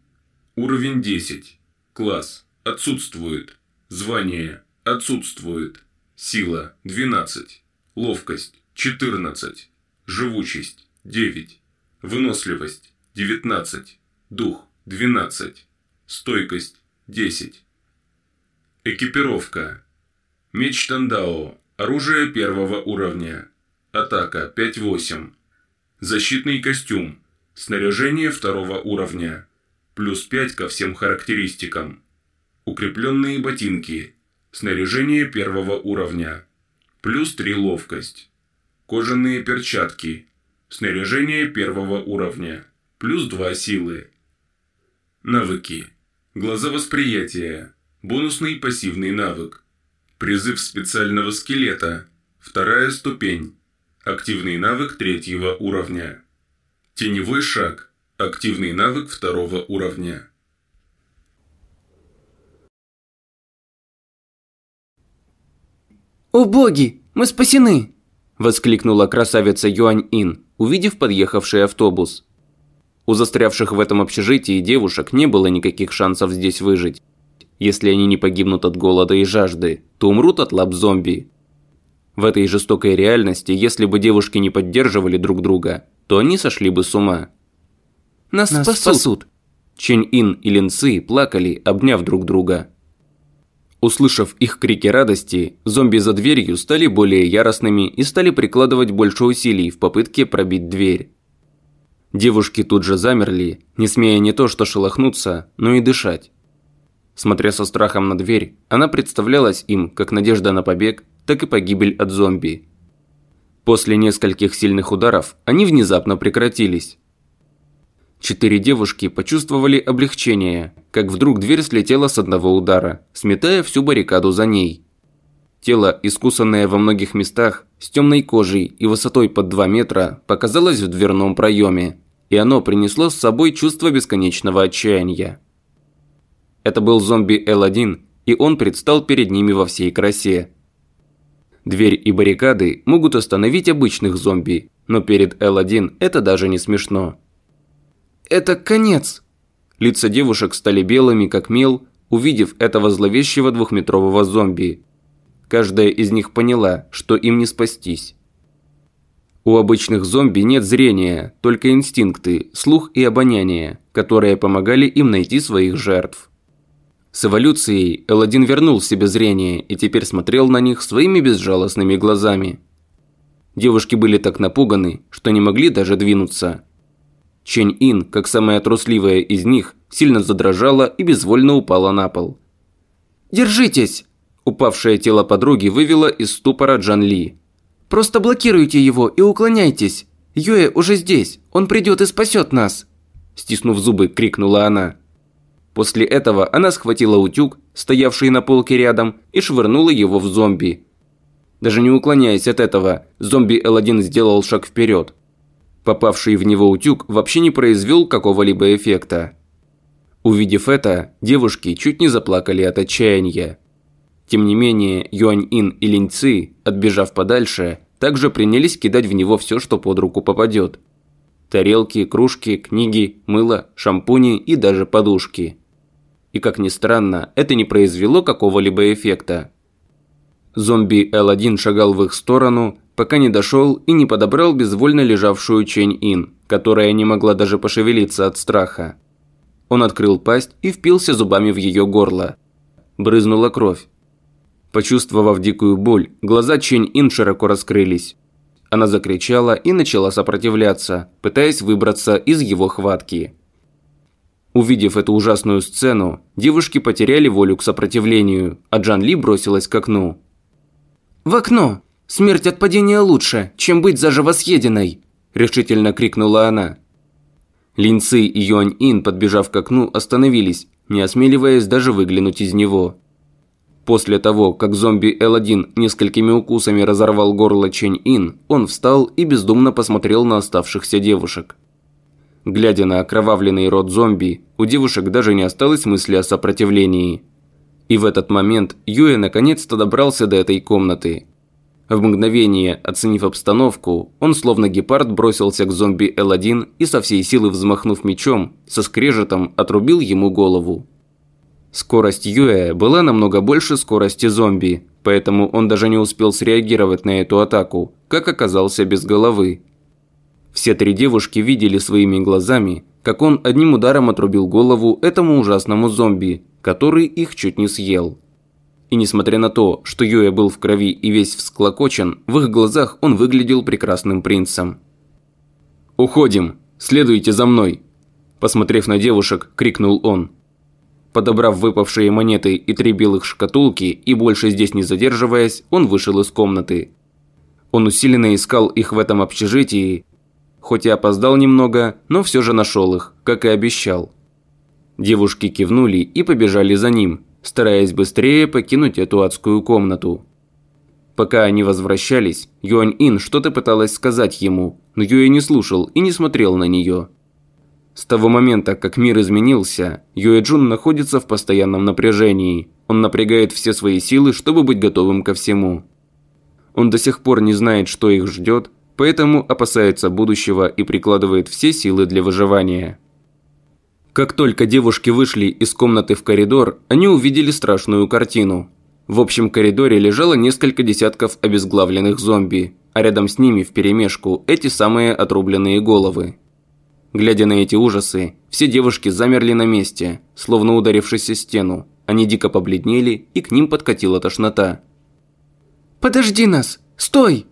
Уровень 10. Класс. Отсутствует. Звание. Отсутствует. Сила. 12. Ловкость. 14. Живучесть. 9. Выносливость – 19. Дух – 12. Стойкость – 10. Экипировка. Меч Тандао. Оружие первого уровня. Атака 5-8. Защитный костюм. Снаряжение второго уровня. Плюс 5 ко всем характеристикам. Укрепленные ботинки. Снаряжение первого уровня. Плюс 3 ловкость. Кожаные перчатки. Снаряжение первого уровня. Плюс 2 силы. Навыки. Глазовосприятие. Бонусный пассивный навык. Призыв специального скелета. Вторая ступень. Активный навык третьего уровня. Теневой шаг. Активный навык второго уровня. «О боги! Мы спасены!» Воскликнула красавица Юань-Ин, увидев подъехавший автобус. У застрявших в этом общежитии девушек не было никаких шансов здесь выжить. Если они не погибнут от голода и жажды, то умрут от лап зомби. В этой жестокой реальности, если бы девушки не поддерживали друг друга, то они сошли бы с ума. «Нас, Нас спасут!», спасут. Чэнь-Ин и Линцы плакали, обняв друг друга. Услышав их крики радости, зомби за дверью стали более яростными и стали прикладывать больше усилий в попытке пробить дверь. Девушки тут же замерли, не смея не то что шелохнуться, но и дышать. Смотря со страхом на дверь, она представлялась им как надежда на побег, так и погибель от зомби. После нескольких сильных ударов они внезапно прекратились. Четыре девушки почувствовали облегчение, как вдруг дверь слетела с одного удара, сметая всю баррикаду за ней. Тело, искусанное во многих местах, с темной кожей и высотой под 2 метра, показалось в дверном проеме, и оно принесло с собой чувство бесконечного отчаяния. Это был зомби L1, и он предстал перед ними во всей красе. Дверь и баррикады могут остановить обычных зомби, но перед L1 это даже не смешно. «Это конец!» Лица девушек стали белыми, как мел, увидев этого зловещего двухметрового зомби. Каждая из них поняла, что им не спастись. У обычных зомби нет зрения, только инстинкты, слух и обоняние, которые помогали им найти своих жертв. С эволюцией Элладин вернул себе зрение и теперь смотрел на них своими безжалостными глазами. Девушки были так напуганы, что не могли даже двинуться. Чэнь-Ин, как самая трусливая из них, сильно задрожала и безвольно упала на пол. «Держитесь!» Упавшее тело подруги вывело из ступора Джан Ли. «Просто блокируйте его и уклоняйтесь. Юэ уже здесь, он придет и спасет нас!» Стиснув зубы, крикнула она. После этого она схватила утюг, стоявший на полке рядом, и швырнула его в зомби. Даже не уклоняясь от этого, зомби L1 сделал шаг вперед. Попавший в него утюг вообще не произвел какого-либо эффекта. Увидев это, девушки чуть не заплакали от отчаяния. Тем не менее, Юань-Ин и Линь-Ци, отбежав подальше, также принялись кидать в него все, что под руку попадет. Тарелки, кружки, книги, мыло, шампуни и даже подушки. И как ни странно, это не произвело какого-либо эффекта. Зомби L1 шагал в их сторону, пока не дошел и не подобрал безвольно лежавшую Чень-Ин, которая не могла даже пошевелиться от страха. Он открыл пасть и впился зубами в ее горло. Брызнула кровь. Почувствовав дикую боль, глаза Чень-Ин широко раскрылись. Она закричала и начала сопротивляться, пытаясь выбраться из его хватки. Увидев эту ужасную сцену, девушки потеряли волю к сопротивлению, а Джан Ли бросилась к окну. «В окно! Смерть от падения лучше, чем быть заживо съеденной!» – решительно крикнула она. Линцы и Юань-Ин, подбежав к окну, остановились, не осмеливаясь даже выглянуть из него. После того, как зомби L1 несколькими укусами разорвал горло Чэнь-Ин, он встал и бездумно посмотрел на оставшихся девушек. Глядя на окровавленный рот зомби, у девушек даже не осталось мысли о сопротивлении. И в этот момент Юэ наконец-то добрался до этой комнаты. В мгновение, оценив обстановку, он словно гепард бросился к зомби L1 и со всей силы взмахнув мечом, со скрежетом отрубил ему голову. Скорость Юэ была намного больше скорости зомби, поэтому он даже не успел среагировать на эту атаку, как оказался без головы. Все три девушки видели своими глазами, как он одним ударом отрубил голову этому ужасному зомби, который их чуть не съел. И несмотря на то, что Юэ был в крови и весь всклокочен, в их глазах он выглядел прекрасным принцем. «Уходим! Следуйте за мной!» Посмотрев на девушек, крикнул он. Подобрав выпавшие монеты и три белых шкатулки и больше здесь не задерживаясь, он вышел из комнаты. Он усиленно искал их в этом общежитии, хоть и опоздал немного, но все же нашел их, как и обещал. Девушки кивнули и побежали за ним, стараясь быстрее покинуть эту адскую комнату. Пока они возвращались, Юань-Ин что-то пыталась сказать ему, но Юэ не слушал и не смотрел на нее. С того момента, как мир изменился, Юэ Джун находится в постоянном напряжении. Он напрягает все свои силы, чтобы быть готовым ко всему. Он до сих пор не знает, что их ждет, поэтому опасается будущего и прикладывает все силы для выживания. Как только девушки вышли из комнаты в коридор, они увидели страшную картину. В общем коридоре лежало несколько десятков обезглавленных зомби, а рядом с ними вперемешку эти самые отрубленные головы. Глядя на эти ужасы, все девушки замерли на месте, словно ударившись о стену. Они дико побледнели, и к ним подкатила тошнота. «Подожди нас! Стой!»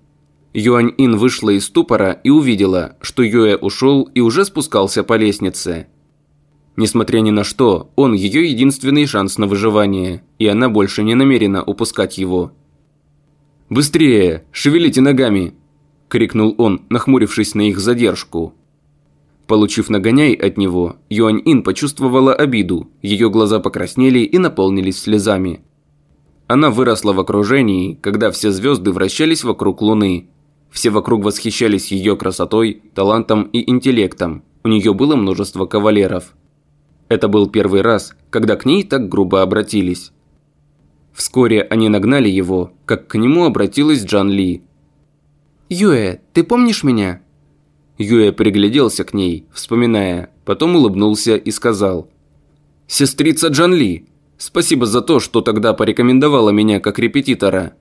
Юань-Ин вышла из ступора и увидела, что Юэ ушел и уже спускался по лестнице. Несмотря ни на что, он ее единственный шанс на выживание, и она больше не намерена упускать его. «Быстрее! Шевелите ногами!» – крикнул он, нахмурившись на их задержку. Получив нагоняй от него, Юань-Ин почувствовала обиду, ее глаза покраснели и наполнились слезами. Она выросла в окружении, когда все звезды вращались вокруг Луны. Все вокруг восхищались ее красотой, талантом и интеллектом. У нее было множество кавалеров. Это был первый раз, когда к ней так грубо обратились. Вскоре они нагнали его, как к нему обратилась Джан Ли. «Юэ, ты помнишь меня?» Юэ пригляделся к ней, вспоминая, потом улыбнулся и сказал. «Сестрица Джан Ли, спасибо за то, что тогда порекомендовала меня как репетитора».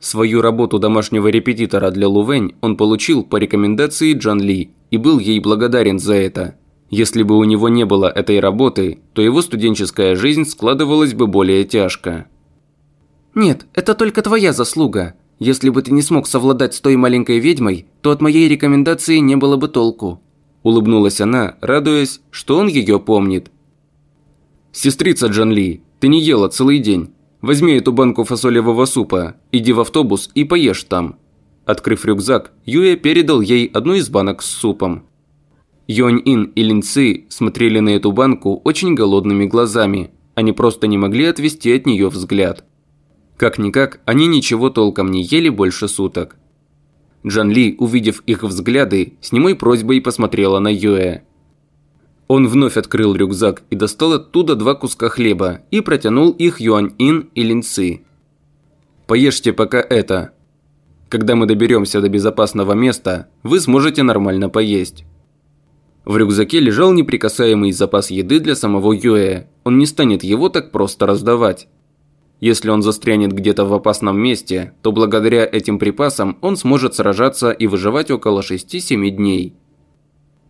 Свою работу домашнего репетитора для Лувэнь он получил по рекомендации Джан Ли и был ей благодарен за это. Если бы у него не было этой работы, то его студенческая жизнь складывалась бы более тяжко. «Нет, это только твоя заслуга. Если бы ты не смог совладать с той маленькой ведьмой, то от моей рекомендации не было бы толку». Улыбнулась она, радуясь, что он ее помнит. «Сестрица Джан Ли, ты не ела целый день. Возьми эту банку фасолевого супа, иди в автобус и поешь там». Открыв рюкзак, Юя передал ей одну из банок с супом. Йонь-Ин и Линцы смотрели на эту банку очень голодными глазами. Они просто не могли отвести от нее взгляд. Как-никак, они ничего толком не ели больше суток. Джан Ли, увидев их взгляды, с немой просьбой посмотрела на Юэ. Он вновь открыл рюкзак и достал оттуда два куска хлеба и протянул их Юань-Ин и Линцы. «Поешьте пока это. Когда мы доберемся до безопасного места, вы сможете нормально поесть». В рюкзаке лежал неприкасаемый запас еды для самого Юэ. Он не станет его так просто раздавать. Если он застрянет где-то в опасном месте, то благодаря этим припасам он сможет сражаться и выживать около 6-7 дней.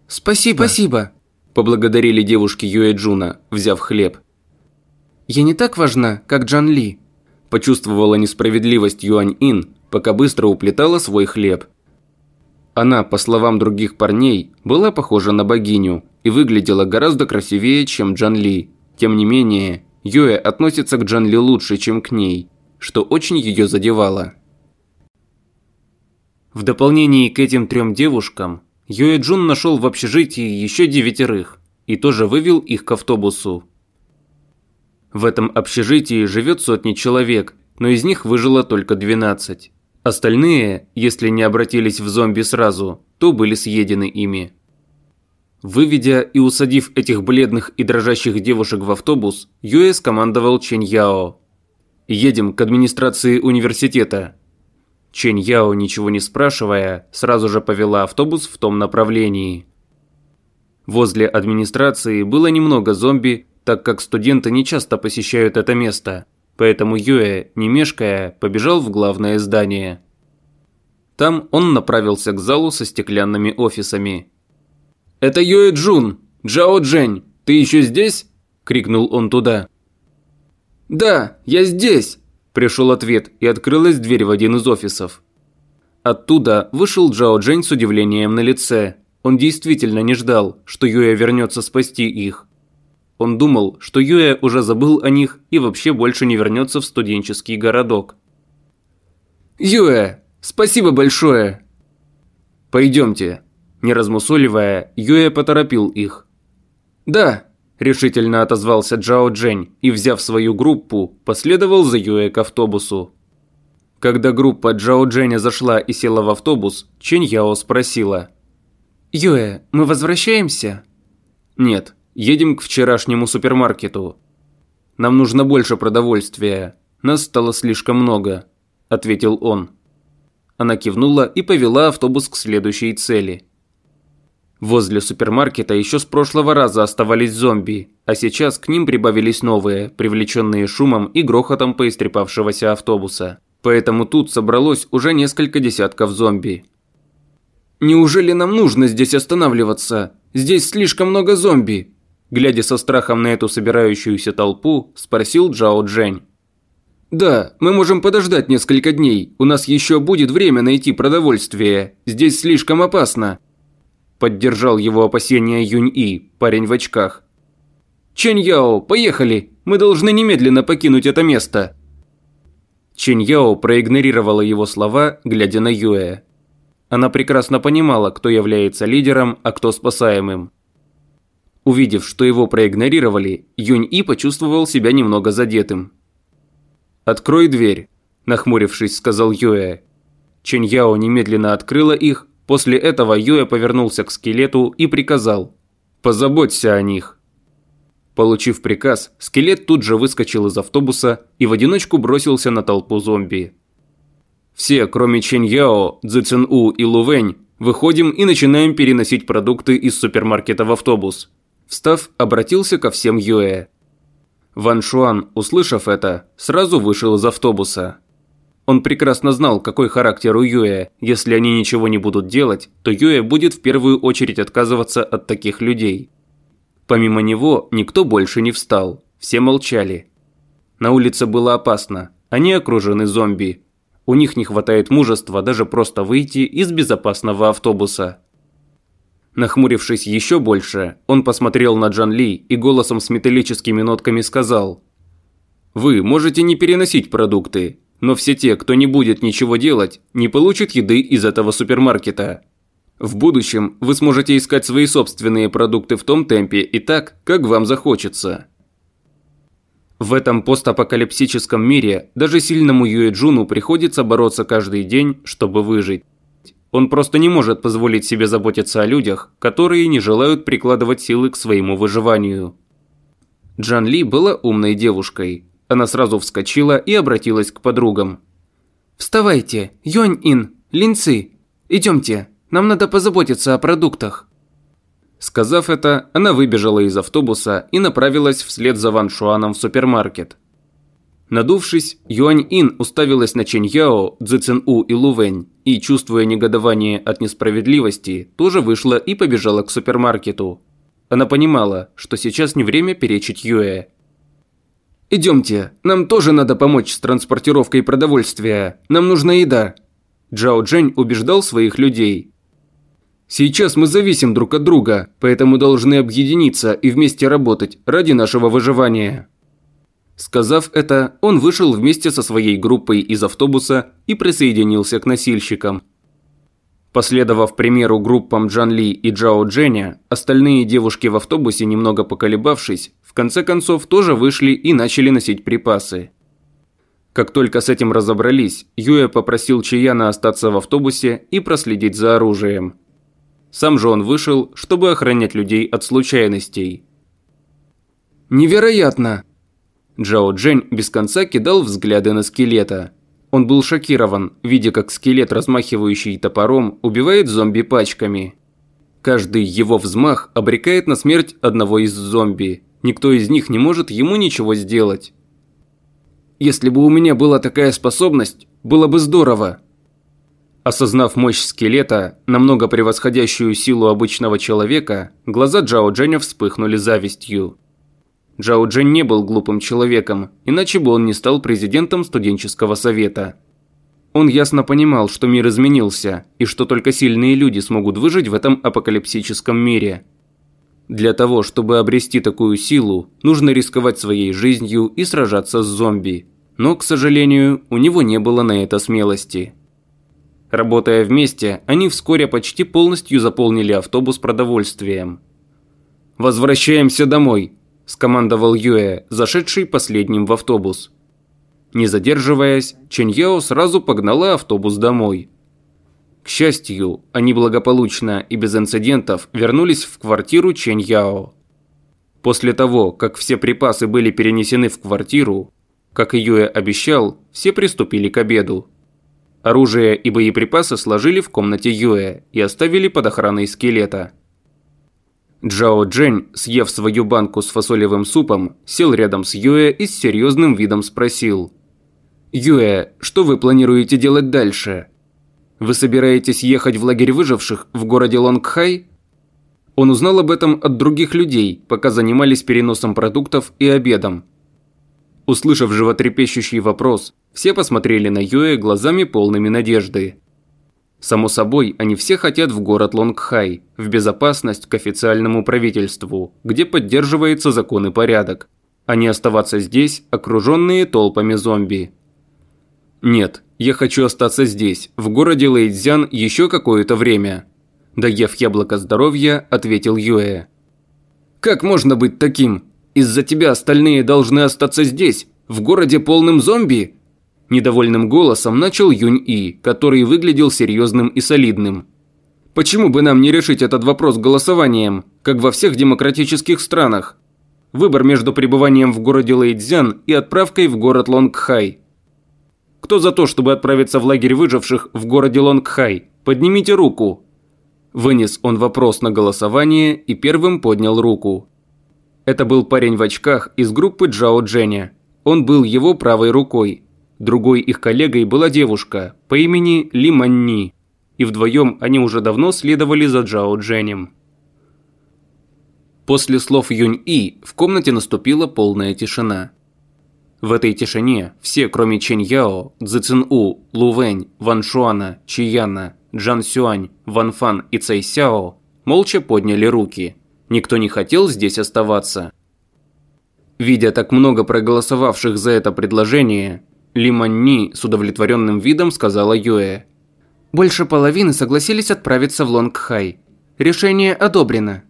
«Спасибо!» «Спасибо!» – поблагодарили девушки Юэ Джуна, взяв хлеб. «Я не так важна, как Джан Ли», – почувствовала несправедливость Юань Ин, пока быстро уплетала свой хлеб. Она, по словам других парней, была похожа на богиню и выглядела гораздо красивее, чем Джан Ли. Тем не менее, Юэ относится к Джан Ли лучше, чем к ней, что очень ее задевало. В дополнение к этим трем девушкам, Юэ Джун нашел в общежитии еще девятерых и тоже вывел их к автобусу. В этом общежитии живет сотни человек, но из них выжило только 12. Остальные, если не обратились в зомби сразу, то были съедены ими. Выведя и усадив этих бледных и дрожащих девушек в автобус, Юэ скомандовал Чэнь Яо. «Едем к администрации университета». Чэнь Яо, ничего не спрашивая, сразу же повела автобус в том направлении. Возле администрации было немного зомби, так как студенты не часто посещают это место – Поэтому Юэ, не мешкая, побежал в главное здание. Там он направился к залу со стеклянными офисами. «Это Юэ Джун! Джао Джень! Ты еще здесь?» – крикнул он туда. «Да, я здесь!» – пришел ответ, и открылась дверь в один из офисов. Оттуда вышел Джао Джень с удивлением на лице. Он действительно не ждал, что Юэ вернется спасти их. Он думал, что Юэ уже забыл о них и вообще больше не вернется в студенческий городок. «Юэ, спасибо большое!» «Пойдемте». Не размусоливая, Юэ поторопил их. «Да», – решительно отозвался Джао Джень и, взяв свою группу, последовал за Юэ к автобусу. Когда группа Джао Дженя зашла и села в автобус, Чэнь Яо спросила. «Юэ, мы возвращаемся?» «Нет, Едем к вчерашнему супермаркету. Нам нужно больше продовольствия. Нас стало слишком много», – ответил он. Она кивнула и повела автобус к следующей цели. Возле супермаркета еще с прошлого раза оставались зомби, а сейчас к ним прибавились новые, привлеченные шумом и грохотом поистрепавшегося автобуса. Поэтому тут собралось уже несколько десятков зомби. «Неужели нам нужно здесь останавливаться? Здесь слишком много зомби!» Глядя со страхом на эту собирающуюся толпу, спросил Джао Джень. «Да, мы можем подождать несколько дней. У нас еще будет время найти продовольствие. Здесь слишком опасно». Поддержал его опасения Юнь-И, парень в очках. «Чэнь Яо, поехали! Мы должны немедленно покинуть это место!» Чэнь Яо проигнорировала его слова, глядя на Юэ. Она прекрасно понимала, кто является лидером, а кто спасаемым. Увидев, что его проигнорировали, Юнь-И почувствовал себя немного задетым. «Открой дверь», – нахмурившись, сказал Юэ. Чэнь Яо немедленно открыла их, после этого Юэ повернулся к скелету и приказал «Позаботься о них». Получив приказ, скелет тут же выскочил из автобуса и в одиночку бросился на толпу зомби. Все, кроме Чэнь Яо, Цзи Цин У и Лу Вэнь, выходим и начинаем переносить продукты из супермаркета в автобус. Встав, обратился ко всем Юэ. Ван Шуан, услышав это, сразу вышел из автобуса. Он прекрасно знал, какой характер у Юэ. Если они ничего не будут делать, то Юэ будет в первую очередь отказываться от таких людей. Помимо него, никто больше не встал. Все молчали. На улице было опасно. Они окружены зомби. У них не хватает мужества даже просто выйти из безопасного автобуса. Нахмурившись еще больше, он посмотрел на Джан Ли и голосом с металлическими нотками сказал «Вы можете не переносить продукты, но все те, кто не будет ничего делать, не получат еды из этого супермаркета. В будущем вы сможете искать свои собственные продукты в том темпе и так, как вам захочется». В этом постапокалипсическом мире даже сильному Юэ Джуну приходится бороться каждый день, чтобы выжить. Он просто не может позволить себе заботиться о людях, которые не желают прикладывать силы к своему выживанию. Джан Ли была умной девушкой. Она сразу вскочила и обратилась к подругам. «Вставайте, Юань-Ин, Линцы, идемте, нам надо позаботиться о продуктах». Сказав это, она выбежала из автобуса и направилась вслед за Ван Шуаном в супермаркет. Надувшись, Юань-Ин уставилась на Чэнь Яо, Цзи Цин У и Лу Вэнь и, чувствуя негодование от несправедливости, тоже вышла и побежала к супермаркету. Она понимала, что сейчас не время перечить Юэ. «Идемте, нам тоже надо помочь с транспортировкой продовольствия. Нам нужна еда». Джао Джень убеждал своих людей. «Сейчас мы зависим друг от друга, поэтому должны объединиться и вместе работать ради нашего выживания». Сказав это, он вышел вместе со своей группой из автобуса и присоединился к носильщикам. Последовав примеру группам Джан Ли и Джао Дженя, остальные девушки в автобусе, немного поколебавшись, в конце концов тоже вышли и начали носить припасы. Как только с этим разобрались, Юэ попросил Чияна остаться в автобусе и проследить за оружием. Сам же он вышел, чтобы охранять людей от случайностей. «Невероятно!» Джао Джень без конца кидал взгляды на скелета. Он был шокирован, видя как скелет, размахивающий топором, убивает зомби пачками. Каждый его взмах обрекает на смерть одного из зомби. Никто из них не может ему ничего сделать. Если бы у меня была такая способность, было бы здорово. Осознав мощь скелета, намного превосходящую силу обычного человека, глаза Джао Дженя вспыхнули завистью. Джао Джен не был глупым человеком, иначе бы он не стал президентом студенческого совета. Он ясно понимал, что мир изменился, и что только сильные люди смогут выжить в этом апокалипсическом мире. Для того, чтобы обрести такую силу, нужно рисковать своей жизнью и сражаться с зомби. Но, к сожалению, у него не было на это смелости. Работая вместе, они вскоре почти полностью заполнили автобус продовольствием. «Возвращаемся домой», – скомандовал Юэ, зашедший последним в автобус. Не задерживаясь, Чэньяо сразу погнала автобус домой. К счастью, они благополучно и без инцидентов вернулись в квартиру Чэньяо. После того, как все припасы были перенесены в квартиру, как Юэ обещал, все приступили к обеду. Оружие и боеприпасы сложили в комнате Юэ и оставили под охраной скелета. Джао Джень, съев свою банку с фасолевым супом, сел рядом с Юэ и с серьезным видом спросил. «Юэ, что вы планируете делать дальше? Вы собираетесь ехать в лагерь выживших в городе Лонгхай?» Он узнал об этом от других людей, пока занимались переносом продуктов и обедом. Услышав животрепещущий вопрос, все посмотрели на Юэ глазами полными надежды. Само собой, они все хотят в город Лонгхай, в безопасность к официальному правительству, где поддерживается закон и порядок, а не оставаться здесь, окруженные толпами зомби. Нет, я хочу остаться здесь, в городе Лэйцзян еще какое-то время. Доев яблоко здоровья, ответил Юэ. Как можно быть таким? Из-за тебя остальные должны остаться здесь, в городе полным зомби? Недовольным голосом начал Юнь-И, который выглядел серьезным и солидным. «Почему бы нам не решить этот вопрос голосованием, как во всех демократических странах? Выбор между пребыванием в городе Лэйцзян и отправкой в город Лонгхай. Кто за то, чтобы отправиться в лагерь выживших в городе Лонгхай? Поднимите руку. Вынес он вопрос на голосование и первым поднял руку. Это был парень в очках из группы Джао Дженя. Он был его правой рукой. Другой их коллегой была девушка по имени Ли Манни. И вдвоем они уже давно следовали за Джао Дженем. После слов Юнь-И в комнате наступила полная тишина. В этой тишине все, кроме Чэнь Яо, Цзи Цин У, Лу Вэнь, Ван Шуана, Чи Яна, Джан Сюань, Ван Фан и Цай Сяо, молча подняли руки. Никто не хотел здесь оставаться. Видя так много проголосовавших за это предложение, Ли Манни с удовлетворенным видом сказала Юэ. «Больше половины согласились отправиться в Лонгхай. Решение одобрено».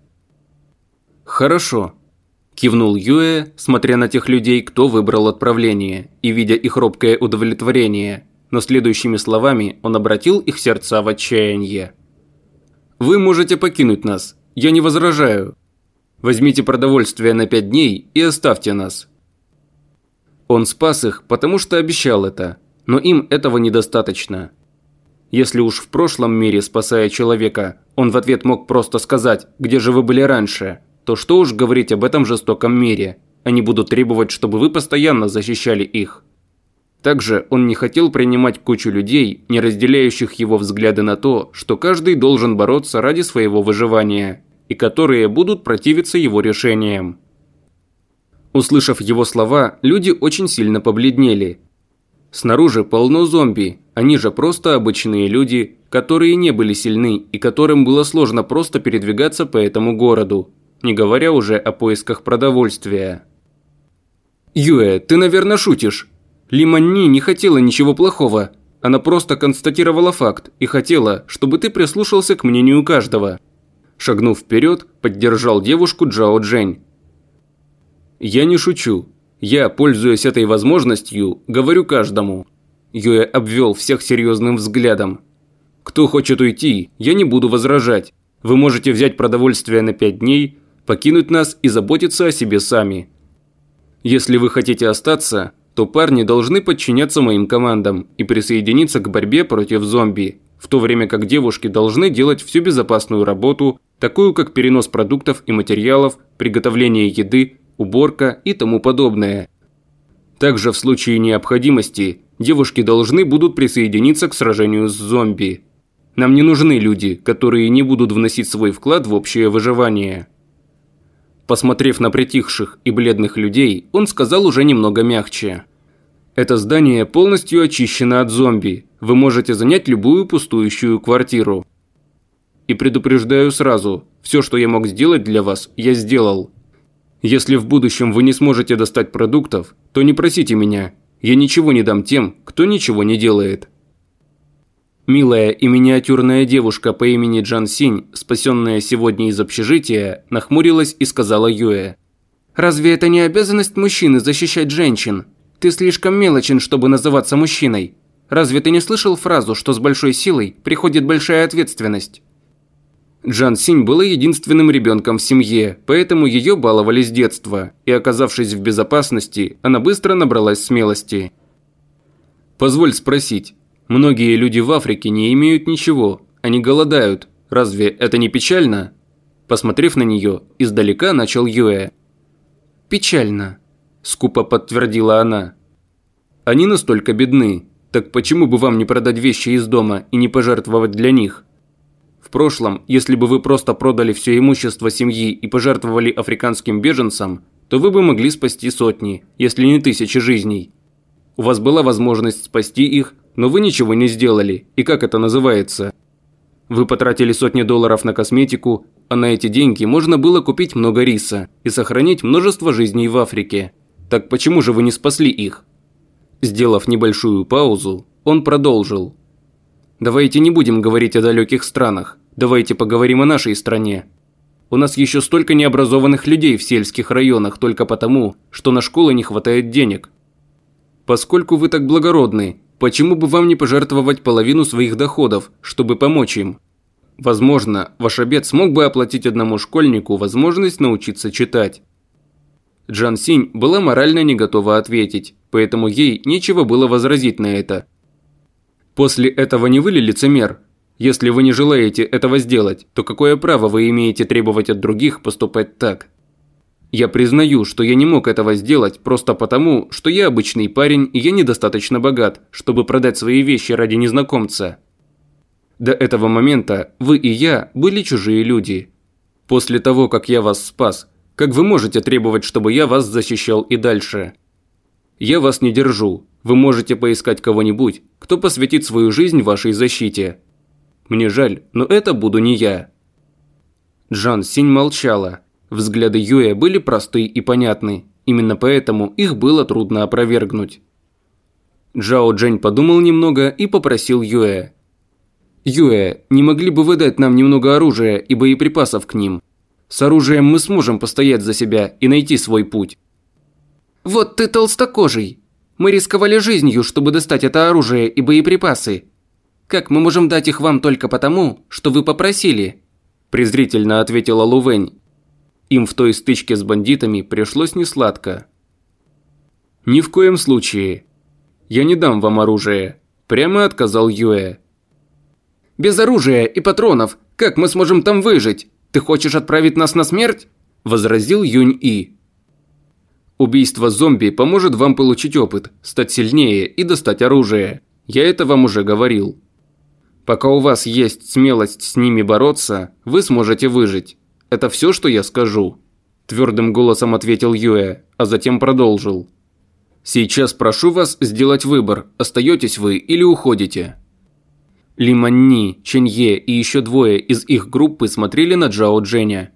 «Хорошо», – кивнул Юэ, смотря на тех людей, кто выбрал отправление, и видя их робкое удовлетворение, но следующими словами он обратил их сердца в отчаяние. «Вы можете покинуть нас, я не возражаю. Возьмите продовольствие на пять дней и оставьте нас». Он спас их, потому что обещал это, но им этого недостаточно. Если уж в прошлом мире, спасая человека, он в ответ мог просто сказать «Где же вы были раньше?», то что уж говорить об этом жестоком мире. Они будут требовать, чтобы вы постоянно защищали их. Также он не хотел принимать кучу людей, не разделяющих его взгляды на то, что каждый должен бороться ради своего выживания, и которые будут противиться его решениям. Услышав его слова, люди очень сильно побледнели. Снаружи полно зомби, они же просто обычные люди, которые не были сильны и которым было сложно просто передвигаться по этому городу не говоря уже о поисках продовольствия. «Юэ, ты, наверное, шутишь. Лиманни не хотела ничего плохого. Она просто констатировала факт и хотела, чтобы ты прислушался к мнению каждого». Шагнув вперед, поддержал девушку Джао Джень. «Я не шучу. Я, пользуясь этой возможностью, говорю каждому». Юэ обвел всех серьезным взглядом. «Кто хочет уйти, я не буду возражать. Вы можете взять продовольствие на пять дней, покинуть нас и заботиться о себе сами. Если вы хотите остаться, то парни должны подчиняться моим командам и присоединиться к борьбе против зомби, в то время как девушки должны делать всю безопасную работу, такую как перенос продуктов и материалов, приготовление еды, уборка и тому подобное. Также в случае необходимости девушки должны будут присоединиться к сражению с зомби. Нам не нужны люди, которые не будут вносить свой вклад в общее выживание. Посмотрев на притихших и бледных людей, он сказал уже немного мягче. «Это здание полностью очищено от зомби. Вы можете занять любую пустующую квартиру. И предупреждаю сразу, все, что я мог сделать для вас, я сделал. Если в будущем вы не сможете достать продуктов, то не просите меня. Я ничего не дам тем, кто ничего не делает». Милая и миниатюрная девушка по имени Джан Синь, спасенная сегодня из общежития, нахмурилась и сказала Юэ. «Разве это не обязанность мужчины защищать женщин? Ты слишком мелочен, чтобы называться мужчиной. Разве ты не слышал фразу, что с большой силой приходит большая ответственность?» Джан Синь была единственным ребенком в семье, поэтому ее баловали с детства, и оказавшись в безопасности, она быстро набралась смелости. «Позволь спросить, Многие люди в Африке не имеют ничего, они голодают. Разве это не печально? Посмотрев на нее, издалека начал Юэ. «Печально», – скупо подтвердила она. «Они настолько бедны. Так почему бы вам не продать вещи из дома и не пожертвовать для них? В прошлом, если бы вы просто продали все имущество семьи и пожертвовали африканским беженцам, то вы бы могли спасти сотни, если не тысячи жизней. У вас была возможность спасти их, но вы ничего не сделали. И как это называется? Вы потратили сотни долларов на косметику, а на эти деньги можно было купить много риса и сохранить множество жизней в Африке. Так почему же вы не спасли их? Сделав небольшую паузу, он продолжил. Давайте не будем говорить о далеких странах. Давайте поговорим о нашей стране. У нас еще столько необразованных людей в сельских районах только потому, что на школы не хватает денег. Поскольку вы так благородны, Почему бы вам не пожертвовать половину своих доходов, чтобы помочь им? Возможно, ваш обед смог бы оплатить одному школьнику возможность научиться читать. Джан Синь была морально не готова ответить, поэтому ей нечего было возразить на это. После этого не вы ли лицемер? Если вы не желаете этого сделать, то какое право вы имеете требовать от других поступать так? Я признаю, что я не мог этого сделать просто потому, что я обычный парень и я недостаточно богат, чтобы продать свои вещи ради незнакомца. До этого момента вы и я были чужие люди. После того, как я вас спас, как вы можете требовать, чтобы я вас защищал и дальше? Я вас не держу. Вы можете поискать кого-нибудь, кто посвятит свою жизнь вашей защите. Мне жаль, но это буду не я. Джан Синь молчала. Взгляды Юэ были просты и понятны. Именно поэтому их было трудно опровергнуть. Джао Джень подумал немного и попросил Юэ. «Юэ, не могли бы вы дать нам немного оружия и боеприпасов к ним? С оружием мы сможем постоять за себя и найти свой путь». «Вот ты толстокожий. Мы рисковали жизнью, чтобы достать это оружие и боеприпасы. Как мы можем дать их вам только потому, что вы попросили?» Презрительно ответила Лувень. Им в той стычке с бандитами пришлось несладко. «Ни в коем случае. Я не дам вам оружие», – прямо отказал Юэ. Без оружия и патронов, как мы сможем там выжить? Ты хочешь отправить нас на смерть?» – возразил Юнь-И. «Убийство зомби поможет вам получить опыт, стать сильнее и достать оружие. Я это вам уже говорил. Пока у вас есть смелость с ними бороться, вы сможете выжить. Это все, что я скажу», – твердым голосом ответил Юэ, а затем продолжил. «Сейчас прошу вас сделать выбор, остаетесь вы или уходите». Ли Манни, Ченье и еще двое из их группы смотрели на Джао Дженя.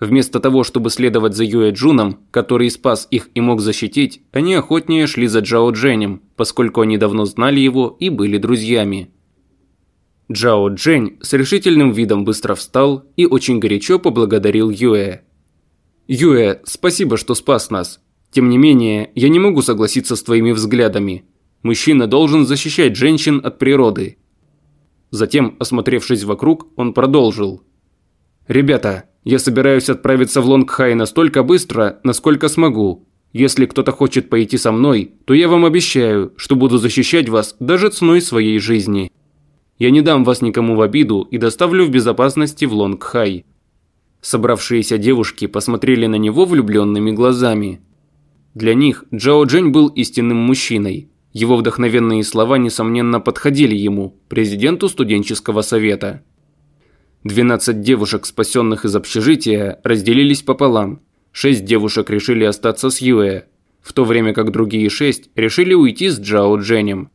Вместо того, чтобы следовать за Юэ Джуном, который спас их и мог защитить, они охотнее шли за Джао Дженем, поскольку они давно знали его и были друзьями. Джао Джень с решительным видом быстро встал и очень горячо поблагодарил Юэ. «Юэ, спасибо, что спас нас. Тем не менее, я не могу согласиться с твоими взглядами. Мужчина должен защищать женщин от природы, Затем, осмотревшись вокруг, он продолжил. «Ребята, я собираюсь отправиться в Лонгхай настолько быстро, насколько смогу. Если кто-то хочет пойти со мной, то я вам обещаю, что буду защищать вас даже ценой своей жизни. Я не дам вас никому в обиду и доставлю в безопасности в Лонгхай». Собравшиеся девушки посмотрели на него влюбленными глазами. Для них Джао Джень был истинным мужчиной, его вдохновенные слова, несомненно, подходили ему, президенту студенческого совета. 12 девушек, спасенных из общежития, разделились пополам. Шесть девушек решили остаться с Юэ, в то время как другие шесть решили уйти с Джао Дженем.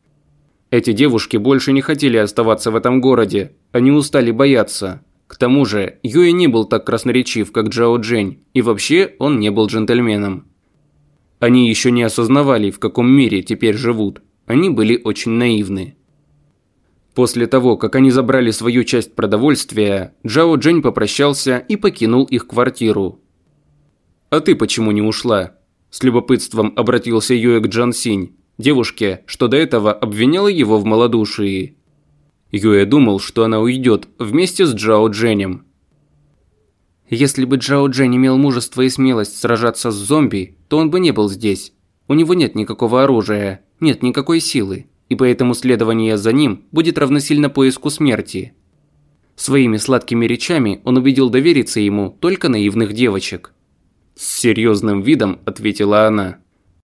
Эти девушки больше не хотели оставаться в этом городе, они устали бояться. К тому же, Юэ не был так красноречив, как Джао Джень, и вообще он не был джентльменом. Они еще не осознавали, в каком мире теперь живут. Они были очень наивны. После того, как они забрали свою часть продовольствия, Джао Джень попрощался и покинул их квартиру. «А ты почему не ушла?» С любопытством обратился Юэ к Джан Синь, девушке, что до этого обвиняла его в малодушии. Юэ думал, что она уйдет вместе с Джао Дженем, если бы Джао Джен имел мужество и смелость сражаться с зомби, то он бы не был здесь. У него нет никакого оружия, нет никакой силы, и поэтому следование за ним будет равносильно поиску смерти. Своими сладкими речами он убедил довериться ему только наивных девочек. С серьезным видом ответила она.